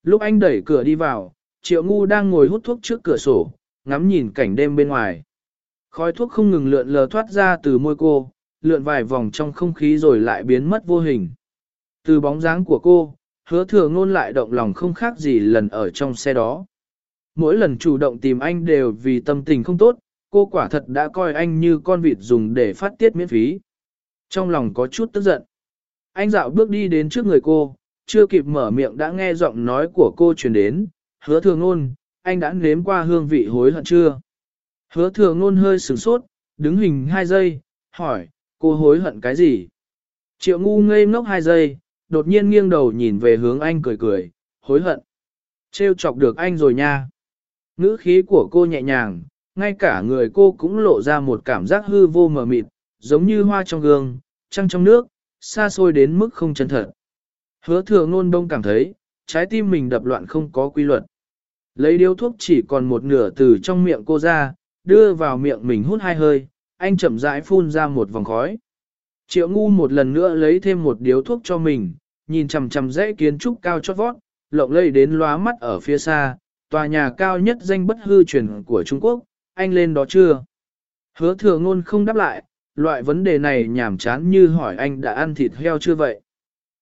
Lúc anh đẩy cửa đi vào, Triệu Ngu đang ngồi hút thuốc trước cửa sổ, ngắm nhìn cảnh đêm bên ngoài. Khói thuốc không ngừng lượn lờ thoát ra từ môi cô, lượn vài vòng trong không khí rồi lại biến mất vô hình. Từ bóng dáng của cô, hứa thừa ngôn lại động lòng không khác gì lần ở trong xe đó. Mỗi lần chủ động tìm anh đều vì tâm tình không tốt, cô quả thật đã coi anh như con vịt dùng để phát tiết miễn phí. Trong lòng có chút tức giận. Anh dạo bước đi đến trước người cô, chưa kịp mở miệng đã nghe giọng nói của cô truyền đến, hứa thừa ngôn, anh đã nếm qua hương vị hối hận chưa? Hứa thừa ngôn hơi sửng sốt, đứng hình hai giây, hỏi, cô hối hận cái gì? Triệu ngu ngây ngốc hai giây, đột nhiên nghiêng đầu nhìn về hướng anh cười cười, hối hận. Trêu chọc được anh rồi nha. Ngữ khí của cô nhẹ nhàng, ngay cả người cô cũng lộ ra một cảm giác hư vô mờ mịt, giống như hoa trong gương, trăng trong nước, xa xôi đến mức không chân thật. Hứa thừa ngôn đông cảm thấy, trái tim mình đập loạn không có quy luật. Lấy điếu thuốc chỉ còn một nửa từ trong miệng cô ra, đưa vào miệng mình hút hai hơi, anh chậm rãi phun ra một vòng khói. Triệu ngu một lần nữa lấy thêm một điếu thuốc cho mình, nhìn chằm chằm dãy kiến trúc cao chót vót, lộng lây đến lóa mắt ở phía xa, tòa nhà cao nhất danh bất hư truyền của Trung Quốc, anh lên đó chưa? Hứa thừa ngôn không đáp lại, loại vấn đề này nhảm chán như hỏi anh đã ăn thịt heo chưa vậy?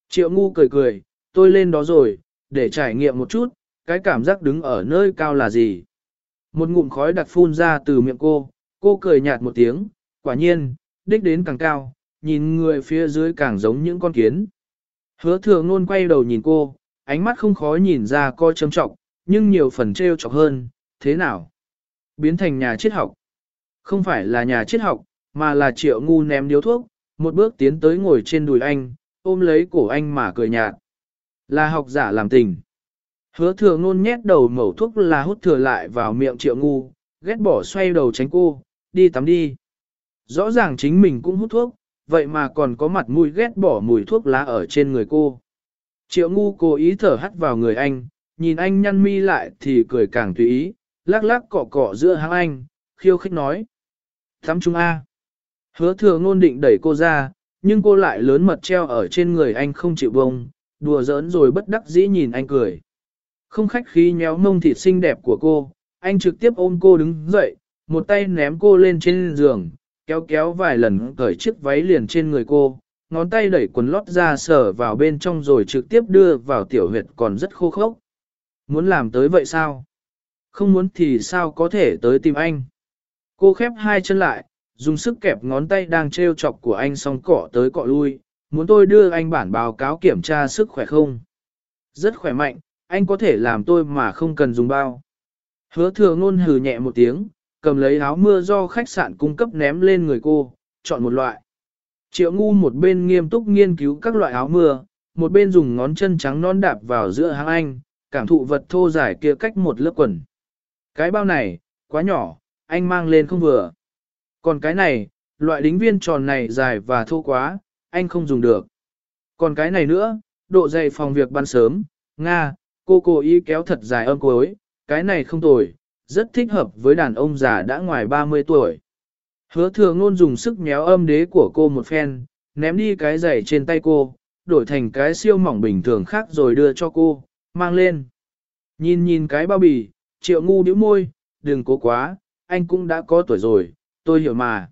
Triệu ngu cười cười, tôi lên đó rồi, để trải nghiệm một chút, cái cảm giác đứng ở nơi cao là gì? Một ngụm khói đặc phun ra từ miệng cô, cô cười nhạt một tiếng, quả nhiên, đích đến càng cao, nhìn người phía dưới càng giống những con kiến. Hứa thừa ngôn quay đầu nhìn cô, ánh mắt không khó nhìn ra coi châm trọng, nhưng nhiều phần trêu chọc hơn, thế nào? Biến thành nhà triết học. Không phải là nhà triết học, mà là triệu ngu ném điếu thuốc, một bước tiến tới ngồi trên đùi anh, ôm lấy cổ anh mà cười nhạt. Là học giả làm tình. Hứa thừa ngôn nhét đầu mẩu thuốc là hút thừa lại vào miệng triệu ngu, ghét bỏ xoay đầu tránh cô, đi tắm đi. Rõ ràng chính mình cũng hút thuốc, vậy mà còn có mặt mũi ghét bỏ mùi thuốc lá ở trên người cô. Triệu ngu cố ý thở hắt vào người anh, nhìn anh nhăn mi lại thì cười càng tùy ý, lắc lắc cọ cọ giữa háng anh, khiêu khích nói. Thắm chúng A. Hứa thừa ngôn định đẩy cô ra, nhưng cô lại lớn mật treo ở trên người anh không chịu bông, đùa giỡn rồi bất đắc dĩ nhìn anh cười. Không khách khí nhéo mông thịt xinh đẹp của cô, anh trực tiếp ôm cô đứng dậy, một tay ném cô lên trên giường, kéo kéo vài lần cởi chiếc váy liền trên người cô, ngón tay đẩy quần lót ra sờ vào bên trong rồi trực tiếp đưa vào tiểu huyệt còn rất khô khốc. Muốn làm tới vậy sao? Không muốn thì sao có thể tới tìm anh? Cô khép hai chân lại, dùng sức kẹp ngón tay đang treo chọc của anh xong cọ tới cọ lui, muốn tôi đưa anh bản báo cáo kiểm tra sức khỏe không? Rất khỏe mạnh, anh có thể làm tôi mà không cần dùng bao. Hứa thừa ngôn hừ nhẹ một tiếng, cầm lấy áo mưa do khách sạn cung cấp ném lên người cô, chọn một loại. Triệu ngu một bên nghiêm túc nghiên cứu các loại áo mưa, một bên dùng ngón chân trắng non đạp vào giữa hàng anh, cảm thụ vật thô dài kia cách một lớp quần. Cái bao này, quá nhỏ, anh mang lên không vừa. Còn cái này, loại đính viên tròn này dài và thô quá, anh không dùng được. Còn cái này nữa, độ dày phòng việc ban sớm, Nga, cô cố ý kéo thật dài âm cuối, cái này không tồi, rất thích hợp với đàn ông già đã ngoài 30 tuổi. Hứa thừa ngôn dùng sức méo âm đế của cô một phen, ném đi cái giày trên tay cô, đổi thành cái siêu mỏng bình thường khác rồi đưa cho cô, mang lên. Nhìn nhìn cái bao bì, triệu ngu điếu môi, đừng cố quá, anh cũng đã có tuổi rồi, tôi hiểu mà.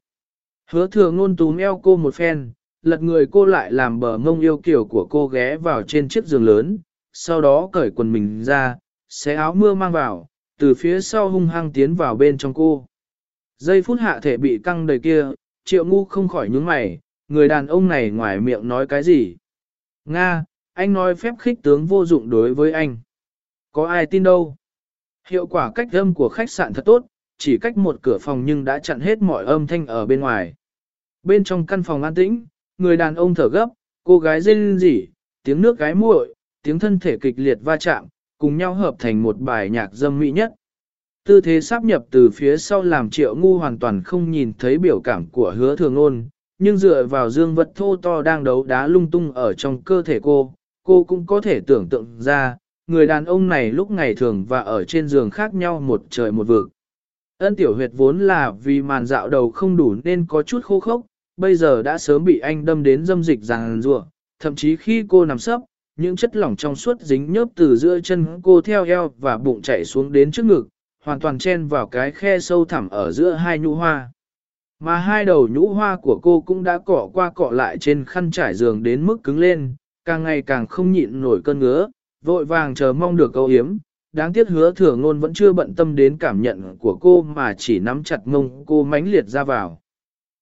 Hứa thừa ngôn túm eo cô một phen, lật người cô lại làm bờ mông yêu kiểu của cô ghé vào trên chiếc giường lớn, sau đó cởi quần mình ra, xé áo mưa mang vào, từ phía sau hung hăng tiến vào bên trong cô. Giây phút hạ thể bị căng đầy kia, triệu ngu không khỏi nhướng mày, người đàn ông này ngoài miệng nói cái gì? Nga, anh nói phép khích tướng vô dụng đối với anh. Có ai tin đâu? Hiệu quả cách âm của khách sạn thật tốt, chỉ cách một cửa phòng nhưng đã chặn hết mọi âm thanh ở bên ngoài. Bên trong căn phòng an tĩnh, người đàn ông thở gấp, cô gái rên rỉ, tiếng nước gái muội, tiếng thân thể kịch liệt va chạm, cùng nhau hợp thành một bài nhạc dâm mỹ nhất. Tư thế sáp nhập từ phía sau làm triệu ngu hoàn toàn không nhìn thấy biểu cảm của hứa thường ôn, nhưng dựa vào dương vật thô to đang đấu đá lung tung ở trong cơ thể cô, cô cũng có thể tưởng tượng ra, người đàn ông này lúc ngày thường và ở trên giường khác nhau một trời một vực. Ân tiểu huyệt vốn là vì màn dạo đầu không đủ nên có chút khô khốc, bây giờ đã sớm bị anh đâm đến dâm dịch ràng rùa, thậm chí khi cô nằm sấp, những chất lỏng trong suốt dính nhớp từ giữa chân cô theo eo và bụng chảy xuống đến trước ngực, hoàn toàn chen vào cái khe sâu thẳm ở giữa hai nhũ hoa. Mà hai đầu nhũ hoa của cô cũng đã cọ qua cọ lại trên khăn trải giường đến mức cứng lên, càng ngày càng không nhịn nổi cơn ngứa, vội vàng chờ mong được câu hiếm. Đáng tiếc hứa thừa ngôn vẫn chưa bận tâm đến cảm nhận của cô mà chỉ nắm chặt mông cô mãnh liệt ra vào.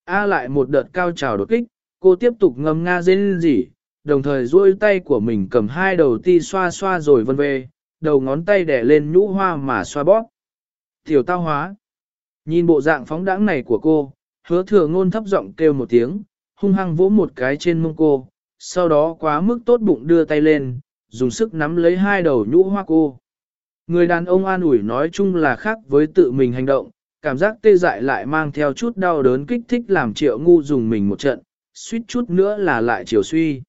A lại một đợt cao trào đột kích, cô tiếp tục ngâm nga dên rỉ, đồng thời duỗi tay của mình cầm hai đầu ti xoa xoa rồi vân về, đầu ngón tay đè lên nhũ hoa mà xoa bóp. Tiểu tao hóa. Nhìn bộ dạng phóng đãng này của cô, hứa thừa ngôn thấp giọng kêu một tiếng, hung hăng vỗ một cái trên mông cô, sau đó quá mức tốt bụng đưa tay lên, dùng sức nắm lấy hai đầu nhũ hoa cô. Người đàn ông an ủi nói chung là khác với tự mình hành động, cảm giác tê dại lại mang theo chút đau đớn kích thích làm triệu ngu dùng mình một trận, suýt chút nữa là lại chiều suy.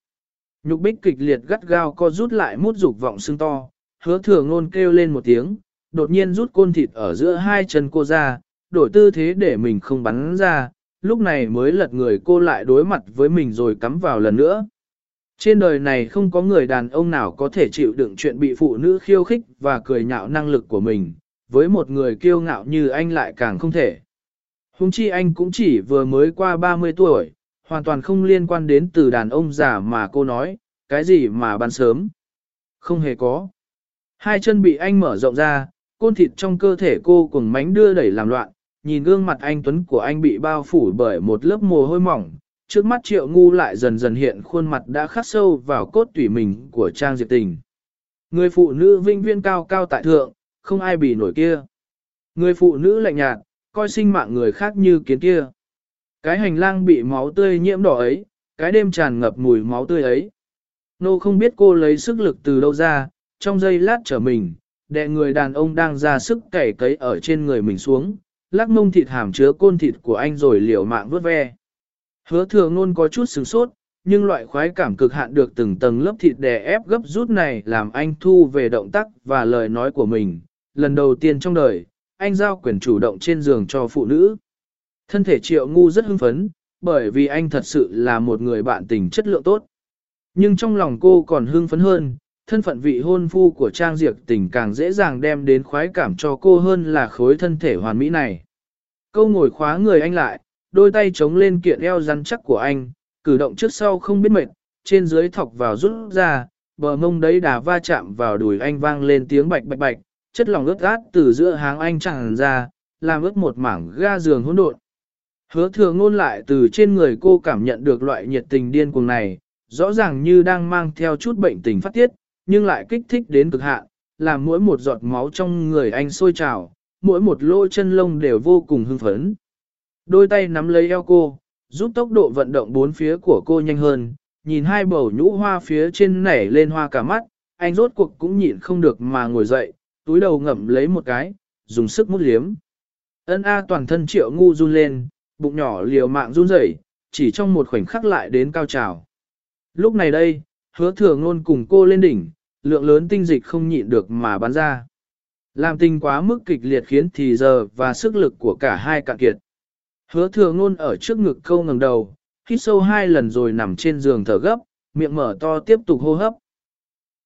Nhục bích kịch liệt gắt gao co rút lại mút dục vọng xương to, hứa thừa ngôn kêu lên một tiếng, đột nhiên rút côn thịt ở giữa hai chân cô ra, đổi tư thế để mình không bắn ra, lúc này mới lật người cô lại đối mặt với mình rồi cắm vào lần nữa. Trên đời này không có người đàn ông nào có thể chịu đựng chuyện bị phụ nữ khiêu khích và cười nhạo năng lực của mình, với một người kiêu ngạo như anh lại càng không thể. Hùng chi anh cũng chỉ vừa mới qua 30 tuổi, hoàn toàn không liên quan đến từ đàn ông già mà cô nói, cái gì mà ban sớm. Không hề có. Hai chân bị anh mở rộng ra, côn thịt trong cơ thể cô cùng mánh đưa đẩy làm loạn, nhìn gương mặt anh Tuấn của anh bị bao phủ bởi một lớp mồ hôi mỏng, trước mắt triệu ngu lại dần dần hiện khuôn mặt đã khắc sâu vào cốt tủy mình của Trang Diệp Tình. Người phụ nữ vinh viên cao cao tại thượng, không ai bị nổi kia. Người phụ nữ lạnh nhạt, coi sinh mạng người khác như kiến kia. Cái hành lang bị máu tươi nhiễm đỏ ấy, cái đêm tràn ngập mùi máu tươi ấy. Nô không biết cô lấy sức lực từ đâu ra, trong giây lát trở mình, đệ người đàn ông đang ra sức cày cấy ở trên người mình xuống, lắc mông thịt hàm chứa côn thịt của anh rồi liều mạng vớt ve. Hứa thừa ngôn có chút sửng sốt, nhưng loại khoái cảm cực hạn được từng tầng lớp thịt đè ép gấp rút này làm anh thu về động tác và lời nói của mình. Lần đầu tiên trong đời, anh giao quyền chủ động trên giường cho phụ nữ. Thân thể triệu ngu rất hưng phấn, bởi vì anh thật sự là một người bạn tình chất lượng tốt. Nhưng trong lòng cô còn hưng phấn hơn, thân phận vị hôn phu của Trang Diệp tình càng dễ dàng đem đến khoái cảm cho cô hơn là khối thân thể hoàn mỹ này. Câu ngồi khóa người anh lại, đôi tay chống lên kiện eo rắn chắc của anh, cử động trước sau không biết mệt, trên dưới thọc vào rút ra, bờ mông đấy đà va chạm vào đùi anh vang lên tiếng bạch bạch bạch, chất lỏng ướt át từ giữa háng anh tràn ra, làm ướt một mảng ga giường hỗn độn. Hứa thừa ngôn lại từ trên người cô cảm nhận được loại nhiệt tình điên cuồng này, rõ ràng như đang mang theo chút bệnh tình phát tiết, nhưng lại kích thích đến cực hạn, làm mỗi một giọt máu trong người anh sôi trào, mỗi một lỗ chân lông đều vô cùng hưng phấn. Đôi tay nắm lấy eo cô, giúp tốc độ vận động bốn phía của cô nhanh hơn, nhìn hai bầu nhũ hoa phía trên nảy lên hoa cả mắt, anh rốt cuộc cũng nhịn không được mà ngồi dậy, túi đầu ngậm lấy một cái, dùng sức mút liếm. Ân A toàn thân triệu ngu run lên, bụng nhỏ liều mạng run rẩy, chỉ trong một khoảnh khắc lại đến cao trào. Lúc này đây, hứa thừa ngôn cùng cô lên đỉnh, lượng lớn tinh dịch không nhịn được mà bắn ra. Làm tình quá mức kịch liệt khiến thì giờ và sức lực của cả hai cạn kiệt. Hứa thừa ngôn ở trước ngực câu ngẩng đầu, hít sâu hai lần rồi nằm trên giường thở gấp, miệng mở to tiếp tục hô hấp.